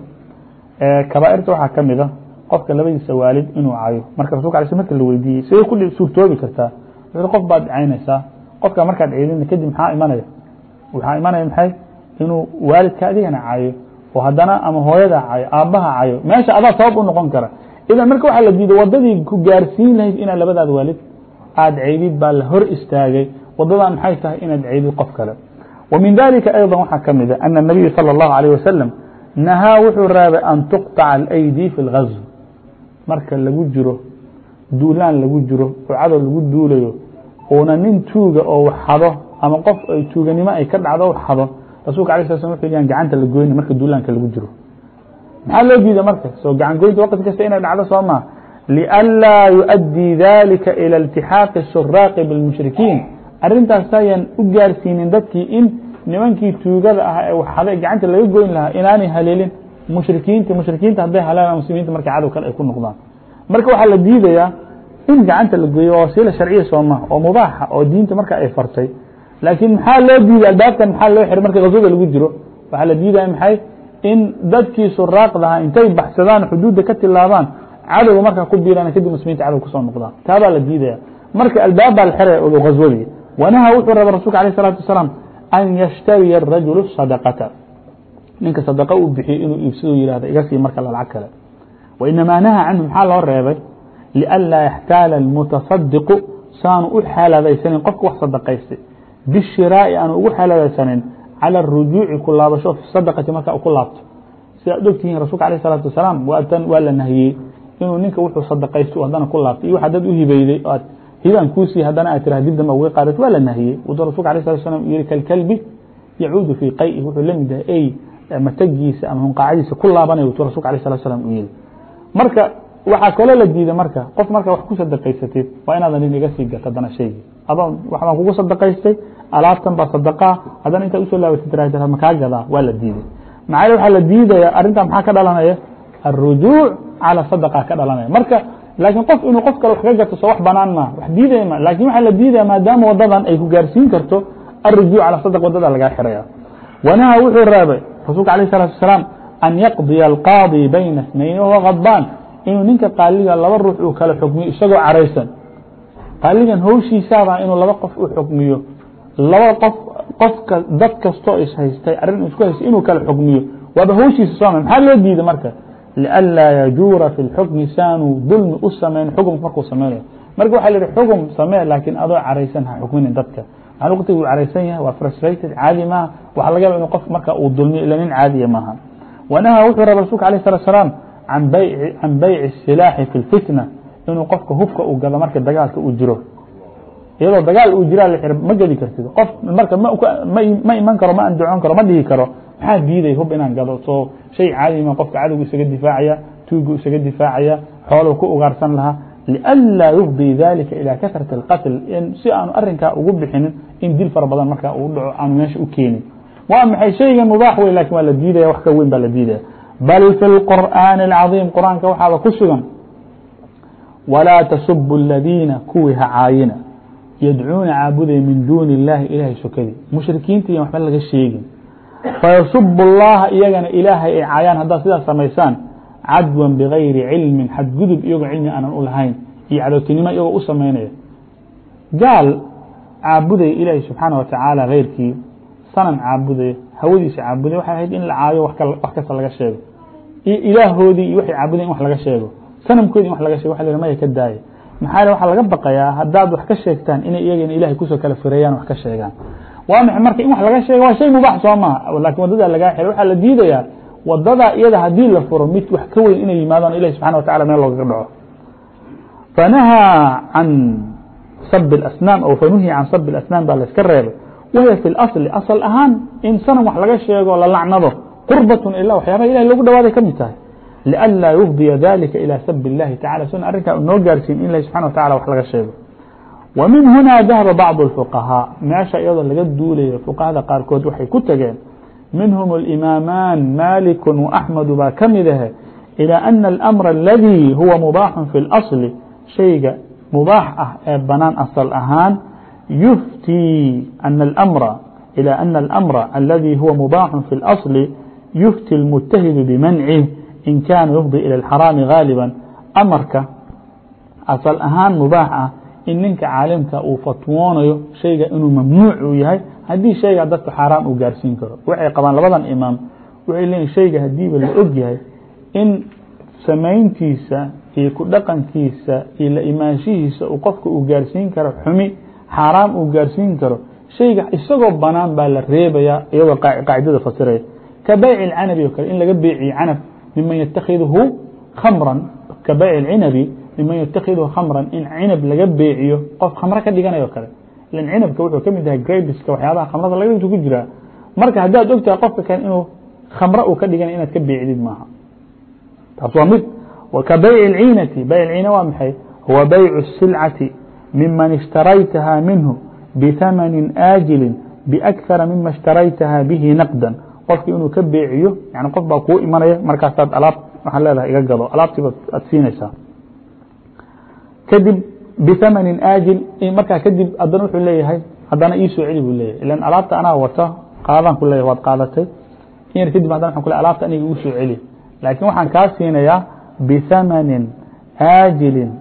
kabaa'irta waxaa ka mida qofka labadiisa waalid inuu cayo marka rasulka ala sl marka la weydiiyey siday ku suurtoobi kartaa wuxuu qof baad caynaysaa qofka markaad ceydina kadib maxaa imanaya waxaa imanaya maxay inuu waalidka adigana cayo oo haddana ama hooyada cayo aabbaha cayo meesha adaa sabab u noqon kara idan marka waxaa la diiday wadadii ku gaarsiin lahayd inaad labadaad waalid aad ceydid baa la hor istaagay wadadan maxay tahay inaad ceydid qof kale wa min dalika ayضا waxaa ka mida ana الnabiya salى الlahu عalيه wasalam nahaa wuxuu raabay an tuqطaca اlaydi fi اlgazw marka lagu jiro duulaan lagu jiro oo cadow lagu duulayo uuna nin tuuga oo xado ama qof ay tuuganimo ay ka dhacdo xado rasulka ala sl sl wuxuu yan gacanta la goyna marka duulaanka lagu jiro maxaa loo diida marka soo gacan goynta waqti kasta inay dhacdo soo maa lianlaa yuؤdii dalika ilى اltixaaqi الshuraaqi bاlmushrikiin arrintaas sayan u gaarsiinin dadkii in nimankii tuugada ah ee waxaday gacanta laga goyn lahaa inaanay haleelin mushrikiinta mushrikiinta hadday haleelaan muslimiinta marka cadow kale ay ku noqdaan marka waxaa la diidayaa in gacanta la gooyo waa wasiila sharciya soo maha oo mubaaxa oo diinta marka ay fartay laakiin maxaa loo diiday albaabkan maxaa loo xiray marka qaswada lagu jiro waxaa la diidaya maxay in dadkii suraaqdaha intay baxsadaan xuduudda ka tilaabaan cadowga markaa ku biiraan kadib muslimiinta cadow kusoo noqdaan taabaa la diidaya marka albaab baa la xiraya ogo qaswadii wanaha wuxuu raba rasulka alayh الsalatu wasalaam an yshtariya الrajulu sadaqata ninka sadaqa uu bixiyo inuu iibsado yihahdo iga sii marka lacag kale wainamaa naha canhu maxaa loo reebay lianlaa yaxtaala اlmutasadiqu saanu u xeeladaysanin qofka wax sadaqaystay bishiraa'i aanu ugu xeeladaysanin calى الrujuuci ku laabasho fi sadaqati marka ku laabto sida ad ogtihiin rasulka alayh الsalatu wasalaam waatan waa la nahiyey inuu ninka wuxuu sadaqaysto haddana ku laabto iyo wax dad u hibeyday aad hibaan kuusii haddana aad tiraha dib damba uga qaadat waa la nahiyey wuxuu rasulka alayh salatu wasalaam yihi kalkalbi yacuudu fii qay'i wuxuu la mid yahay ey matagiisa ama hunqaacadiisa ku laabanaya wuxuu rasulka alayh salatu wasalaam u yihi marka waxaa kaloo la diiday marka qof markaa wax ku sadaqaysatid waa inaadan in iga sii gato haddana shaygii adoon wax baan kugu sadaqaystay alaabtan baa sadqa haddana intaa u soo laabatid raajata ma kaa gadaa waa la diiday. Macaale waxaa la diidaya arrintaa maxaa ka dhalanaya? الrujuuع calى sadqa ka dhalanaya. Marka laakiin qof inuu qof kale wax ka gato wax banaan ma wax diidaya ma. Lakin waxaa la diidaya maadaama wadadan ay ku gaarsiin karto الrujuuع calى sadq waddada lagaa xiraya. Wanaha wuxuu raabay rasuulka alaيه الsalaatu wasalaam an yaqdiya الqaadي bayna اثnayn wahuwa hadbaan inuu ninka qaaliga laba ruux uu kala xukmiyo isagoo caraysan. Qaaligan howshiisaabaa inuu laba qof u xukmiyo labada qof qofka dad kastoo ishaystay arrin isku haystay inuu kala xugmiyo waaba hawshiisa sooma maxaa loo diiday marka? Lianlaa yajuura fi اlxukmi saanuu dulmi u sameyn xukumka markuu samaynayo marka waxaa lihi xukum samee laakiin adoo caraysan ha xukminin dadka. Maxaluqti wuu caraysan yahay? Waa frustrated caadi maaha. Waxaa laga yaba inu qof marka uu dulmiyo ila nin caadiya ah maaha. Wanahaa wuxuu raba rasulka alah salat salaam can bayci الsilaaxi fi اlfitna inuu qofka hubka u galo marka dagaalka u jiro iyadoo dagaal uu jiraa la xir ma gedi kartid qof marka ma iman karo ma andacon karo ma dhihi karo maxaa diiday hub inaan gado soo shay caadi ma qofka cadowgu isaga difaacaya tuugu isaga difaacaya xooluu ku ugaarsan lahaa lianlaa yufdii dalika ilى kasrati اlqatl si aanu arinkaa ugu bixinin in dil fara badan markaa uu dhaco aanu meesha u keenin waa maxay shaygan mubaax wey lakin waa la diidaya wax ka weyn baa la diidaya bal fi اlqur'aani اlcaظiim qur'aanka waxaaba ku sugan walaa tasubu اladiina kuwii ha caayina yadcuuna caabudaya min duuni اllahi ilahay sokadii mushrikiinta iyo waxba laga sheegin. Fayasubu اllaha iyagana ilaahay ay caayaan haddaad sidaas samaysaan cadwan bigayri cilmin xadgudub iyagoo cilmi aanan u lahayn iyo cadowtinimo iyagoo u samaynaya. Gaal caabudaya ilaahi subxaana wa tacaala keyrkii sanan caabudaya hawadiisa caabudaya waxay ahayd in la caayo wax kasta laga sheego. Iyo ilaahoodii iyo waxay caabudayan in wax laga sheego. Sanamkoodi in wax laga shego waxa la maya ka daaya maxaa waxa laga baqayaa hadaad wax ka sheegtaan inay iyagana ilahay ku soo kala fureeyaan wax ka sheegaan. Waa maxay marka in wax laga sheega waa shay mubaax soo maha laakiin waddadaa lagaa xira waxaa la diidayaa wadadaa iyada haddii la furo mid wax ka weyn inay yimaadaan ilahi subxana wa tacala meel loogaga dhaco. Fanahaa can sab اasnaam aw fanuhiya can sab اasnaam baa layska reebay. Wahiya fi اlasli asal ahaan in sanam wax laga sheego la lacnado. Qurbatun ila waxyaabaha ilahi logu dhawaaday ka mid tahay. لألا يفضي ذلك إلى سب الله تعالى sn arinka noo gaarsiin in سuبحaنه وتaعالى وax laga ومن هنا ذهب بعض الفقهاء meeشha iyadoo laga duulayo فقهda قاركود وحي ku tageen منهم الإمامان مالك وأحمد baa ka إلى أن الأمر الذي هو مباح في الأصل شhayga مباح ah ee أصل أهان يftي أن الأمر إلى أن الأمر الذي هو مباح في الأصل يفتي المتهد بمنعه in kana yufضي ilى الxaraami غاalibا amarka asal ahaan mubaax ah in ninka caalimka uu fatwoonayo shayga inuu mamnuuc uu yahay haddii shayga dadka xaaraam uu gaarsiin karo waxay qabaan labadan imaam waxay leeyihin shayga haddiiba la og yahay in samayntiisa iyo ku dhaqankiisa iyo la imaanshihiisa uu qofka uu gaarsiin karo xumi xaaraam uu gaarsiin karo shayga isagoo banaan baa la reebayaa iyagoo qaacidada fasiraya ka bayci اcanabi oo kale in laga beeciyo canab ممن يتkذه خمرا كبيع العنب ممن يتkذه خمرا in cنب laga beeciyo qof khمر ka dhiganayo kale إلا cنبka وxuu ka mid yahay grabiska waxyaabaha khمرda laga dhigto ku jira marka haddaad ogtahay qofka kale inuu khamre uu ka dhiganay inaad ka beecdid maaha taas waa mid ka bayc اciinati bayc ciina waa maxay huwa baycu الsilcati miman اshtaraytaha minhu bihamanin aajilin بأkثara mima اshtaraytaha bihi naqda qofki inuu ka beeciyo n qof baa kuu imanaya markaasaad alaab waaa leedaha iga gado alaabtiiba aad siinaysaa. Kadib bihamani aajil markaa kadib adana wuxuu leeyahay haddana ii celi buu leeyahy ilan alaabta anaa wata qaadaan ku leeyahy waad qaadatay. In kadib haddana waxaan ku alaabta aniga igu soo celi. Laakiin waxaan kaa siinayaa bihamanin aajilin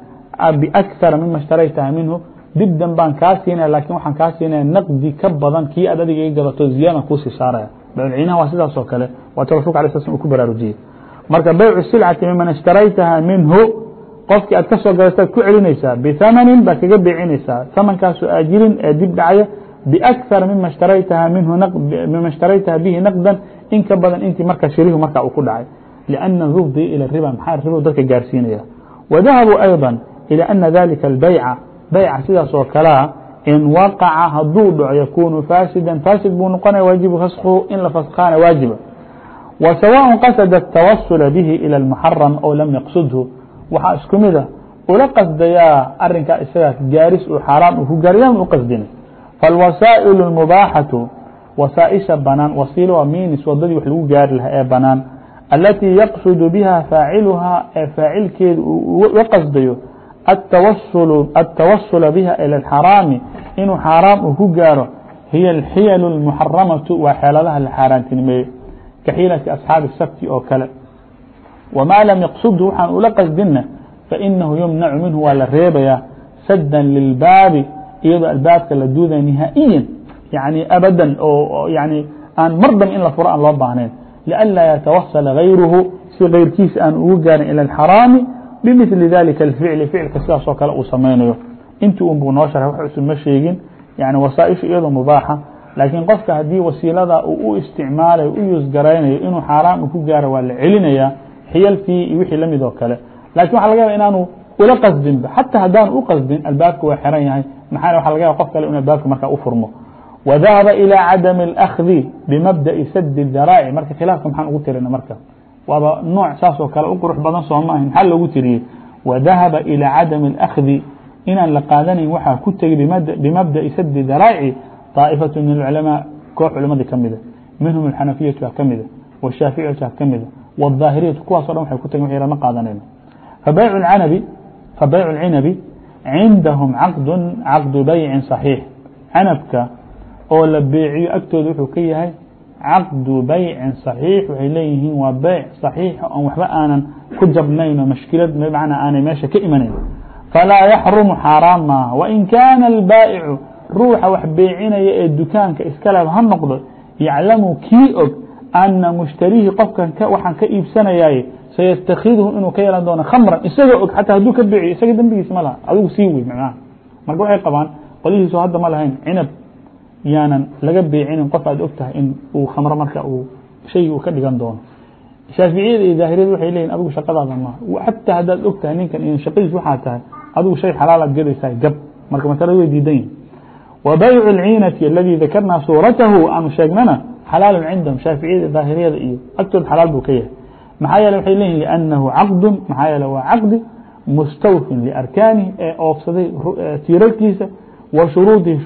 biakثara mima ishtaraytaha minhu. Dib dan baan kaa siinaya laakiin waxaan kaa siinaya naqdi ka badan kii aad adiga iga gadato ziyaadan kuusii saaraya. بيعينha waa sidaas oo kale. Waata rasulka aليه sل sl ku baraarujiyey. Marka baycu silcati miman اshtaraytaha minhu qofkii aad ka soo gadataad ku celinaysaa bihamanin baad kaga beecinaysaa hamankaasoo ajirin ee dib dhacaya biakثar mima اshtaraytaha bihi naqdan in ka badan intii marka shirihu marka uu ku dhacay. لأnna yufdi ilى riba maxaa ribow dadka gaarsiinaya? Wadahabuu ayضا ilى ana dalika اbayca bayca sidaas oo in waqaca haduu dhaco yakunu faasida faasid buu noqonaya waajibu faskhu in la faskhaana waajiba. Wa sawaaء qasada الtawasula bihi ilى اmuxaram ou lam yaqsudhu. Waxaa isku mida ah, ula qasdayaa arinkaa isagaa gaaris uu xaaraam ku gaariyaan u qasdina faاlwasaaئil اmubaaxaةu wasaaئisha banaan wasiilo waa minis wadadii wax lagu gaari lahaa ee banaan. Alatii yaqsudu biha faaciluhaa ee faacilkeeda uga qasdayo التwasل بها إلى الحراaم inuu xaراaم u ku gaaro hiy الحyل المحaرamaة waa xeeladaha la xaaraantinimeeye ka xيiلaةi أصحاabi الsبti oo kale وmا lm يqصد waxaan ula qasdina faإnahu يمنع minhu waa la reebaya sadا للbاabi iyadoo albaabka la duuda نihaaئiya ي abadا oo aan mar dam in la furo aan loo baahnayn لأnlا yتwasل غayrhu si غayrkiisa aan ugu gaarin ilى الحراaم bimili dalika اficli ficilka sidaas oo kale uu samaynayo intii un buu noo sharxay wax cusub ma sheegin yani wasaaisha iyadoo mubaaxa laakiin qofka haddii wasiilada uu u isticmaalayo u yusgaraynayo inuu xaaraam ku gaaro waa la celinaya xiyalkii iyo wixii lamid oo kale lakin waxa laga yaba inaanu ula qasdinba xata haddaanu u qasdin albaabka waa xiran yahay maxaa waxa laga yaba qof kale inu albaabka markaa u furmo wadahaba ilى cadam اlأkhdi bimabda'i sadi daraaci marka khilaafka maxaan ugu tirina marka waaba nooc saas oo kale u qurux badan soo ma ahin maxaa loogu tiriyey wadahaba ilى cadam اlأkhdi inaan la qaadanayn waxaa ku tegey bimabda'i sadi daraaci طaaئfaة min اculamaa koox culimadii ka mida minhum اxanafiyatu ha ka mida wالshaaficiyatu ha ka mida والظاahiriyatu kuwaaso dhan waxay ku tagin wx lama qaadanayno fabayc اcanabi fabayc اlcinabi cindahum caqd caqdu baycin صaxiix canabka oo la beeciyo agtooda wuxuu ka yahay caqdu baycin صaxiix waxay leeyihiin waa beyc صaxiixa oon waxba aanan ku jabnayno mashkilad bmacnaa aanay meesha ka imanayn. Falaa yaxrumu xaaraam maaha wain kaana albaa'icu ruuxa wax beecinaya ee dukaanka iskaleb ha noqdo yaclamu kii og ana mushtarihi qofkan waxaan ka iibsanayaay sayastakidhu inuu ka yeelan doono khamran isagoo og xataa hadduu ka beeciyo isaga dembigiisa ma laha adigu sii wey marka waxay qabaan qolihiisu hadda ma lahayn cinab yaanan laga beecinin qof aad og tahay in uu khamro marka uu shaygii uu ka dhigan doono. Shaaficiyada iyo daahiriyada waxay leyihin adigu shaqadaada maaha xataa haddaad og ninkan in shaqadiis waxaa tahay adigu shay xalaalaad gadaysaa gab. Marka masalada way diidan yihiin wa baycu aladii dakarnaa suuratahu aanu sheegnana xalaalu cindahum shaaficiyada daahiriyada iyo agtooda xalaal buu ka yahay. Maxaa yeele waxay leyihin liannahu caqdu maxaa yeele waa caqdi mustawfin liarkaanihi ee oofsaday tiirarkiisa wa shuruudihi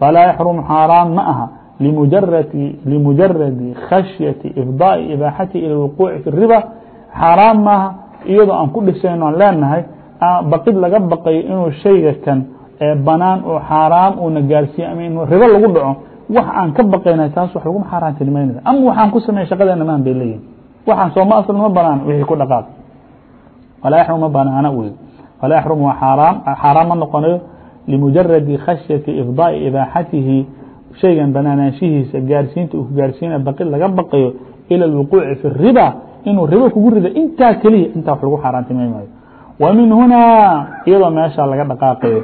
فlاa يحرم حاaراaن ma ahا لمuجaرd khشية إفضاء إباaحaتi ilى الوقوع في الرibا xاaراaن maaha iyadoo aan ku dhisayn leenahay baqid laga baqayo inuu shayga kan banaan oo xaaraam una gaarsiiyo ama in ribo lagu dhaco wax aan ka baqayna taas wa laguma xaaraan tilmaynaya ama waxaan ku sameya shaqadeena maan bay leeyihiin waxaan sooma asl ma banaan wixii ku dhaqaaq falaa yaxrum ma banaana wey falaa yaxrum waa xaaraam xaaraam ma noqonayo limujaradi khashyati ifdaaءi ibaaxatihi shaygan banaanaanshihiisa gaarsiinta uu ku gaarsiinaya baqid laga baqayo ilى اlwuquuci fi الriba inuu ribo kugu rido intaa keliya intaa wax lagu xaaraantimay maayo w min hunaa iyadoo meesha laga dhaqaaqayo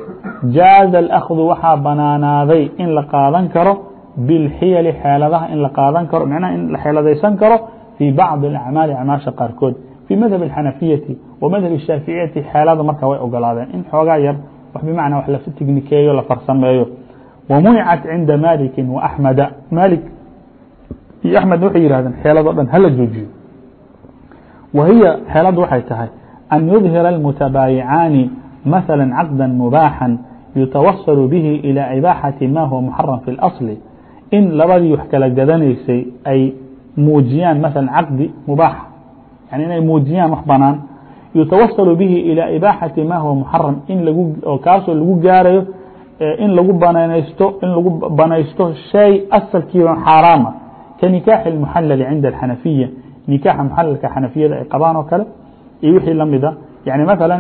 jaaza اlأkhdu waxaa banaanaaday in la qaadan karo biاlxiyali xeeladaha in la qaadan karo micnaha in la xeeladaysan karo fii bacضi اacmaali acmaasha qaarkood fii madhab الxanafiyati wa madhab الshaaficiyati xeelada marka way ogolaadeen in xoogaa yar bmana wa la tignikeeyo la farsameeyo wamunicat cinda maliki وaxmeda mali iyo axmedna waxay yihahdeen xeelado dhan hala joojiyo wa hiya xeeladu waxay tahay an yudhira اlmutabaayicaani maثalا caqda mubaaxan yutawasalu bihi ilى ibaaxati ma huwa muxaram fi اlaصli in labadii wax kala gadanaysay ay muujiyaan maala caqdi mubaaxa yani inay muujiyaan wax banaan yutawaصل bihi ilى ibaaxati ma huwa muxaram in lag kaasoo lagu gaarayo in lagu banaysto in lagu banaysto shay asalkiiba xaaraama ka nikaaxi اmuxalali cinda اxanafiya nikaaxa muxalalka xanafiyada ay qabaan oo kale iyo wixii lamida yani maala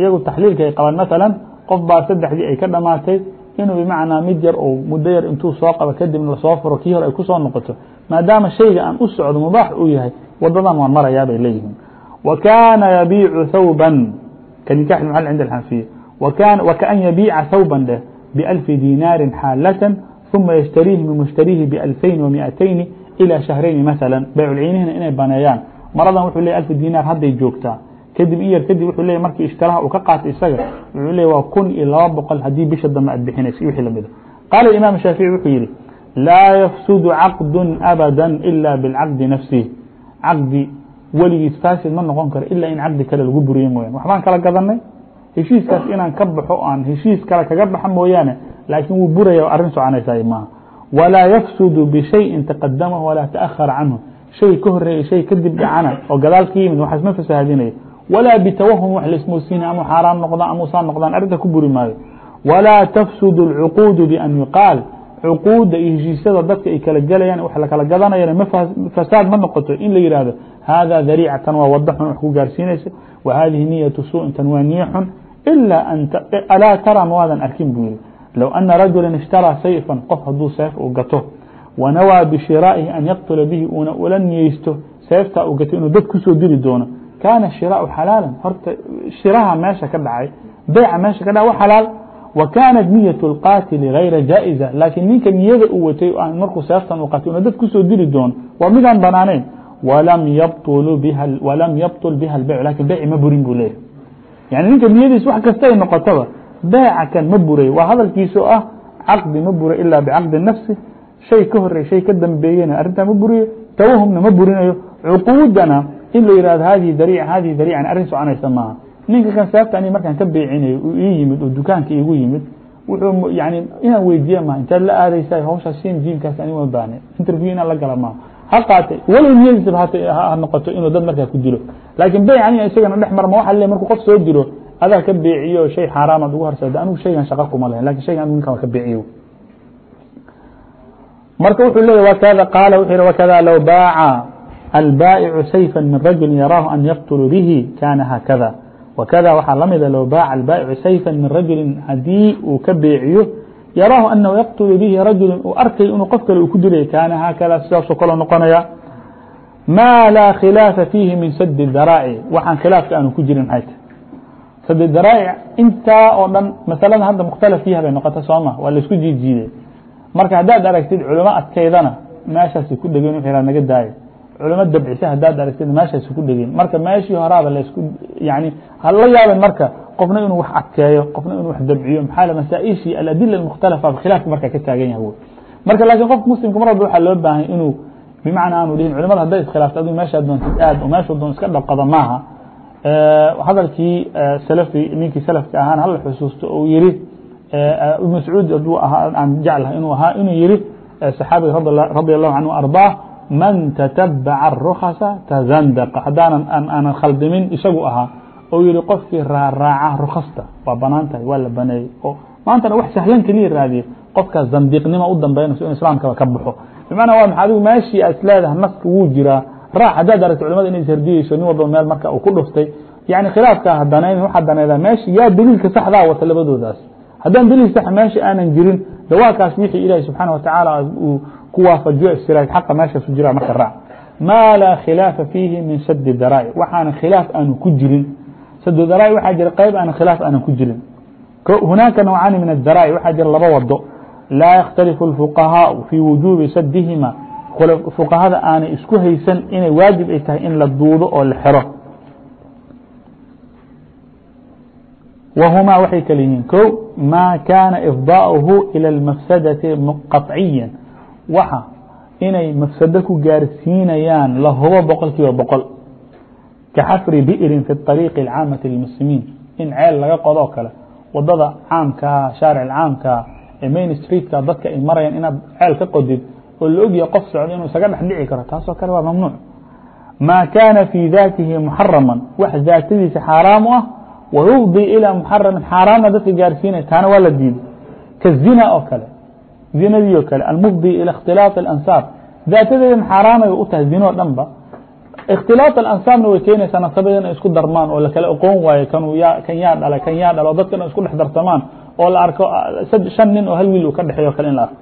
iyagu taxliilka ay qabaan maala qof baa saddexdii ay ka dhamaatay inuu bimacnaa mid yar oo muddo yar intuu soo qabo kadibna lasoo furo kii hore ay kusoo noqoto maadaama shayga aan u socdo mubaax uu yahay wadadan waan marayaa bay leeyihiin وkاna yبيiع hwبا knikax mحل عند الحنفية. وkأn يبيiعa hwبا dheh بألف dيناaر xاalة ثuma يشhtarيهi min mشhtarيهi بألفين ومئتين إلى شhهرين mثلا baycلcinihina inay baneeyaan maradan wxuu le أف dيناar hadday joogtaa kadib in yar kadib wxuu le markii اشhtarha uu ka qaato isaga wxuu le waa kun iyo laba boqol haddii bisha dambe aad bixinaysa wixii lamida qaala الimaم الشhاaفiعي wuxuu yihi lاa يfsد caqد أbadا إilا bالcaqد نفسiه caqdi weligiis fasid ma noqon karo ilaa in caqdi kale lagu buriyo mooyane waxbaan kala gadanay? Heshiiskaas inaan ka baxo aan heshiis kale kaga baxa mooyaane laakiin wuu buraya arrin soconaysaa maaha walaa yafsudu bishayin taqadamahu walaa taahara canhu. Shay ka horeeyey shay kadib dhacana oo gadaal ka yimid waxas ma fasaahadinayo walaa bitawahum wax laismoosiina ama xaaraan noqdaan ama noqdaan arrinta ku buri maayo. Walaa tafsudu اlcuquudu bian yuqaal cuquudda iyo heshiisyada dadka ay kala gelayaan wax la kala gadanayana fasaad ma noqoto in la yihahdo hada dariicatan waa wada xun wax ku gaarsiinaysa wa hadihi niyatu suuءin tan waa niye xun إلا alاa tarى mwaadan arkin buu yihi low أna rajuلا اشhtarىa sayفا qof haduu seef u gato wanawىa bishiraaئihi an yaqtula bihi una ula niyeysto seeftaa u gato inuu dad kusoo diri doono kaana shiraaءu xalaala horta shiraha meesha ka dhacay beyca meesha ka dhaca wa xalaal وكانت نية القاaتل غayra جائزة لakiن ninka niyada u watay markuu seeftan u qatay dad ku soo dili doon waa midaan banaanayn. وlam yبطل bha البيع laakiin bيci ma burin buu leeyahy yaعnي ninka niyadiis wax kastay noqotaba beecakan ma buray. Waa hadalkiisoo ah caqdi ma bura ilaa bcaqdi nafsi. Shay ka horey shay ka dambeeyena arrintaa ma buriyo. Tawahumna ma burinayo. Cuquudana in la yihahdo hadihi dariica hadihi dariican arrin soconaysa maaha ninka kan seefta ani markaan ka beecinayo uu ii yimid oo dukaanka iigu yimid wuxuu yani inaan weydiiye maha intaad la aadaysa hawshaas sin jiimkaas ani ma interview inaan la gala maaha. Ha walow niyadiisaba ha noqoto inuu dad markaa ku dilo. Laakiin beyc aniga isagana dhex marma waxa le markuu qof soo diro adaa ka beeciyo shay xaaraamaad ugu horsada anigu shaygan shaqa kuma lahayn laakiin shaygan anigu ninkan ka beeciyo. Marka wuxuu leeyahy wakada qaala wuxuu yihi wakada low baaca albaa'icu sayfa min rajuli yaraahu an yaqtulu bihi kana haakada wakada waxaa lamida low baaca albaa'icu sayfa min rajulin haddii uu ka beeciyo yaraahu anahu yaqtulu bihi rajulu uu arkay inuu qof kale uu ku dilay kaana haakada sidaasoo kaloo noqonaya ma laa khilaafa fiihi min sadi daraa'ic waxaan khilaafka aanu ku jirin maxay tahy sadi daraa'ic intaa oo dhan masalada hadda mukhtalaf fiiha bay noqota sooma waa la isku jiijiiday marka haddaad aragtid culimo adkeydana meeshaasi ku dhegeen wixii naga daayo culimo dabcisa haddaad aragtid meeshaasi ku dhegeen marka meeshii horaaba la isku yani hala yaaben marka qofna inuu wax adkeeyo qofna inuu wax dabciyo. Maxaa masaaishii aladila mukhtalafa khilaafka marka ka taagan yahay marka laakiin qofka muslimka mar walba waxaa loo baahay inuu bimacnaa aanu dhihin culimada hadday iskhilaafto adigu meeshaa doontid aad oo meeshu doon iska dhabqada maaha. Hadalkii salafi ninkii salafka ahaan hala xusuusto yihi ibn mascuud haduu ahaa aan jeclahay inuu ahaa inuu yihi saxaabiga radi allahu canhu arضaah man tatabaca الrukasa tazandaqa. Haddaanan aanan khaldimin isagu ahaa ou yihi qofkii raaraaca rukasta waa bannaan tahay waa la baneeyey oo maantana wax sahlan keliya raadiye qofkaas zandiiqnima u dambeynayso in islaamkaba ka baxo. Bimacnaa waa maxa adigu meeshii aad isleedahay naska wuu jiraa raac haddaad aragto culimada inay ishardiyeyso nin walba meel marka uu ku dhuftay. Yani khilaafkaa hadanayn waxaa daneedaa meesha yaa daliilka saxdaa wata labadoodaas. Haddaan daliil sax meesha aanan jirin dawaakaas wixii ilaahi subxaana watacaala uu kuwaas aa meesha jira marka raac. Mا laa khilaafa fiihi min sad darاع waxaana khilaaf aanu ku jirin. Sad darاع waxaa jira qayb aan khilaaf aana ku jirin. Hunaaka نowcani min الdarاع waxaa jira laba wado. Laa yakhtalifu الfuqahaaءu fii wujuubi sadihima fuqahada aanay isku haysan inay waajib ay tahay in la duudo oo la xero wahumaa waxay kale yihiin. Ko maa kaana ifdaaؤhu ilى اlmafsadati qaطciya waxa inay mafsado ku gaarsiinayaan la hubo boqol kiiba boqol kaxafri bi'rin fi طariiqi اcaamati lmuslimiin in ceel laga qodoo kale waddada caamkaa shaaric caamkaa ee main streetka dadka ay marayaan inaad ceel ka qodid oo la ogyahay qof socdo inuu isaga dhex dhici karo taasoo kale waa mamnuuc. Ma kaana fii daatihi muxarama wax daatadiisa xaaraam u ah wayufdi ilaa muxaramin xaaraamna dadka gaarsiinaya taana waa la diiday. Kazina oo kale zinadii oo kale almufdi ilى اkhtilaaط اansaab daatadeedan xaaraamay u tahay zino o dhan ba اkhtilaaط alansaabna way keenaysaa nasabadan inay isku darmaan oo lakala oqoon waayo kan kan yaa dhala kan yaa dhala o dadkan isku dhex darsamaan oo la arko shan nin oo hal wiil uu ka dhexeeyo kale in la arko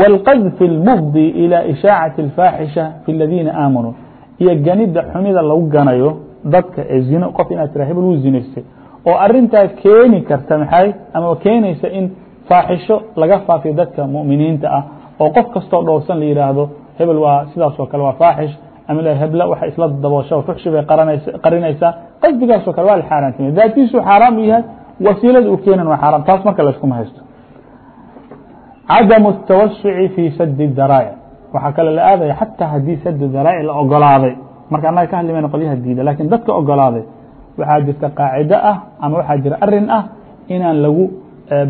wاlqadfi اlmufdi ilى ishaacaةi اlfaaxisha fi اladiina aamanuu iyo ganida xumida lagu ganayo dadka ee zino qof inaad tira hebel wuu zinaystay oo arintaa keeni karta maxay ama keenaysa in faaxisho laga faafiyo dadka mu'miniinta ah oo qof kastoo dhowrsan la yihaahdo hebel waa sidaas oo kale waa faaxish. Ama hebla waxa isla daboosha fuxshi bay qarinaysaa qasdigaasoo kale waa la xaaraantimay daatiisu xaaraam u yahay wasiilada uu keenan waa xaaraam. Taas marka layskuma haysto cadamu الtawasuci fi sadi daraa'ic waxaa kale la aadaya xataa haddii sadi daraa'ic la ogolaaday. Marka annaga ka hadli mayna qolyaha diida laakiin dadka ogolaaday waxaa jirta qaacido ah ama waxaa jira arrin ah inaan lagu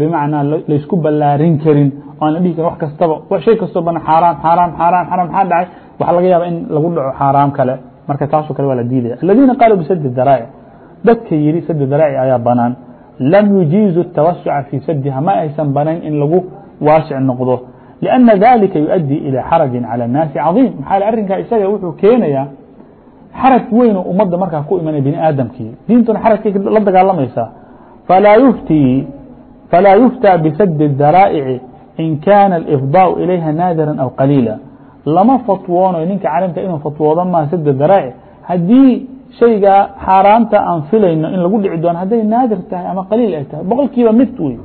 bimacnaa laysku ballaarin karin o aan la dhihi karin wax kastaba shay kastoo bana xaaraam xaaraam xaaraam xaram maxaa dhacay waxaa laga yaaba in lagu dhaco xaaraam kale marka taasoo kale waa la diidaya aladiina qaaluu bisadi daraa'ic dadka yidhi sadi daraa'ic ayaa banaan lam yujiizu الtawasuca fii sadiha ma aysan banayn in lagu waasic noqdo لأنa dalika yuؤdي ilى xaraji calى الnaasi caظiim maxaa arrinkaa isaga wuxuu keenayaa xaraj weyn oo ummadda markaa ku imanaya bini aadamkii diintuna xarajkay la dagaalamaysaa falaa yuftii falaa yuftى bisadi الdaraa'ici in kana الإfضاء ilayha naadira aw qaliila lama fatwoonayo ninka calimka inuu fatwoodo maa sada daraa'ic haddii shaygaa xaaraamta aan filayno in lagu dhici doono hadday naadir tahay ama qaliil ay tahay boqol kiiba mid wey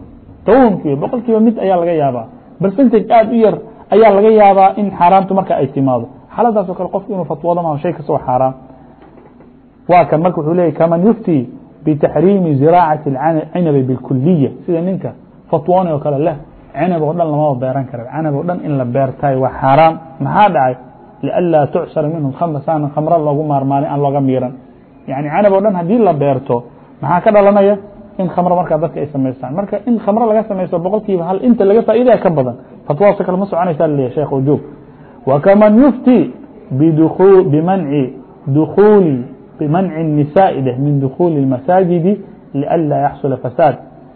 tawahumki wey boqol kiiba mid ayaa laga yaabaa percentage aada u yar ayaa laga yaabaa in xaaraamtu marka ay timaado xaaladaasoo kale qofku inuu fatwoodo ma shay kasta waa xaaraam waa kan marka wuxuu leeyay kaman yuftii bitaxriimi ziraacati cinabi bilkuliya sida ninka fatwoonay oo kale leh cinab oo dhan lamaba beeran kara cinab oo dhan in la beertaay waa xaaraam maxaa dhacay lianlaa tucsara minhum khamra saanan khamro loogu maarmaalin aan looga miiran yani canab oo dhan haddii la beerto maxaa ka dhalanaya in khamro markaa dadka ay samaystaan marka in khamro laga samaysto boqol kiiba hal inta laga faa'iidaya ka badan fatwaaso kale ma soconaysaa laleeyahy sheekh oo joog wakaman yufti bimanci dukuuli bimanci الnisaa'i dheh min dukuuli الmasaajidi lianlaa yaxsula fasaad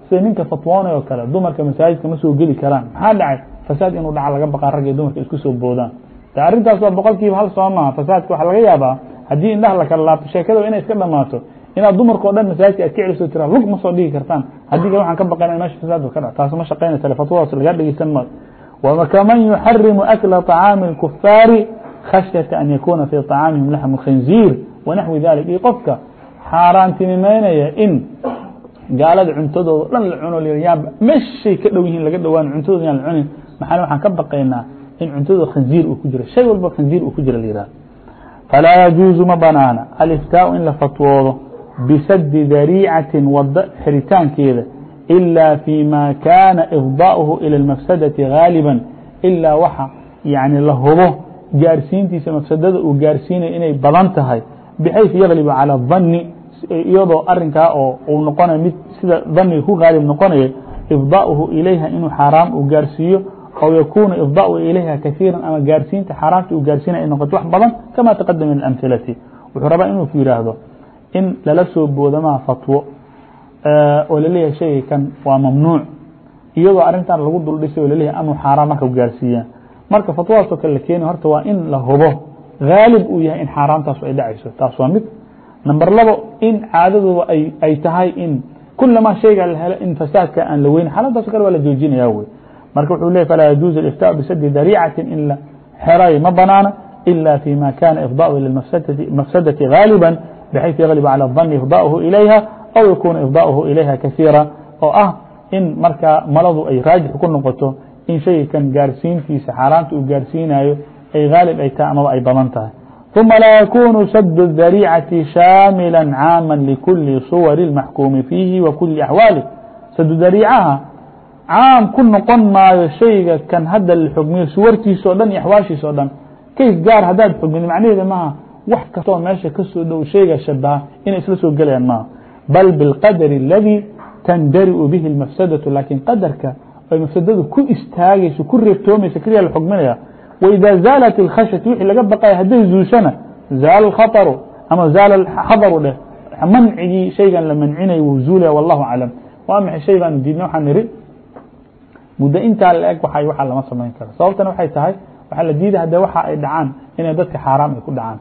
sida ninka fatwoonay oo kale dumarka masaajidka ma soo geli karaan maxaa dhacay fasaad inuu dhaca laga baqaa rag iyo dumarka isku soo boodaan de arrintaas waa boqol kiiba hal soo maha fasaadka waxaa laga yaabaa haddii indhaha la kala laabto sheekada inay iska dhamaato inaad dumarka o dhan masaajidka aad ka celiso tira lug ma soo dhigi kartaan haddii kale waxaan ka baqayna in mesha fasaad ka dhac taas ma shaqaynaysa fatwadaas laga dhegeysan maayo wakaman yuxarimu akla طacaami الkufaari khashyata an yakuna fii طacaamihim laxmu khinziir wanaxwi dalik iyo qofka xaaraantinimeynaya in gaalada cuntadooda dhan la cuno meshay ka dhow yihiin laga dhowaan cuntadooda yaan la cunin maxaa waxaan ka baqaynaa in cuntadooda khinziir uu ku jiro shay walba khinziir uu ku jira la yihahdo falaa yajuuzu ma banaana aliftaau in la fatwoodo bisadi dariicatin wado xiritaankeeda ilaa fi ma kaana ifdaa'uhu ila اlmafsadati gaaliba ilaa waxa yani la hubo gaarsiintiisa mafsadada uu gaarsiinayo inay badan tahay bxayثu yaglibu calى الظani iyadoo arinkaa oo uu noqonayo mid sida daniga ku gaalib noqonaya ifdaؤuhu ilayha inuu xaaraam uu gaarsiiyo aw yakuna ifdaؤu ilayha kaثiira ama gaarsiinta xaaraamta uu gaarsiinaya ay noqoto wax badan kama taqadama min amhilati wuxuu rabaa inuu yidhaahdo in lala soo boodamaha fatwo oo laleeyahay shayga kan waa mamnuuc iyadoo arintan lagu dul dhisay oo laleeyahay amuu xaaraam marka gaarsiiyaan marka fatwadaasoo kale la keeni horta waa in la hubo haalib uu yahay in xaaraamtaasu ay dhacayso taas waa mid number labo in caadadooda ay tahay in kulamaa shayga la helo in fasaadka aan la weyn xaaladaaso kale waa la joojinaya wey marka wuxuu ley falaa yajuuzu اliftaء bisadi dariicatin in la xeray ma banaana ila fima kana ifdaءu ilى mafsadati gaaliba bxayثu yaglib calى الظani ifdaؤuhu ilayha aw yakuna ifdaؤuhu ilayha kasiira oo ah in markaa maladu ay raajix ku noqoto in shayga kan gaarsiintiisa xaaraamta uu gaarsiinayo ay غاaلب ay tahay amaba ay badan tahay ثuمa lاa ykun sد الذarيcaةi شhaamilا cاamا لkuli صuwar الmaxkuumi فيhi wa kuli أحwaalih sd darيcaha caam ku noqon maayo shayga kan hadda la xugmiyo suwartiisa o dhan iyo axwaashiisa o dhan kays gaar haddaad xugmin macnaheeda maaha wax kastoo meesha ka soo dhow shayga shabaha inay isla soo gelayaan maaha bal biاlqadari اladي tandariu bihi اlmafsadatu laakiin qadarka ay mafsadadu ku istaagayso ku reebtoomaysa keliya la xugminaya waida zaalat اlkhashyatu wixii laga baqaya hadday zuushana zaala اlkhaطru ama zaala xadaru dheh mancigii shaygan la mancinaya wuu zuulaya wallahu aclam waa maxay shay baanu diidna waxaan nidhi muddo intaa la eg waxa waxa lama samayn karo sababtana waxay tahay waxaa la diiday haddee waxa ay dhacaan inay dadka xaaraam ay ku dhacaan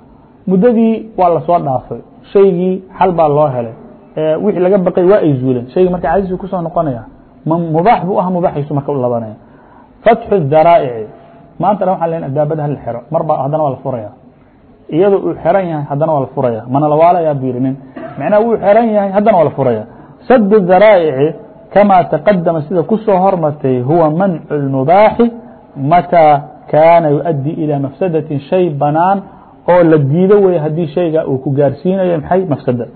muddadii waa lasoo dhaafay shaygii xal baa loo helay wixii laga baqay waa ay zuuleen shaygi marka cadiisu kusoo noqonaya mubaax buu ah mubaaxiisu marka u labanaya fatxu daraa'ici maantana waxaan leyn adaabada hala xiro marba haddana waa la furaya iyadoo uu xiran yahay haddana waa la furaya mana la waalayaa buu yidhi nin macnaha wuu xiran yahay haddana waa la furaya sad daraa'ici kama taqadama sida kusoo hormartay huwa mancu اlmubaaxi mataa kaana yuؤaddi ilى mafsadatin shay banaan oo la diido wey haddii shayga uu ku gaarsiinayo maxay mafsada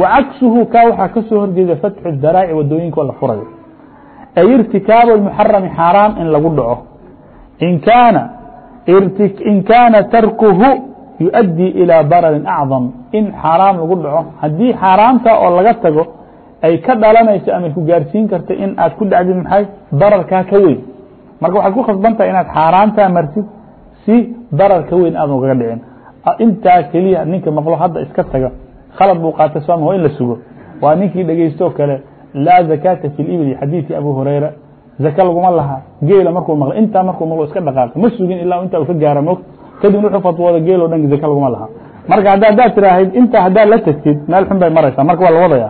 wa cagsuhu ka waxaa ka soo horjeeda fatxu daraa'ici wadooyinka la furayo ay irtikaabu اmuxarami xaaraam in lagu dhaco in kaana in kaana tarkuhu yuؤaddi ilى bararin acظam in xaaraam lagu dhaco haddii xaaraamta oo laga tago ay ka dhalanayso ama ku gaarsiin karta in aad ku dhacdid maxay dararkaa ka weyn marka waxaad ku khasban tahay inaad xaaraantaa martid si darar ka weyn aadan ugaga dhicin intaa keliya ninka maqlo hadda iska taga khalad buu qaatay sooma waa in la sugo waa ninkii dhegeysto kale laa zakaata fi libli xadiidkii abu hurayra zaka laguma laha geela markuu maqlo intaa markuu maqlo iska dhaqaaqo ma sugin ilaa intaa uu ka gaara mog kadibna wuxuu fatwooda geel o dhan zaka laguma laha marka hadda haddaad tiraahid intaa haddaad la tegtid meel xun bay maraysaa marka waa la wadaya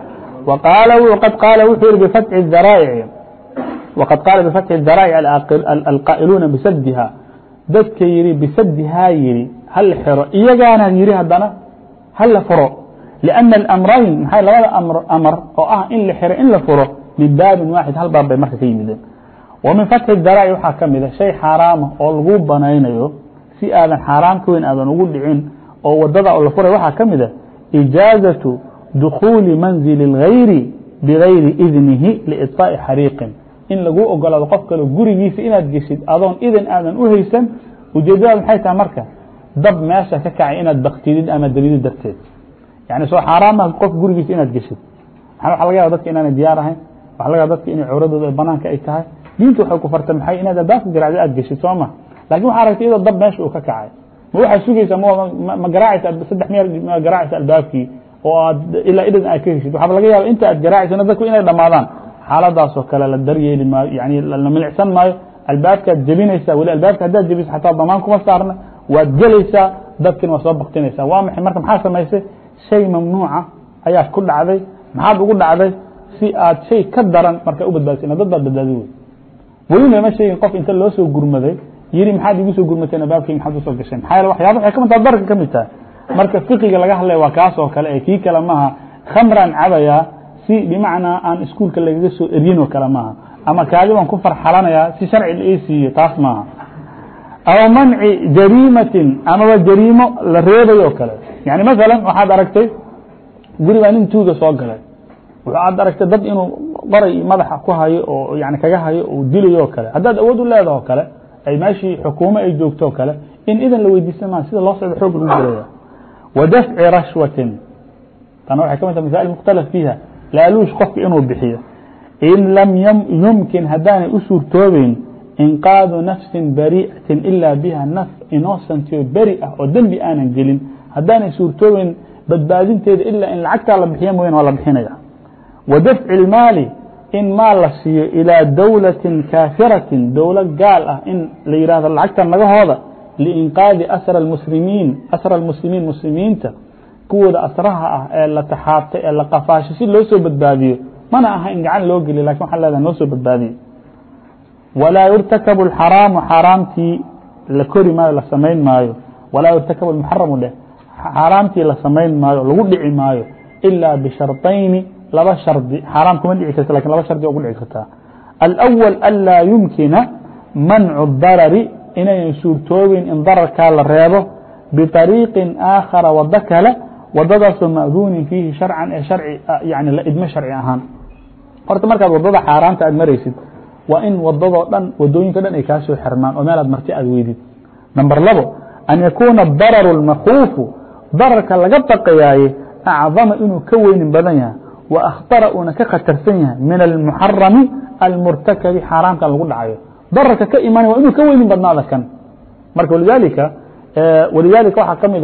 qad qaala wuxuu yihi bfatxi الdaraa'ici wqad qaala bifatxi الdaraa'ic alqaa'iluuna bisadiha dadka yihi bisadihaa yihi hal xiro iyagaana yihi haddana hala furo لأna اlamrayn maxay labada amar oo ah in la xiro in la furo min baabin waaxid hal baab bay marka ka yimideen wa min fatxi daraa'ic waxaa ka mida shay xaaraama oo lagu banaynayo si aadan xaaraam ka weyn aadan ugu dhicin oo wadada oo la furay waxaa ka mida ijaazaةu dukhuuli manzili اlgayri bigayri idnihi liiطfaaءi xariiqin in lagu ogolaado qof kale gurigiisa inaad geshid adoon idan aadan u haysan ujeedada maxay tahay marka dab meesha ka kacay inaad baktidid ama dalidid darteed yani soo xaaraama qof gurigiisa inaad geshid waxa laga yaba dadka inaanay diyaar ahayn waxa laga dadka inay cawradooda banaanka ay tahay. Diinta waxay ku farta maxay inaad albaabka garacda aad geshid soo ma? Lakin waxa aragtay iyadoo dab meesha uu ka kacay. Ma waxaad sugaysaa ma garaacaysa saddex miya ma garaacaysa albaabkii oo aad ilaa idan aad ka heshid. Waxaaba laga yaaba inta aad garaacaysa dadku inay dhamaadaan xaaladaasoo kale la daryeeli maayo yani la milicsan maayo. Albaabkaad jebinaysaa weli albaabka haddaad jebiso xataa damaan kuma saarna. Waad gelaysaa dadkina waa soo baktinaysaa waa maxay? Marka maxaa samaysay shay mamnuuca ayaad ku dhacday. Maxaad ugu dhacday si aad shay ka daran marka u dad baad badbaadi wey weli lama sheegin qof inta loo soo gurmaday yiri maxaad igu soo gurmateen albaabkii maxaad u soo gasheen maxaa yeele waxyaaba waxay ka mid taha dararka ka mid tahay. Marka fiqiga laga hadlaya waa kaas kale ee kii kale maaha khamraan cabayaa si bimacnaa aan iskuulka lagaga soo eryin oo kale maaha ama kaadi baan ku farxalanayaa si sharci la ii siiyo taas maaha aw manci jariimatin amaba jariimo la reebayo oo kale. Yani masalan waxaad aragtay guri baa nin tuuga soo galay waxaad aragtay dad inuu qoray madaxa ku hayo oo yani kaga hayo uu dilayo kale haddaad awood u leedaha oo kale ay meeshii xukuumo ay joogto oo kale in idan la weydiisan maa sida loo socdo xoog lagu gelaya wadafci rashwatin. Tana waxay ka mid taha masaa'il mukhtalaf fiiha. Laaluush qofka inuu bixiyo. In lam yumkin haddaanay u suurtoobeyn inqaadu nafsin bari'atin ilaa biha naf innocentio beri ah oo dembi aanan gelin. Haddaanay suurtoobeyn badbaadinteeda ilaa in lacagtaa la bixiya mooyan waa la bixinaya wa dafci اlmaali in maal la siiyo ilىa dowlatin kaafiratin dowlo gaal ah in la yihahdo lacagta nagahooda liinqaadi asra muslimiin asra اlmuslimiin muslimiinta kuwooda asraha ah ee la taxaabtay ee la qafaashay si loo soo badbaadiyo mana aha in gacan loo geliyo lakin waxaa leedahay noo soo badbaadiyo walaa yurtakabu اxaraamu xaaraamtii la kori maayo la samayn maayo walaa yurtakabu muxaramu dheh xaaraamtii la samayn maayo lagu dhici maayo ilaa bisharطayni laba shardi xaaraam kuma dhici karta lakin laba shardi oo ku dhici kartaa alأwal anlaa yumkina mancu darari inayn suurtoobin in dararkaa la reebo biطariiqin aakhara wado kale wadadaasoo ma'duunin fiihi sharcan ee harci yani la idmo sharci ahaan horta markaad wadada xaaraamta aad maraysid waa in wadadoo dhan wadooyinka dhan ay kaa soo xirmaan oo meelaad marti aad weydid number labo an yakuuna dararu اlmakuufu dararka laga baqayaaye acdama inuu ka weynin badan yahay wa akhtara uuna ka khatarsan yahay min almuxarami almurtakabi xaaraamkan lagu dhacayo dararka ka imanaya waa inuu ka weynin badnaada kan marka walidaalika walidaalika waxaa ka mid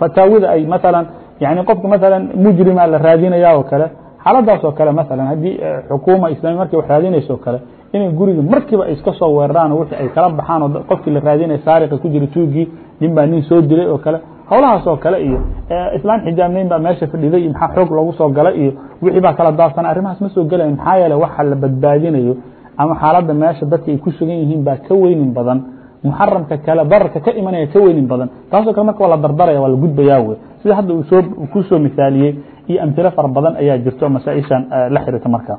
fataawida ay masalan yani qofka masalan mujrima la raadinaya oo kale xaaladaas oo kale masalan haddii xukuuma islami markay wax raadinayso o kale inay guriga markiiba ay iska soo weeraraan wixii ay kala baxaan oo qofkii la raadinaya saariqa ku jira tuugii nin baa nin soo dilay oo kale howlahaas oo kale iyo islaan xijaabnayn baa meesha fadhiday maxaa xoog loogu soo galay iyo wixii baa kala daadsanay arrimahaas ma soo gelayan maxaa yeele waxa la badbaadinayo ama xaaladda meesha dadka ay ku sugan yihiin baa ka weynin badan. Muxaramka kale dararka ka imanaya ka weynin badan. Taasoo kale marka waa la dardaraya waa la gudbayaa wey sida hadda soo ku soo iyo amhilo fara badan ayaa jirto masaaishan la xiriirta marka.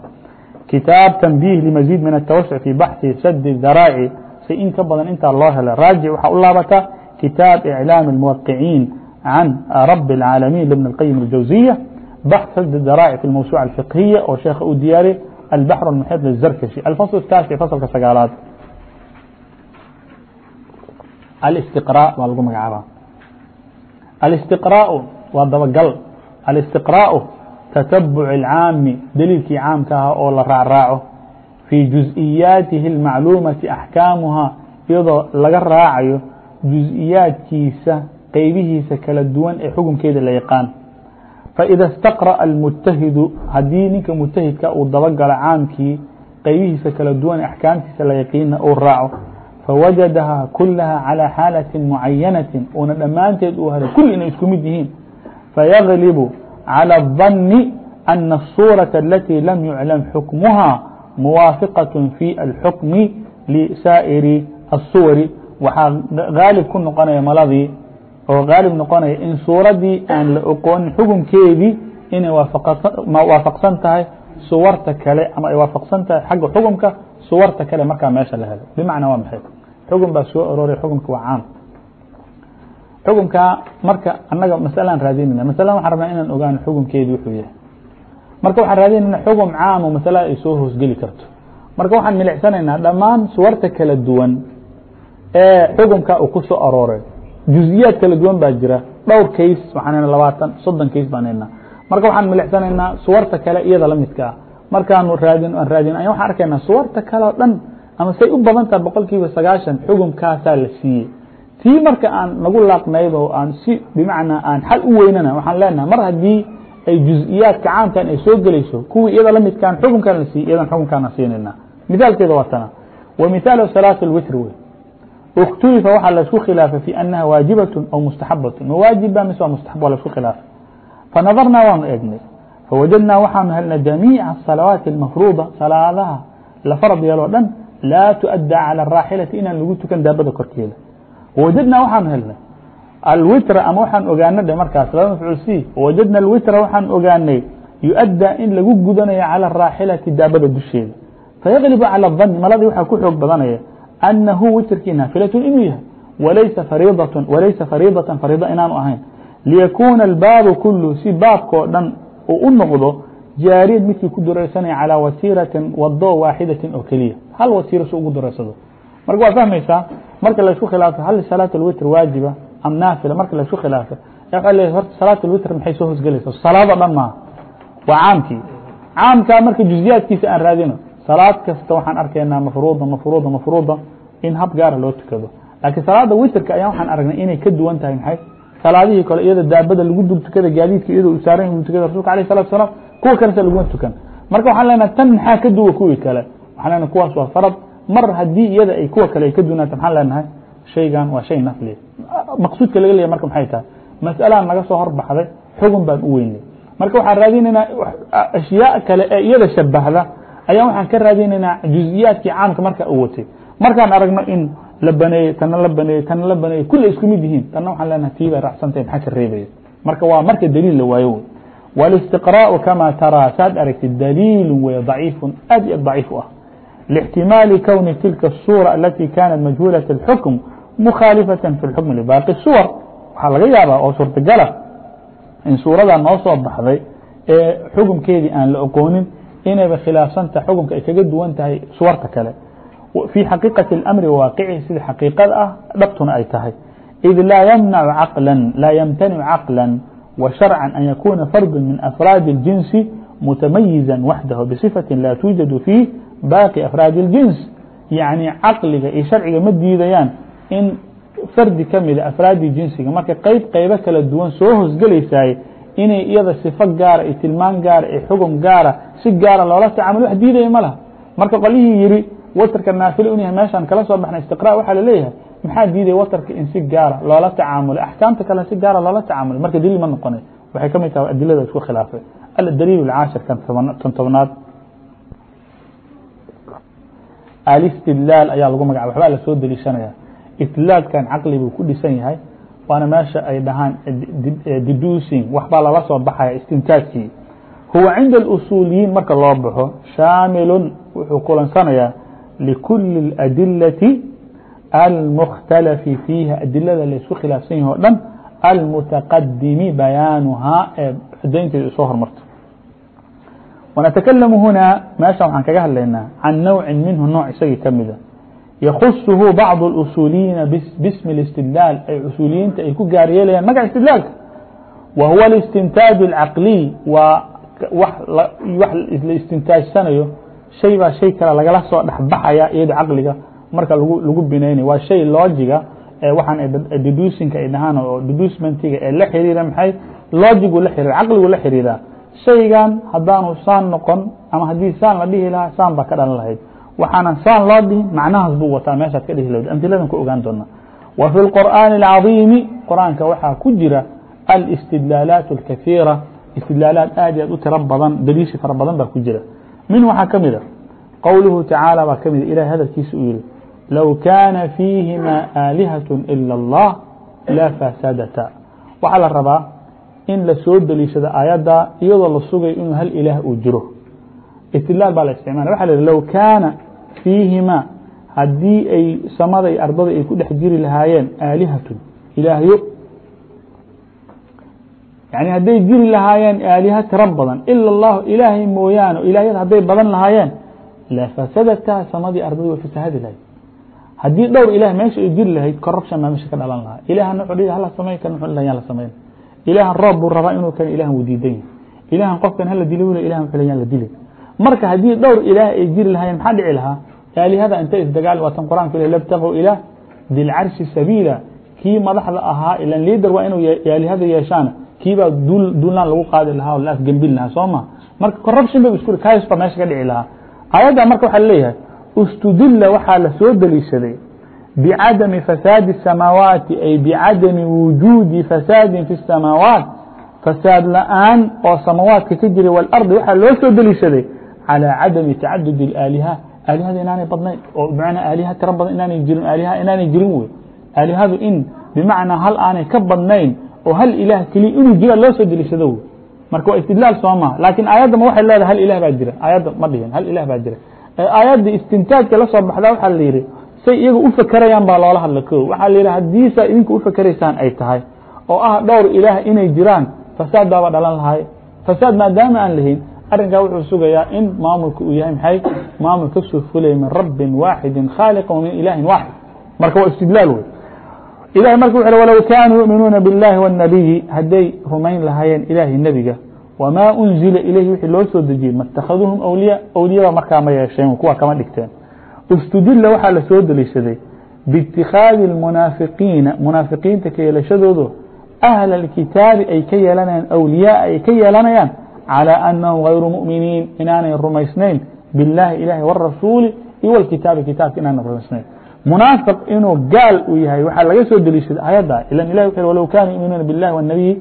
Kitaab tanbih limaziid min atawasuc fi baxhi sadi daraaci si in ka badan intaa loo helo raajic waxaa u laabata كتاب إعلام الموقعين عن رب العالمين لابن القيم الجوزية بحث الذرائع في الموسوعة الفقهية وشيخ أودياري البحر المحيط للزركشي الفصل التاسع فصل كسقالات الاستقراء والقم الاستقراء والدبقل الاستقراء تتبع العام دليلك عام كها أو في جزئياته المعلومة أحكامها يضو لقى الرعاعه juزiyaadkiisa qeybihiisa kala duwan ee xukunkeeda la yaqaan. Faإida اstaqرأa الmجtahidu haddii ninka mجtahidka uu dabagalo caamkii qeybihiisa kala duwan axkaamtiisa la yaqiina uu raaco. Fawajadaha kulaha calى xaalaةi mucayanaةi una dhammaanteed u helo kulli inay isku mid yihiin. Fayaglibu calى الظaن أna الsuuraةa اlatي lam yuclam xukmuha muwaafiqaة fي اlxukmi lisaa'iri الsuwari waxaa gaalib ku noqonaya maladii oo gaalib noqonaya in suuradii aan la oqoonin xukunkeedii inay waafaqsan tahay suwarta kale ama ay waafaqsan tahay xagga xukumka suwarta kale markaa meesha la helo. Bimacnaa waa maxay? Xukun baa soo arooray xukumka waa caam xukumkaa marka annaga masalaan raadinayna masala waxaan rabnaa inaan ogaano xukumkeedii wuxuu yahay. Marka waxaan raadinayna xukum caam oo masala ay soo hoosgeli karto. Marka waxaan milicsanaynaa dhammaan suwarta kala duwan ee xukumka uu ku soo arooray juزiyaad kala duwan baa jira dhowr kays waxaan labaatan soddon kays baan haynaa marka waxaan milicsanaynaa suwarta kale iyada la midka ah markaanu raadin aan raadin aya waxaan arkaynaa suwarta kale o dhan ama say u badan taha boqol kiiba sagaashan xukumkaasaa la siiyey tii marka aan nagu laaqnayd oo aan si bimacnaa aan xal u weynana waxaan leenahay mar haddii ay juز'iyaadka caamkan ay soo gelayso kuwii iyada la midkaan xukumkan la siiyey iyadan xukumkaana siinayna mithaalkeeda waa tana wa mithaalu salaaة اlwitr wey اkتلiفa waxa la isku khiلaafay في أنha waaجibaة أو مستaحabaة mwaajibba mise waa mstaxab waa la isku khiلaafay فnadarnaa waanu egnay فwajadnaa waxaanu helnay جamيiعa الصaلaوaaت الmafruuضa salaadaha la farad yeeloo dhan laa تuؤadىa calى الraaxilaةi inaan lagu tukan daabada korkeeda. Wajadnaa waxaanu helnay alwitra ama waxaan ogaana dhe markaas laba mafcuul c. Wajadna alwitra waxaan ogaanay yuؤadىa in lagu gudanayo calى الraaxilaةi daabada dusheeda. Fayaغlibu calى الdani maladii waxaa ku xoog badanaya. أنhu witrkii naafilaة inuu yahay walaysa fariidaة walaysa fariidaة fariida inaanu ahayn liyakuna الbaabu kulu si baabkoo dhan uu u noqdo jaariyan midkii ku duraysanaya calى wasiiraةi wado waaxidaةi oo keliya hal wasiiro si ugu duraysado marka waa fahmaysaa marka laisku khilaafo hal salaaة الwitr waajiba am naafila marka laisku khilaafo waa le horta salaaة الwitr maxay soo hosgelaysa salaado dhan maaha waa caamkii caamkaa marka juزiyaadkiisa aan raadino salaad kasta waxaan arkaynaa mafruuda mafruuda mafruuda in hab gaara loo tukado. Laakiin salaada witrka ayaa waxaan aragnay inay ka duwan tahay maxay? Salaadihii kale iyada daabada lagu dul tukada gaadiidka iyadoo u saaran u tukada rasulka alayh salatu salaam kuwa kalese laguma tukan. Marka waxaan leenahay tan maxaa ka duwa kuwii kale? Waxaan leenahay kuwaas waa farad. Mar haddii iyada ay kuwa kale ay ka duwanaata maxaan leenahay shaygan waa shay nafli. Maqsuudka laga leeyahy marka maxay tahay? Mas'alaan naga soo horbaxday xugun baan u weynay marka waxaan raadinaynaa ashyaa kale ee iyada shabahda ayaan waxaan ka raadinaynaa juزiyaadkii caamka markaa u watay. Markaan aragno in la baneeyey tana la baneeyey tana la baneeyey kulle isku mid yihiin tanna waxaan leenaha tiibay raacsantay maxaa ka reebaya marka waa marka daliil la waayo wey. والاstiqrاء kama taraa saad aragtid daliilu wey ضaciifu aad i aad ضaciif u ah. لاxtimaali kwni tilka الsuura alati kaanat majhuulaة الxukm mukhaalifaة fi اlxukm libaaqi suwar. Waxaa laga yaabaa oo suurtagala ah in suuradaa noo soo baxday ee xukumkeedii aan la oqoonin inayba khilaafsanta xukunka ay kaga duwan tahay suwarta kale. في xaqiiqaة اأmri waaqci sida xaqiiqada ah dhabtuna ay tahay. إid laa ymtanic caqlا وشharca an yakuna fardu min afraadi الجinsi mutamayiza waxdahu bصifaةi laa tuujadu fii baaqi afraadi الjins yaعni caqliga iyo sharciga ma diidayaan in fardi kamida ah afraadii jinsiga. Marka qeyb qeybo kala duwan soo hosgelaysay inay iyada sifo gaara iyo tilmaan gaara iyo xugum gaara si gaara loola tacamul wax diidaya ma laha. Marka qolihii yiri watrka naafile un yahay meeshaan kala soo baxnay istiqra waxaa la leeyahay maxaa diidaya watrka in si gaara loola tacaamulay axkaamta kale si gaara loola tacaamulay marka daliil ma noqonay. Waxay ka mid tahay adilada isku khilaafay. Adaliil اcaashir kan tobnaad. Alistidlaal ayaa lagu magaca waxbaa la soo deliishanaya. Istidlaalkan caqli buu ku dhisan yahay waana meesha ay dhahaan deducing waxbaa lala soo baxaya istintaajkii huwa cinda اusuuliyiin marka loo baxo shaamilun wuxuu kulansanayaa likuli اadilati almukhtalafi fiiha adilada laysku khilaafsan yahi o dhan almutaqadimi bayaanuhaa ee cadaynteeda soo hormarto ونتكلم هنا meeشhan waxaan kaga hadlaynaa عan نوع minhu nooع isagii kamida يkصhu bعض الأصuuliyiina bsm الاstidlاal ay usuuliyiinta ay ku gaar yeelayaan magaca istidlaalka wa huwa الاstinتاaج الcaqلي waa wax la istintaajsanayo shay baa shay kale lagala soo dhexbaxaya iyado caqliga marka lagu binaynay waa shay logiga waxaan deducinka ay dhahaan oo deducementiga ee la xiriira maxay logigu la xiriira caqligu la xiriiraa shaygan haddaanu saan noqon ama haddii saan la dhihi lahaa saan baa ka dhalan lahayd waxaanan saan loo dhihin macnahaas buu wataa meeshaad ka dhihi lowda amhiladan ku ogaan doona wa fi اlqur'aani اlcadiimi qur'aanka waxaa ku jira alاstidlaalaat اlkaثiira istidlaalaad aad aad u tiro badan daliishi fara badan baa ku jira. Min waxaa ka mida ah, qowluhu tacaalى baa ka mida ah, ilahay hadalkiisa uu yihi low kaana fiihimaa aalihaة ilا اllah la fasadata waxaa la rabaa in la soo soo deliishado aayadda iyadoo la sugay inuu hal ilaah uu jiro. Istidlaal baa la isticmala waa l low kaana fiihima haddii ay samada iyo ardada ay ku dhex jiri lahaayeen aalihatun ilaahyo yani hadday jiri lahaayeen aaliha tiro badan ila اllahu ilaahay mooyaane ilaahyada hadday badan lahaayeen lafasadata samadii ardada way fasahadi lahayd. Haddii dhowr ilah meesha ay jiri lahayd corruption baa meesha ka dhalan lahaa. Dhihi hala samayn kan wuxuu yaan la samayn. Ilahan roob buu rabaa inuu kan ilahan wuu diidan yahay. Ilahan qofkan hala dili wila ilahan yaan la dilay marka haddii dhowr ilaah ay jiri lahaayeen maxaa dhici lahaa? Aalihada inta isdagaal waatan qur'aanka l labtaqw ilaa dilcarshi sabiila. Kii madaxda ahaa ilan lider waa inuu yaalihada yeeshaan. Kiibaa duulaan lagu qaadi lahaa oo la afgembin lahaa sooma marka corruption ba isku kaasba meesha ka dhici lahaa. Ayadda marka waxaa leeyahay istudila waxaa la soo deliishaday bicadami fasaadi الsamaawaati ay bicadami wujuudi fasaadin fi الsamaawaat fasaad la'aan oo samaawaadka ka jiray waalardi waxaa loo soo deliishaday calى cadami tacadud اaaliha aalihada inaanay badnayn oo bmacnaa aaliha tiro badan inaanay jirin aaliha inaanay jirin wey aalihadu in bimacnaa hal aanay ka badnayn oo hal ilaah keliya inuu jira loo soo deliishado wey marka waa istidlaal soo maha laakiin aayadda ma waxay leedahay hal ilah baa jira aayadda ma dhihin hal ilah baa jira aayadda istintaajka la soo baxdaa waxaa la yidhi say iyaga u fakerayaan baa loola hadla ko waxaa la yidhi haddiisa idinka u fakeraysaan ay tahay oo ah dhowr ilaah inay jiraan fasaad baaba dhalan lahay fasaad maadaama aan arinkaa wuxuu sugayaa in maamulka uu yahay maay maamul ka soo fulaya min rabin waaxidi khaaliqa min ilaahi waaxid marka waa istidlaal wey ilahy marka wuxu walow kaanuu yuminuuna biاllaahi wالnabiyi hadday rumayn lahaayeen ilaahay nebiga wamaa unzila ilayhi wixii loo soo dejiyey maاtakhaduuhum awliya awliyaba markaa ma yeesheen kuwa kama dhigteen. Istudila waxaa la soo deliishaday biاtikhaadi اlmunaafiqiina munaafiqiinta ka yeelashadoodu ahla اlkitaabi ay ka yeelanayaan awliyaa ay ka yeelanayaan على أنهم غير مؤمنين inaanay rumaysnayn biالlahi ilahi والrasuuل iyo والkitaabi kitaabka inaana rumaysnayn muنaafiq inuu gaal u yahay waxaa laga soo deliishada ayada ila ilah wxu wlow kaanuu yuminuuna biالlahi والنabiي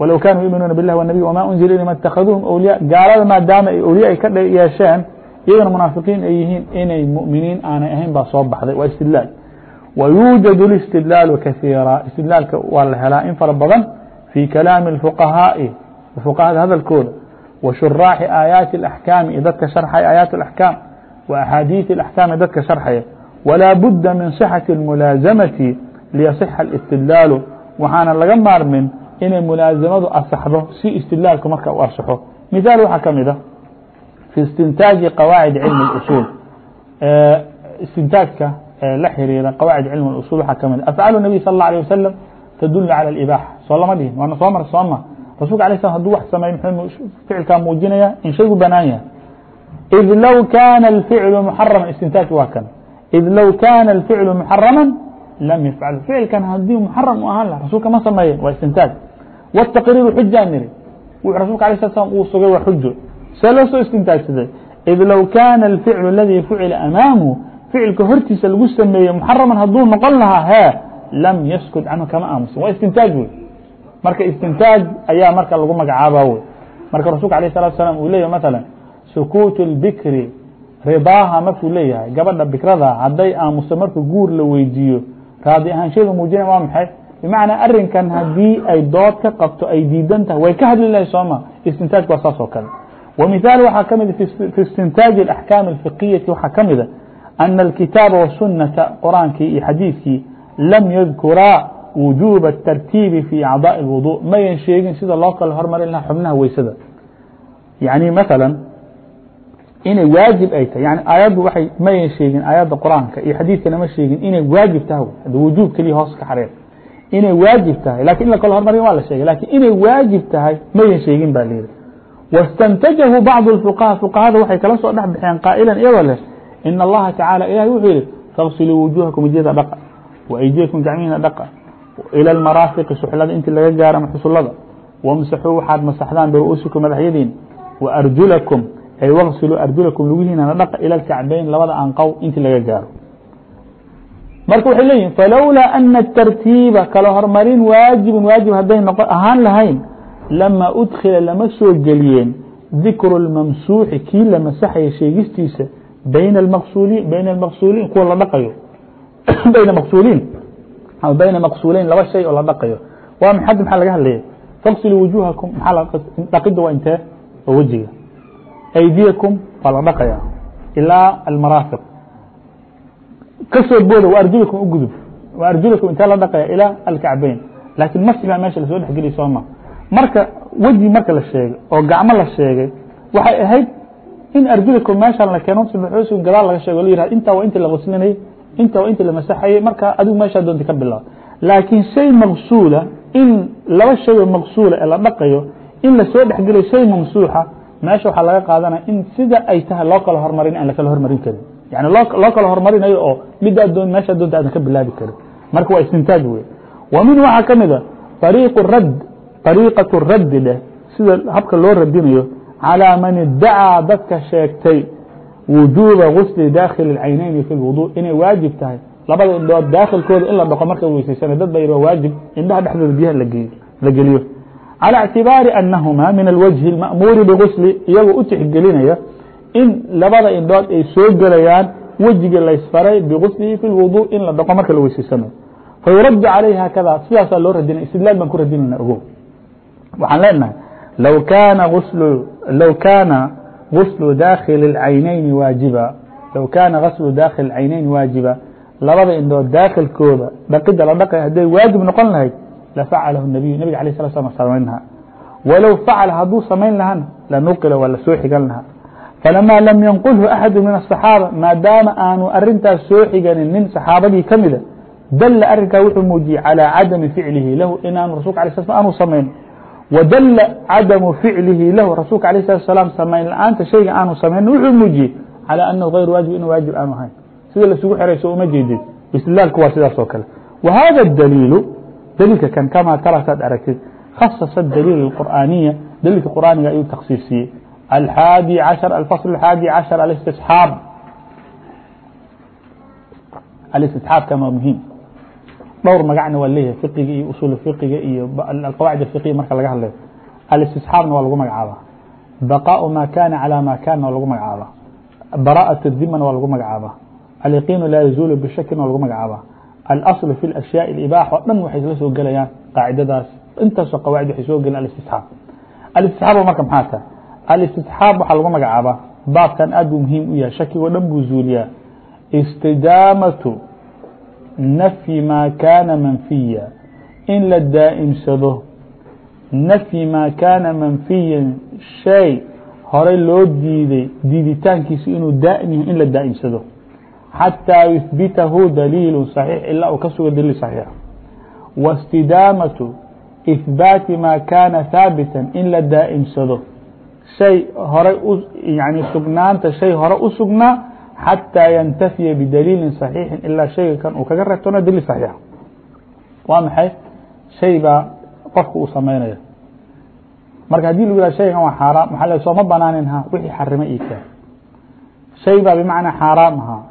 wlow kaanuu yuminuuna biالlahi والنabiي وma unzila ilay ma اtakhaduuhum أwliya gaalada maadaama ay awliya ay ka yeesheen iyagana munaafiqiin ay yihiin inay muؤminiin aanay ahayn baa soo baxday waa اstidlaal ويوجد الاstidlaaل kaثيirا اstidlaalka waa la helaa in fara badan fي kalاami الفqahاaء fuqahada hadalkooda wa shuraaxi aayaati اaxkaami iyo dadka sharxaya aayaat اaxkaam wa axaadiiث اaxkaam ee dadka sharxaya. Walaa budda min صixaةi اmulaasamati liyaصixa اlاstidlaalu waxaana laga maarmin inay mulaasamadu asaxdo si istidlaalku marka u asaxo mihaal waxaa ka mid a fi istintaaji qawaacid cilmi اusuul istintaajka la xiriira qawaacid cilmi اusul waxaa ka mid ah, a afcaal الnabi sal اlه alيه wasalam tadul calى اlibaaxa soo lama dhihin waana soo mar sooma rasulka aليه sلام haduu wax samey mxuu ficilkaa muujinaya in shaygu banaan yahay. إذ low kana الفicل محarama اstintaaj waa kan. إذ low kana الفicل محarama lam yfcl ficilkan haddii محaram u ahaan laha rasulka ma sameeyen waa اstintaaj والتqriir xujaa niri wuu rasulka aليه sl uu sugay waa xujo see loo soo istintaajsaday إذ low kana الفicل اladي fucila amaamu ficilka hortiisa lagu sameeyey محarama haduu noqon lahaa he lam yskd canhu kama aamusin. Waa اstintaaj wey marka istintaaj ayaa marka lagu magacaaba wey marka rasulka alayه الsalatu salam uu leyahy maala sukuut اlbikri ridaaha markuu leeyahay gabadha bikrada hadday aamuso marka guur la weydiiyo raadi ahaansheedu muujinaya waa maxay bimacnaa arinkan haddii ay dood ka qabto ay diidan tahay way ka hadli lahay sooma istintaajku waa saas oo kale ومiثاaل waxaa ka mid في اsتinتاaج الأحكاaم الفقيةi waxaa ka mida أن الكitاaبa والسuنaةa qرaankii iyo xadيiثkii lam yذkuraa وuجوب التrtiibi في أعضاء الوضوء. mayan sheegin sida loo kale hormarin laha xubnaha weysada yaعnي mثalا inay waaجib ay tahy n ayaddu waay mayan sheegin ayadda qur'aanka iyo xadiidkana ma sheegin inay waajib tahay wujuub keliya hoos ka xareer inay waaجib tahay laakiin in la kale hormarin waa la sheegay laakiin inay waaجib tahay mayan sheegin ba lyidhi واstنتجhu bعض الفقهاء. فقهada waxay kala soo dhex bxeen qاaئلا iyagoo leh iن الlaha taعaaلى ilahy wuxuu yihi fاغsilوu وuجوهaكم jda dhق وأydiيكم gacmihina dhق إلى المaraaفiqi suxlada inti laga gaaro xusulada وامsaxوu waxaad masaxdaan برu'uusiكم madaxyadiina وأrjulaكم ay wغsiluu arjulaكم lugihiinana dhaqa ilى الكacbayn labada anqow inti laga gaaro marka waxay leeyihin falowlaa أنa التartiiba kala hormarin waajiب waajiب hadday ahaan lahayn lama udkila lama soo geliyeen dikru اlmamsuuxi kii la masaxaya sheegistiisa bayna maqsuliin bayna اmaqsuliin kuwa la dhaqayo bayna maqsuliin ama bayna maqsuleyn laba shay oo la dhaqayo. Waa maxad maxaa laga hadlaya? Faqsiluu wujuhakum maxaa dhaqida waa intee? Oo wejiga. Aydiyakum waa la dhaqaya ilaa almaraafiq ka soo booda wa arjulikum u gudub. Wa arjulikum intee la dhaqaya ilaa alkacbayn. Laakiin masi baa meesha la soo dhexgeliya sooma marka weji marka la sheegay oo gacmo la sheegay waxay ahayd in arjulikum meeshan la keeno sibxoosigu gadaal laga sheego la yihah intaa waa intii la qoslinayay inta waa la masaxayay marka adigu meeshaa doonta ka bilaab laakiin shay maqsuuda in laba shayoo maqsuula ee la dhaqayo in la soo dhexgelayo shay mamsuuxa meesha waxaa laga qaadanaya in sida ay tahay loo kala hormarin aan lakala hormarin karin. Yani loo kala hormarinayo oo midaa doon meeshaa doonta aadan ka bilaabi karin. Marka waa istintaaj wey wa min waxaa ka mida ariiqu radd ariiqatu raddi dheh sida habka loo radinayo calىa man iddacaa dadka sheegtay wujuba gusli daakil اcaynayn fi wudu inay waajib tahay. Labada indhood daakilkooda in la dhaqo markay weysaysana dad ba yihah waajib indhaha dhexdooda biyaha la geliyo. Calى اctibaari anahuma min alwajhi اma'muuri bigusli iyagoo u tixgelinaya in labada indhood ay soo gelayaan wejiga laysfaray biguslihi fi اlwudu in la dhaqo marka la weysaysanayo fayuradu calayh haakada sidaasaa loo radinaya istidlaal baan ku radinayna ogow. Waxaan leenahay low kaana غسل داخل العينين واجبا لو كان غسل داخل العينين واجبا labada indhood dاakilkooda dhaqida la dhaqay hadday waaجiب noqon lahayd lafacalahu النabiyu nabig aليه الصل sلم samayn lahaa walow facala hadduu samayn lahana lanuqila waa la soo xigan lahaa falamaa lam yanqulhu axadu min aلصaxaaba maadaama aanu arintaas soo xiganin nin saxaabadii ka mida dala arinkaa wuxuu muujiyey calىa cadami ficlihi lahu inaanu rasulka aليه sl aanu samayn وdل cadم فiعlihi lah rasuulka aليه الsلaة وسلام samayn la'aanta شhayga aanu samayni wuxuu muujiyey calى أنhu غayr waaجib inu waaجib aanu ahayn sida lasugu xerayso uma jeedid istidlaalku waa sidaas oo kale وhada الdliilu dliilka kan kama talasaad aragtid khasasa الdliil الqur'aaniya dliilka qur'aaniga ayuu taksiisiyey الxaadي caشhر alfصل الxaadي caشhر اsab اstisxaab kama muhiim dhowr magacna waa leeyahay fiqiga iyo usul fiqiga iyo alqawaacid fiqiya marka laga hadlayo alistisxaabna waa lagu magacaabaa baqaau ma kana calى ma kana waa lagu magacaabaa bara'aة dimana waa lagu magacaabaa alyaqiinu laa yazuulu bishakina waa lagu magacaabaa alasl fi اashyaء اibaax oo dhan waxay isla soo gelayaan qaacidadaas intaasoo qawaacid waxay soo gelayan alistisxaab alistisxaab marka maxaa tahay alistisxaab waxaa lagu magacaabaa baabkan aad buu muhiim u yahay shakigoo dhan buu zuuliyaa istidaamatu nafyi maa kaana manfiya in la daa'imsado nafyi maa kaana manfiyan shay horey loo diiday diiditaankiisu inuu daa'im yahay in la daa'imsado xatىa yuثbitahu daliil صaxiix ilaa uu ka sugo daliil صaxiixa واstidaamaةu إثbaati ma kana haabita in la daa'imsado shay horay yani sugnaanta shay hore u sugnaa xatىa yantafiya bidaliili صaxiixi ilaa shayga kan uu kaga reebtona daliil صaxiixa waa maxay shay baa qofka uu samaynaya marka hadii lagu yah shaygan waa xaaraam waxa le sooma banaanin ha wixii xarimay ii keen shay baa bimacnaa xaaraam ahaa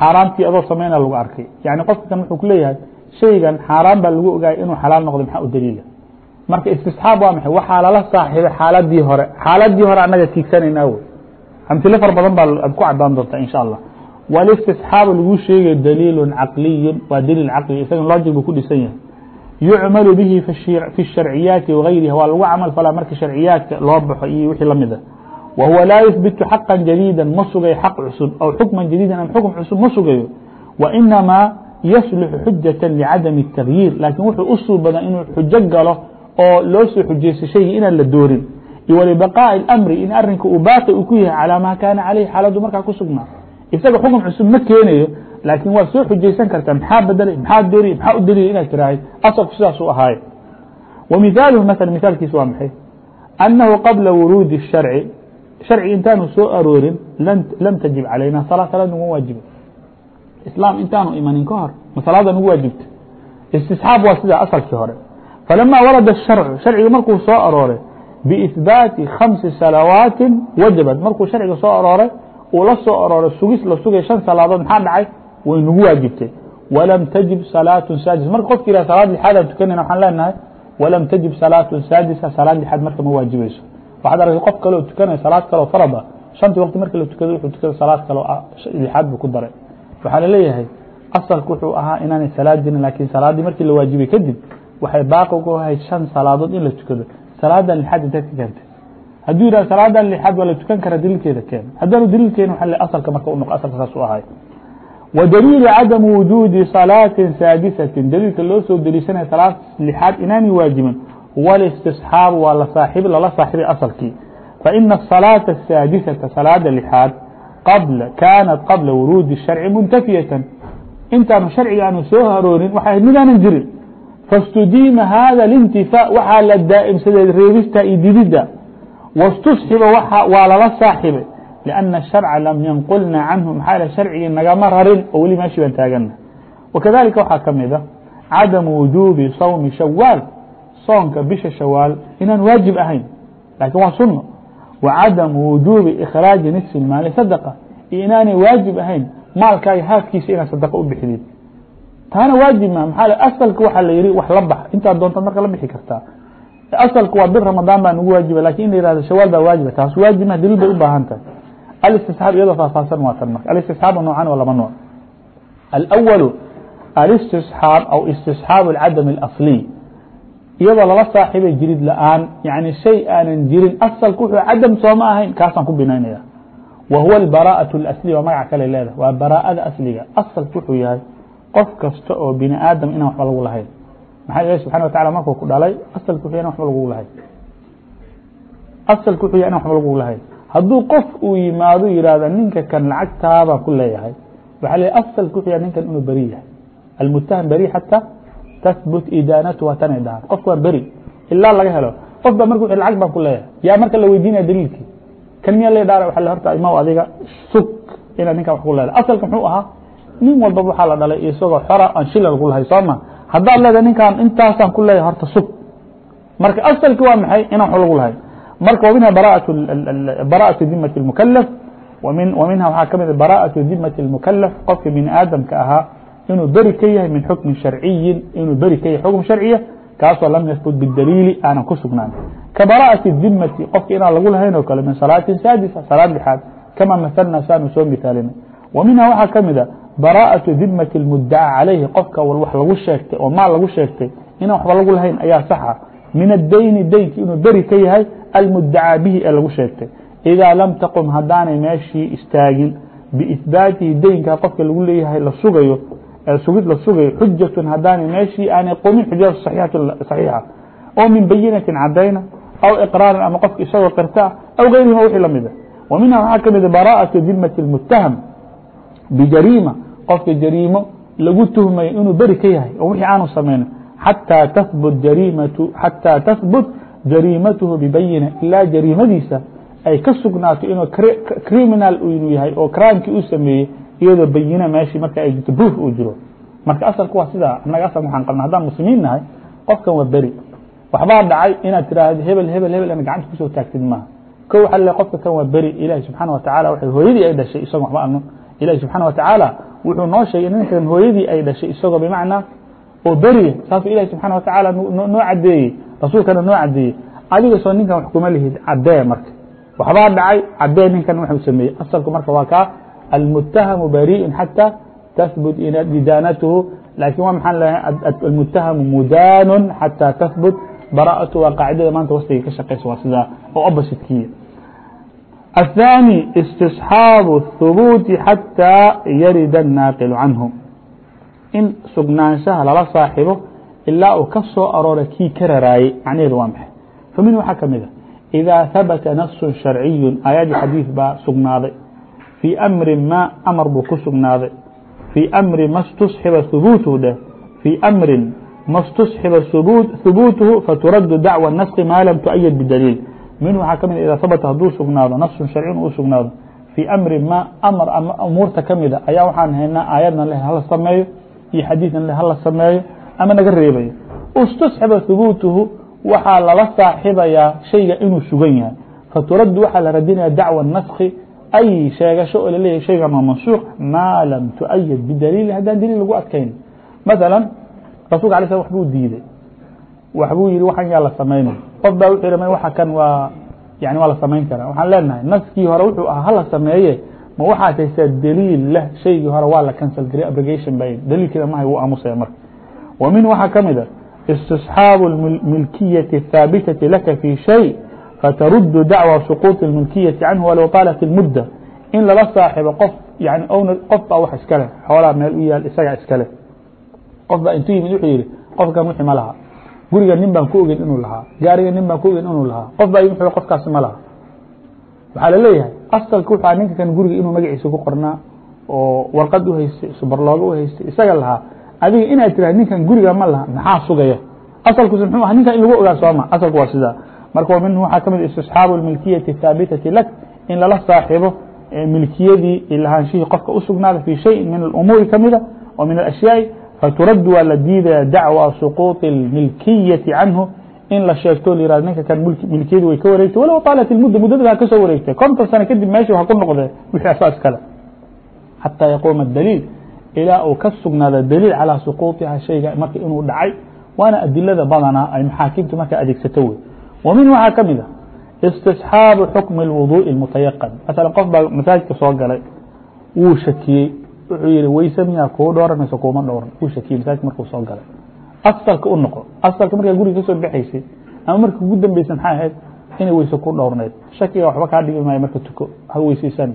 xaaraamtii adoo sameynaa lagu arkay yani qofka kan wuxuu kuleeyahay shaygan xaaraan baa lagu ogaayay inuu xalaal noqdo maxaa u daliila marka istisxaab waa maxay waxaa lala saaxiibay xaaladii hore xaaladii hore annaga tiigsanayna wey amtilo far badan baa ku cadaan doonta in sha allah wاlistisxaab lagu sheegay daliil caqliy waa daliil caqli isaga logic bu ku dhisan yahay. Yucmalu bihi fi الsharciyaati wagayriha waa lagu camal falaa marka sharciyaadka loo baxo iyo wixii la mid a ah. wa laa yuhbitu xaqan jadiida ma sugayo xaq cusub aw xukman jadiida am xukm cusub ma sugayo. Wa yaslixu xujata licadami الtagyiir laakiin wuxuu u suubadaa inuu xujo galo oo loo soo xujaystay shaygii inaan la doorin. iyo walibaqaaءi اmri in arinka uu baaqi u ku yahay calaa maa kaana caleyhi xaaladu markaa ku sugnaa isaga xukm cusub ma keenayo laakiin waad soo xujaysan kartaa maxaa bedelay maxaa dooriy maxaa u daliila inaad tiraahid asalku sidaas u ahaaye wa mihaaluhu maala mihaalkiisa waa maxay annahu qabla wuruudi الsharci sharci intaanu soo aroorin lam tajib calayna salaa salaad nagu waajiba islaam intaanu imanin ka hor ma salaada nagu waajibta istisxaab waa sidaa asalkii hore falama warada الsharcu sharciga markuu soo arooray biihbaati khamsi salawaati wajabat markuu sharciga soo arooray uu la soo arooray sugis la sugay shan salaadood maxaa dhacay way nagu waajibtay walam tajib salaaة saadis marka qofka yihah salaad lixaad aan tukanayna waxaan leenahay walam tajib salaaة saadisa salaad lixaad marka ma waajibayso waxaad aragtay qof kale tukanaya salaad kaleo farad ah shantii waqti marki la tukado wuxuu tukada salaad kaleo lixaad buu ku daray waxaa la leeyahay asalku wuxuu ahaa inaanay salaad laakiin salaaddii markii la waajibay kadib waxay baaqi ku ahayd shan salaadood in la tukado salaadan lixaad inteed ka keentay hadduu yihah salaadan lixaad waa la tukan karaa daliilkeeda keen haddaanu daliilkeeni waa asalka marka u noq asalka saas u ahay wa daliilu cadamu wujuudi salaatin saadisatin daliilka loo soo deliishanaya salaad lixaad inaanay waajibin walistisxaabu waa la saaib lala saaxibay asalkii faina الsalaaةa الsaadisata salaada lixaad qabla kaanat qabla wuruudi الsharci muntafiyatan intaanu sharciga aanu soo haroorin waxay midaanan jirin فاstdiima hada ااntifا waxaa la daa'imsaday reebista iyo didida wasتصxiba waa lala saaxibay لأna الشharca lam yanqulna canhu maxaa sharcigii nagama rarin oo weli meeshii baan taagana وkadalika waxaa ka mida cadamu wujubi sawmi shawaal soonka bisha shawaal inaan waajib ahayn laakiin waa suno وacadamu wujubi ikhraaji nisfi maali sadqa iyo inaanay waajib ahayn maalkaaga haafkiisa inaad sadqa u bixdid taana waaجib ma maa aslka waa la yihi wax la bax. Intaad doonta marka la bixi kartaa aslka waa bil ramadaan baa nagu waajiba laakiin in la yihahdo shawaal baa waajiba. Taas waajib ma daliil bay u baahan tahay. اlاstisxaab iyadoo faahfaahsan waa tan marka. اlistisxaab noocan waa laba nooc. Alأwl اlistisxaab aw istisxaab اcadam اlaصliي iyadoo lala saaxiibay jirid la'aan yani shay aanan jirin asalka wuxuu cadam sooma ahayn kaasaan ku binaynaya. Wa huwa اlbaraaءaة اlasliya waa magac kale leedah. Waa baraa'ada asliga. Asalka wuxuu yahay qof kasta oo bini aadam inaan waxba lagu lahayn. Maxaa ilahi subحana wa taعala markuu ku dhalay asalku wuxu inan waba lagu lahayn. Asalku wuxuu yahy inan waba lagu lahayn. Hadduu qof uu yimaado yihahda ninka kan lacagtaabaan ku leeyahay. Waxaa le asalka wuxuu yahay ninkan inuu beri yahay. Almutaham beri xata tahbut idaanatu waa tanay dhahaan qofka waa beri ilaa laga helo. Qof baa marka lacag baan ku leeyahay. Yaa marka la weydiinaya daliilkii. Kan miyaa la dhaara waa horta imaw adiga sug inaad ninkan wax ku leedahay asalka muxuu ahaa nin walba waxaa la dhalay isagoo xora aan shilal ku lahay sooma haddaad leeda ninkan intaasaan ku leeyahay horta sug. Marka asalki waa maxay? Inaan xol lagu lahay. Marka wminha bara'aةu dimati اmukalaf waminha waxaa ka mid ah bara'aةu dimati اmukalaf qofka bini aadamka ahaa inuu beri ka yahay min xukmi sharciyin inuu beri ka yahay xukm sharciya kaasoo lam yahbut bidaliili aanan ku sugnaan. Ka bara'aةi dimati qofka inaan lagu lahayn oo kale min salaatin saadisa salaad lixaad kama mahalna saanu soo mihaalinay ومنها waxaa ka mida براءaة diمة المدعى عaليهi qofka w lagu sheegtay oo maal lagu sheegtay inaan waxba lagu lahayn ayaa saxa. Min الdayni daynki inuu beri ka yahay almudacىa bihi ee lagu sheegtay. إidا lam taqum hadaanay meeshii istaagin biإثbaatihi daynka qofka lagu leeyahay la sugayo sugid la sugayo xujat hadaanay meeshii aanay qumin xujatu صaxiixa oo min bayinatin cadayna aw iqraarin ama qofka isagoo qirta aw غayrihima wixii lamida وminha waxaa ka mida براءaة diمة المتهم bijariima qofka jariimo lagu tuhmayo inuu beri ka yahay oo wixii aanu samaynin xatىa tahbut jariimatuhu bibayina ilaa jariimadiisa ay ka sugnaato inuu criminal inuu yahay oo crimekii u sameeyey iyadoo bayina meeshii marka ay jirto proof uu jiro marka asalku waa sidaa annaga asal waxaan qabna haddaan muslimiin nahay qofkan waa beri waxbaa dhacay inaad tiraahdo hebel hebel hebel ana gacanta ku soo taagtid maaha ko waxa le qofka kan waa beri ilahi subxaana wa tacala waxay hooyadii ay dhashay isagoo waxba ano ilahi subxaana wa tacaala wuxuu noo sheegay ninkan hooyadii ay dhashay isagoo bimacnaa oo beriya saasuu ilahi subxaana wa tacaala noo cadeeyey rasuulkana noo cadeeyey adiga soo ninkan wax kuma lihid cadee marka waxbaa dhacay cadee ninkan waxuu sameeyey asalku marka waa kaa almutahamu bariء xatى tahbut didaanatuhu lakin wa maxaan leehay almutahamu mudaanu xatى tahbut bara'atu waa qaacidada maanta wastiga ka shaqeysa waa sidaa oo oppositekiya الثاني استصحاab الثbوت حatىa yarid الناaqل canه in sugnaanshaha lala saaxibo ilaa uu ka soo aroora kii ka raraayey macnaheedu waa maxay famin waxaa ka mid a إidaa habata nafsu sharciyu ayadi xadiiث baa sugnaaday fii amri ma amar buu ku sugnaaday fii amri ma stusxiba hubuutuhu dheh fii amrin ma stusxiba hubuutuhu faturadu dacوa naski maa lam tuayad bidaliil minhu waxaa ka mid ida habata hadduu sugnaado nafsu sharcin uu sugnaado fii amri ma amar ama umuurta ka mida ayaa waxaan haynaa aayadna leh hala sameeyo iyo xadiidna leh hala sameeyo ama naga reebayo. Istusxiba hubuutuhu waxaa lala saaxibayaa shayga inuu sugan yahay. Faturaddu waxaa la radinaya dacwa naski ay sheegasho oo la leeyahay shaygan waa mansuuq maa lam tuayad bidaliili haddaan daliil lagu adkayn. Maala rasulka ala slam waxbuu diiday waxbuu yihi waxan yaa la samaynay qof baa wuxuu yihi waxa kan waa yani waa la samayn karaa waxaan leenahay naskii hore wuxuu ahaa hala sameeye ma waxaad haysaa daliil leh shaygii hore waa la cancel garay abrogation bay daliilkeeda mahay wuu aamusaya marka wa min waxaa ka mid a istisxaabu milkiyati الthaabitati laka fi shay fataruddu dacwa suquuط اlmilkiyati canhu walow طaalat اlmudda in lala saaxibo qof yani owner qof baa wax iska leh xoolaa meel u yaal isagaa iska leh qof baa intuu yimid wuxuu yihi qofkan wixii ma laha guriga nin baan ku ogeyn inuu lahaa gaariga nin baan ku ogeyn inuu lahaa qof baa wuxuu qofkaasi ma laha waxaa la leeyahay asalka wuxuu ninka kan guriga inuu magaciisa ku qornaa oo warqad u haystay subarlooga u haystay isaga lahaa adiga inaad tiraha ninkan guriga ma laha maxaa sugaya asalkus muxuu aha ninkan in lagu ogaa sooma asalku waa sidaa marka wa minhu waxaa ka mid istisxaabu اlmilkiyati الthaabitati lak in lala saaxibo milkiyadii lahaanshihii qofka u sugnaada fi shayin min اlumuuri kamida oo min aashyaai فترد waa l diidaya dعوى سقوط المiلكية عanه in la sheegto a ninka kan milkiyadi way ka wareegtay walow طaalat اmuda mudadaba ka soo wareegtay konton sano kadib meeshi wa ku noqdee wixii asaas kale xatىa yaquuma الdaliil ilaa uu ka sugnaada daliil calىa سquuطiha shayga marka inuu dhacay waana adilada badanaa ay maxaakiمtu marka adeegsato wey wmin waxaa ka mid a اstisxaabu xukmi الwuضuءi الmutayaqn maala qof baa masaajidka soo galay wuu shakiyey wuxuu yihi weyse miyaa kuu dhooranayso kuuma dhooran. U shakiyey masaajka markuu soo galay. Asalka u noqo asalka markaa guriga ka soo baxaysay ama marka ugu dambaysa maxaa ahayd inay weyse ku dhowrnayd shakiga waxba kaa dhigi maayo marka tuko ha weyseysan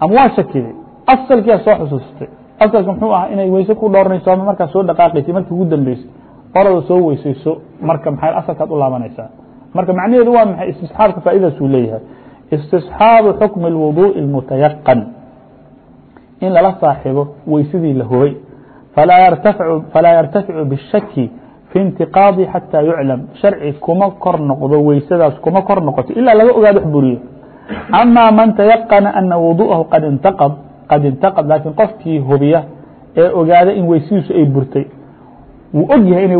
ama waa shakiday asalkiia soo xusuustay. Asalka muxuu ahaa inay weyse ku dhowrnayso ama markaa soo dhaqaaqaysay marka ugu dambeysay. Orada soo weyseyso marka maxaa asalkaad u laabanaysaa? Marka macnaheedu waa maxay istisxaabka faa'idaasuu leeyahay? Istisxaabu xukmi اlwuduءi اlmutayaqan in lala saaxibo weysadii la hubay falaa yartaficu bالshaki fi اntiqaadi xatى yuclam sharci kuma kor noqdo weysadaas kuma kor noqoto ilaa laga ogaado wax buriyo ama man tayaqana ana wuduءahu qad intaqad qad intaqad laakiin qofkii hubiya ee ogaada in weysadiisu ay burtay wuu og yahay ina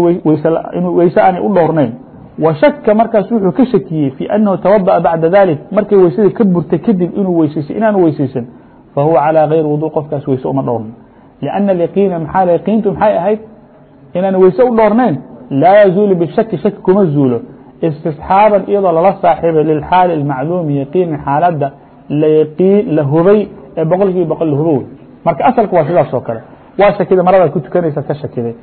weyse aanay u dhowrnayn wa shaka markaas wuxuu ka shakiyey fi anahu tawadaأa bacda dalik markay weysadii ka burtay kadib inuu weyseysay inaanu weyseysan fahuwa calىa غayr wdu qofkaas weyse uma dhowrno لأn ايiina maa iintu maxay ahayd inaan weyse u dhowrnayn laa yazuulu bishaki shaki kuma zuulo istisxaaban iyadoo lala saaxiibay lilxaali اmacluumi yaqiinan xaaladda la hubay ee boqol kiiba boqol la hubow marka asalka waa sidaas oo kale waa shakida maradaad ku tukanaysaad ka shakiday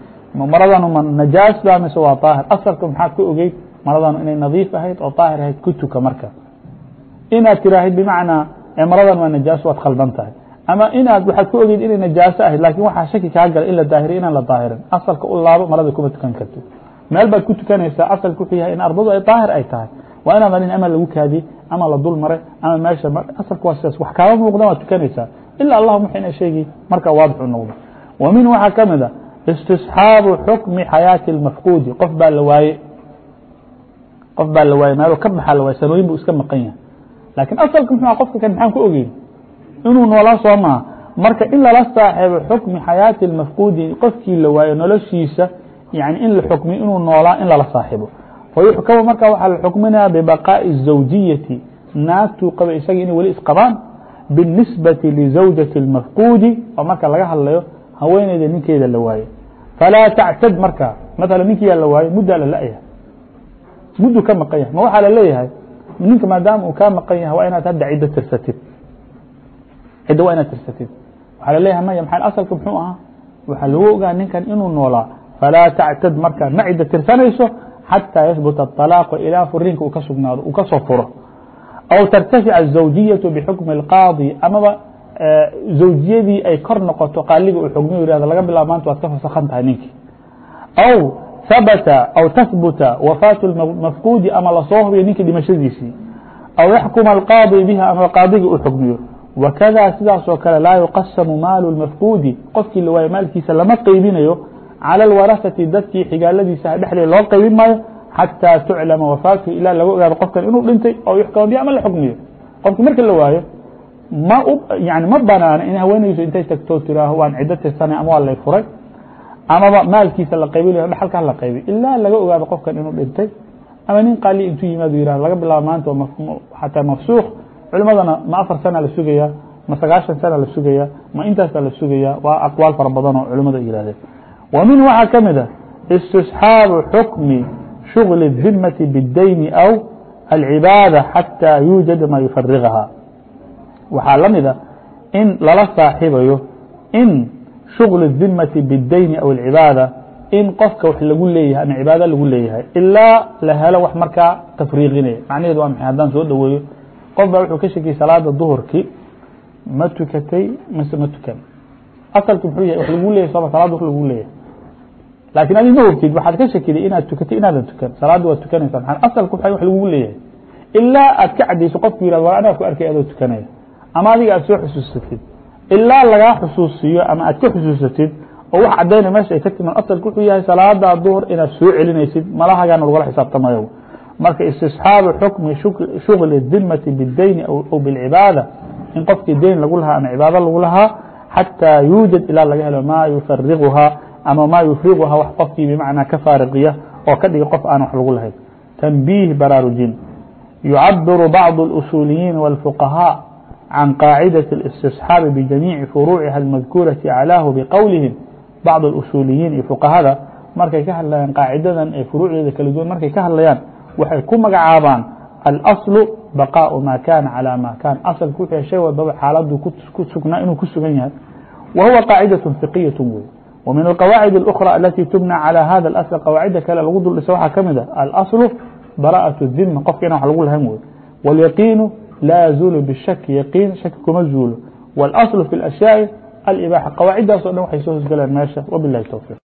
maradan ma najaas baa mise waa aahir asalka maxaad ka ogeyd maradan inay nadiif ahayd oo aahir ahayd ku tuka marka inaad tiraahid bimacnaa maradan waa najaaso waad khaldan tahay. Ama inaad waxaad ku ogeyd inay najaaso ahayd laakiin waxaa shaki kaa gala in la daahiriy inaan la daahirin. Asalka u laabo marada kuma tukan karti meel baad ku tukanaysaa asalka wuxuu yahay in ardadu ay daahir ay tahay. Waa inaad arrin ama lagu kaadiye ama la dul mare ama meesha asalka waa sidaas. Wax kaama muuqdan waad tukanaysaa. Ilaa allahuma waxu ina marka waadixu noqdo. Wa min waxaa ka mid a istisxaabu xukmi xayaati اlmafquudi qof baa la waaye. Qof baa la waaye meelo ka baxaa la waaye? Sanooyin buu iska maqan yahay lakin asalka mxu qofka kan maxaan ku ogeyn inuu noolaa soo maha marka in lala saaxiibo xukmi xayaati اmafquudi qofkii la waayo noloshiisa yani in la xukmiyo inuu noolaa in lala saaxibo fayuxkamu marka waxaa la xukminaya bibaqaaءi الزawjiyati naagtuu qaba isaga inay weli isqabaan biالnisbati lizawjati اlmafquudi oo marka laga hadlayo haweeneyda ninkeeda la waayo falaa tactad marka maala ninkiyaa la waayo muddaa la la'yahay muddu ka maqan yahay ma waxaa la leeyahay ninka maadaama uu kaa maqan yahay waa inaad hadda cido tirsatid cidda waa inaad tirsatid waxaa la leeyahay maya maa asalka muxuu ahaa? Waxaa lagu ogaa ninkan inuu noolaa. Falaa tactad markaa ma cidda tirsanayso xatىa yahbuta الطalaaqu ilaa furiinka uu ka sugnaado uu ka furo. Aw tartafica الزawjiyaةu bixukmi الqaadi amaba eh, zawjiyadii ay kor noqoto qaaliga uu xugmiyo yihahdo laga bilaab maanta waad ka fasakan tahay ninkii aw habata aw tahbuta wafaatu mafquudi ama la soo hubiyo ninkii dhimashadiisii aw yaxkuma alqaadi biha ama qaadiga u xugmiyo wakada sidaasoo kale laa yuqasamu maalu lmafquudi qofkii la waayo maalkiisa lama qeybinayo calى اwarasati dadkii xigaaladiisa dhexdeed loo qeybin maayo xatىa tuclama wafaatu ilaa laga ogaado qofkan inuu dhintay oo yuxkama bi ama la xugmiyo qofki marka la waayo ma ma banaano in haweenaysu intay tagto tiraaho waan cido tirsana ama waa lay furay amaba maalkiisa la qaybi dhaxalka la qaybi ilaa laga ogaado qofkan inuu dhintay ama nin qaali intuu yimaado yihah laga bilaabo maanta xataa mafsuuq culimadana ma afar sana la sugaya ma sagaashan sana la sugaya ma intaasaa la sugaya waa aqwaal fara badan oo culimada yihahdeen w min waxaa ka mid a istisxaabu xukmi shugli الdimati bاdayni aw alcibaada xatىa yuujada ma yufarigaha waxaa la mida in lala saaxibayo in shugl الdimati bاdayni aw اlcibaada in qofka wax lagu leeyahay ama cibaado lagu leeyahay ilaa la helo wax markaa tafriiqinaya macnaheedu waa maxay haddaan soo dhoweeyo qof baa wuxuu ka shekiyey salaada duhurkii ma tukatay mase ma tukan asalki muxuu yahay wax lagu leeyahy sooma salaada wax lagu leeyahay laakiin adi ma ogtid waxaad ka shakiday inaad tukatay inaadan tukan salaadda waad tukanaysa maa asalku wa wax lagugu leeyahay ilaa aad ka cadayso qofku yihahdo war anaa ku arkay adoo tukanaya ama adiga aad soo xusuusatid ilaa lagaa xusuusiyo ama aad ka xusuusatid oo wax cadayna meesha ay ka timaan asalku wuxuu yahay salaada duhur inaad soo celinaysid malahagaana lagula xisaabtamayo marka istisxaabu xukmi shugli dimati bidayni aw bilcibaada in qofkii dayn lagu lahaa ama cibaado lagu lahaa xatىa yuujad ilaa laga helo ma yufariguhaa ama ma yufriguhaa wax qofkii bimacnaa ka faariqiya oo ka dhiga qof aan wax lagu lahayn tanbiih baraarujin yucabiru bacض اlusuuliyiin wاlfuqahaaء عن قاaعدة الاستصحاaب بجamيiع فروuعiha المذkuرaة عlاahu بqowلiهiم bacض الأsuuliyiin iyo فqahada markay ka hadlayaan qaacidadan ee furuucdeeda kala duwan markay ka hadlayaan waxay ku magacaabaan alأصل baqاء ma kana عalى ma kan aslku wx shay walbaba xaaladu ku sugnaa inuu ku sugan yahay wa huwa qaacidaة فiقiyaة wey وmin الqawaacid الأkhrى alati tubnى عalى hada الأصل qawaacida kale lagu duldhisa waxaa ka mid a alأصل baraءaة الdima qofka ina wax lagu lahan wey wاlyaqiinu لا يزuل بشhك يقين شhk kuma zuulo والأصل في الأشhyاء الإباحة قواعدdaas o dhan waxay soo hosgalaan meesha وباللaه التوفيق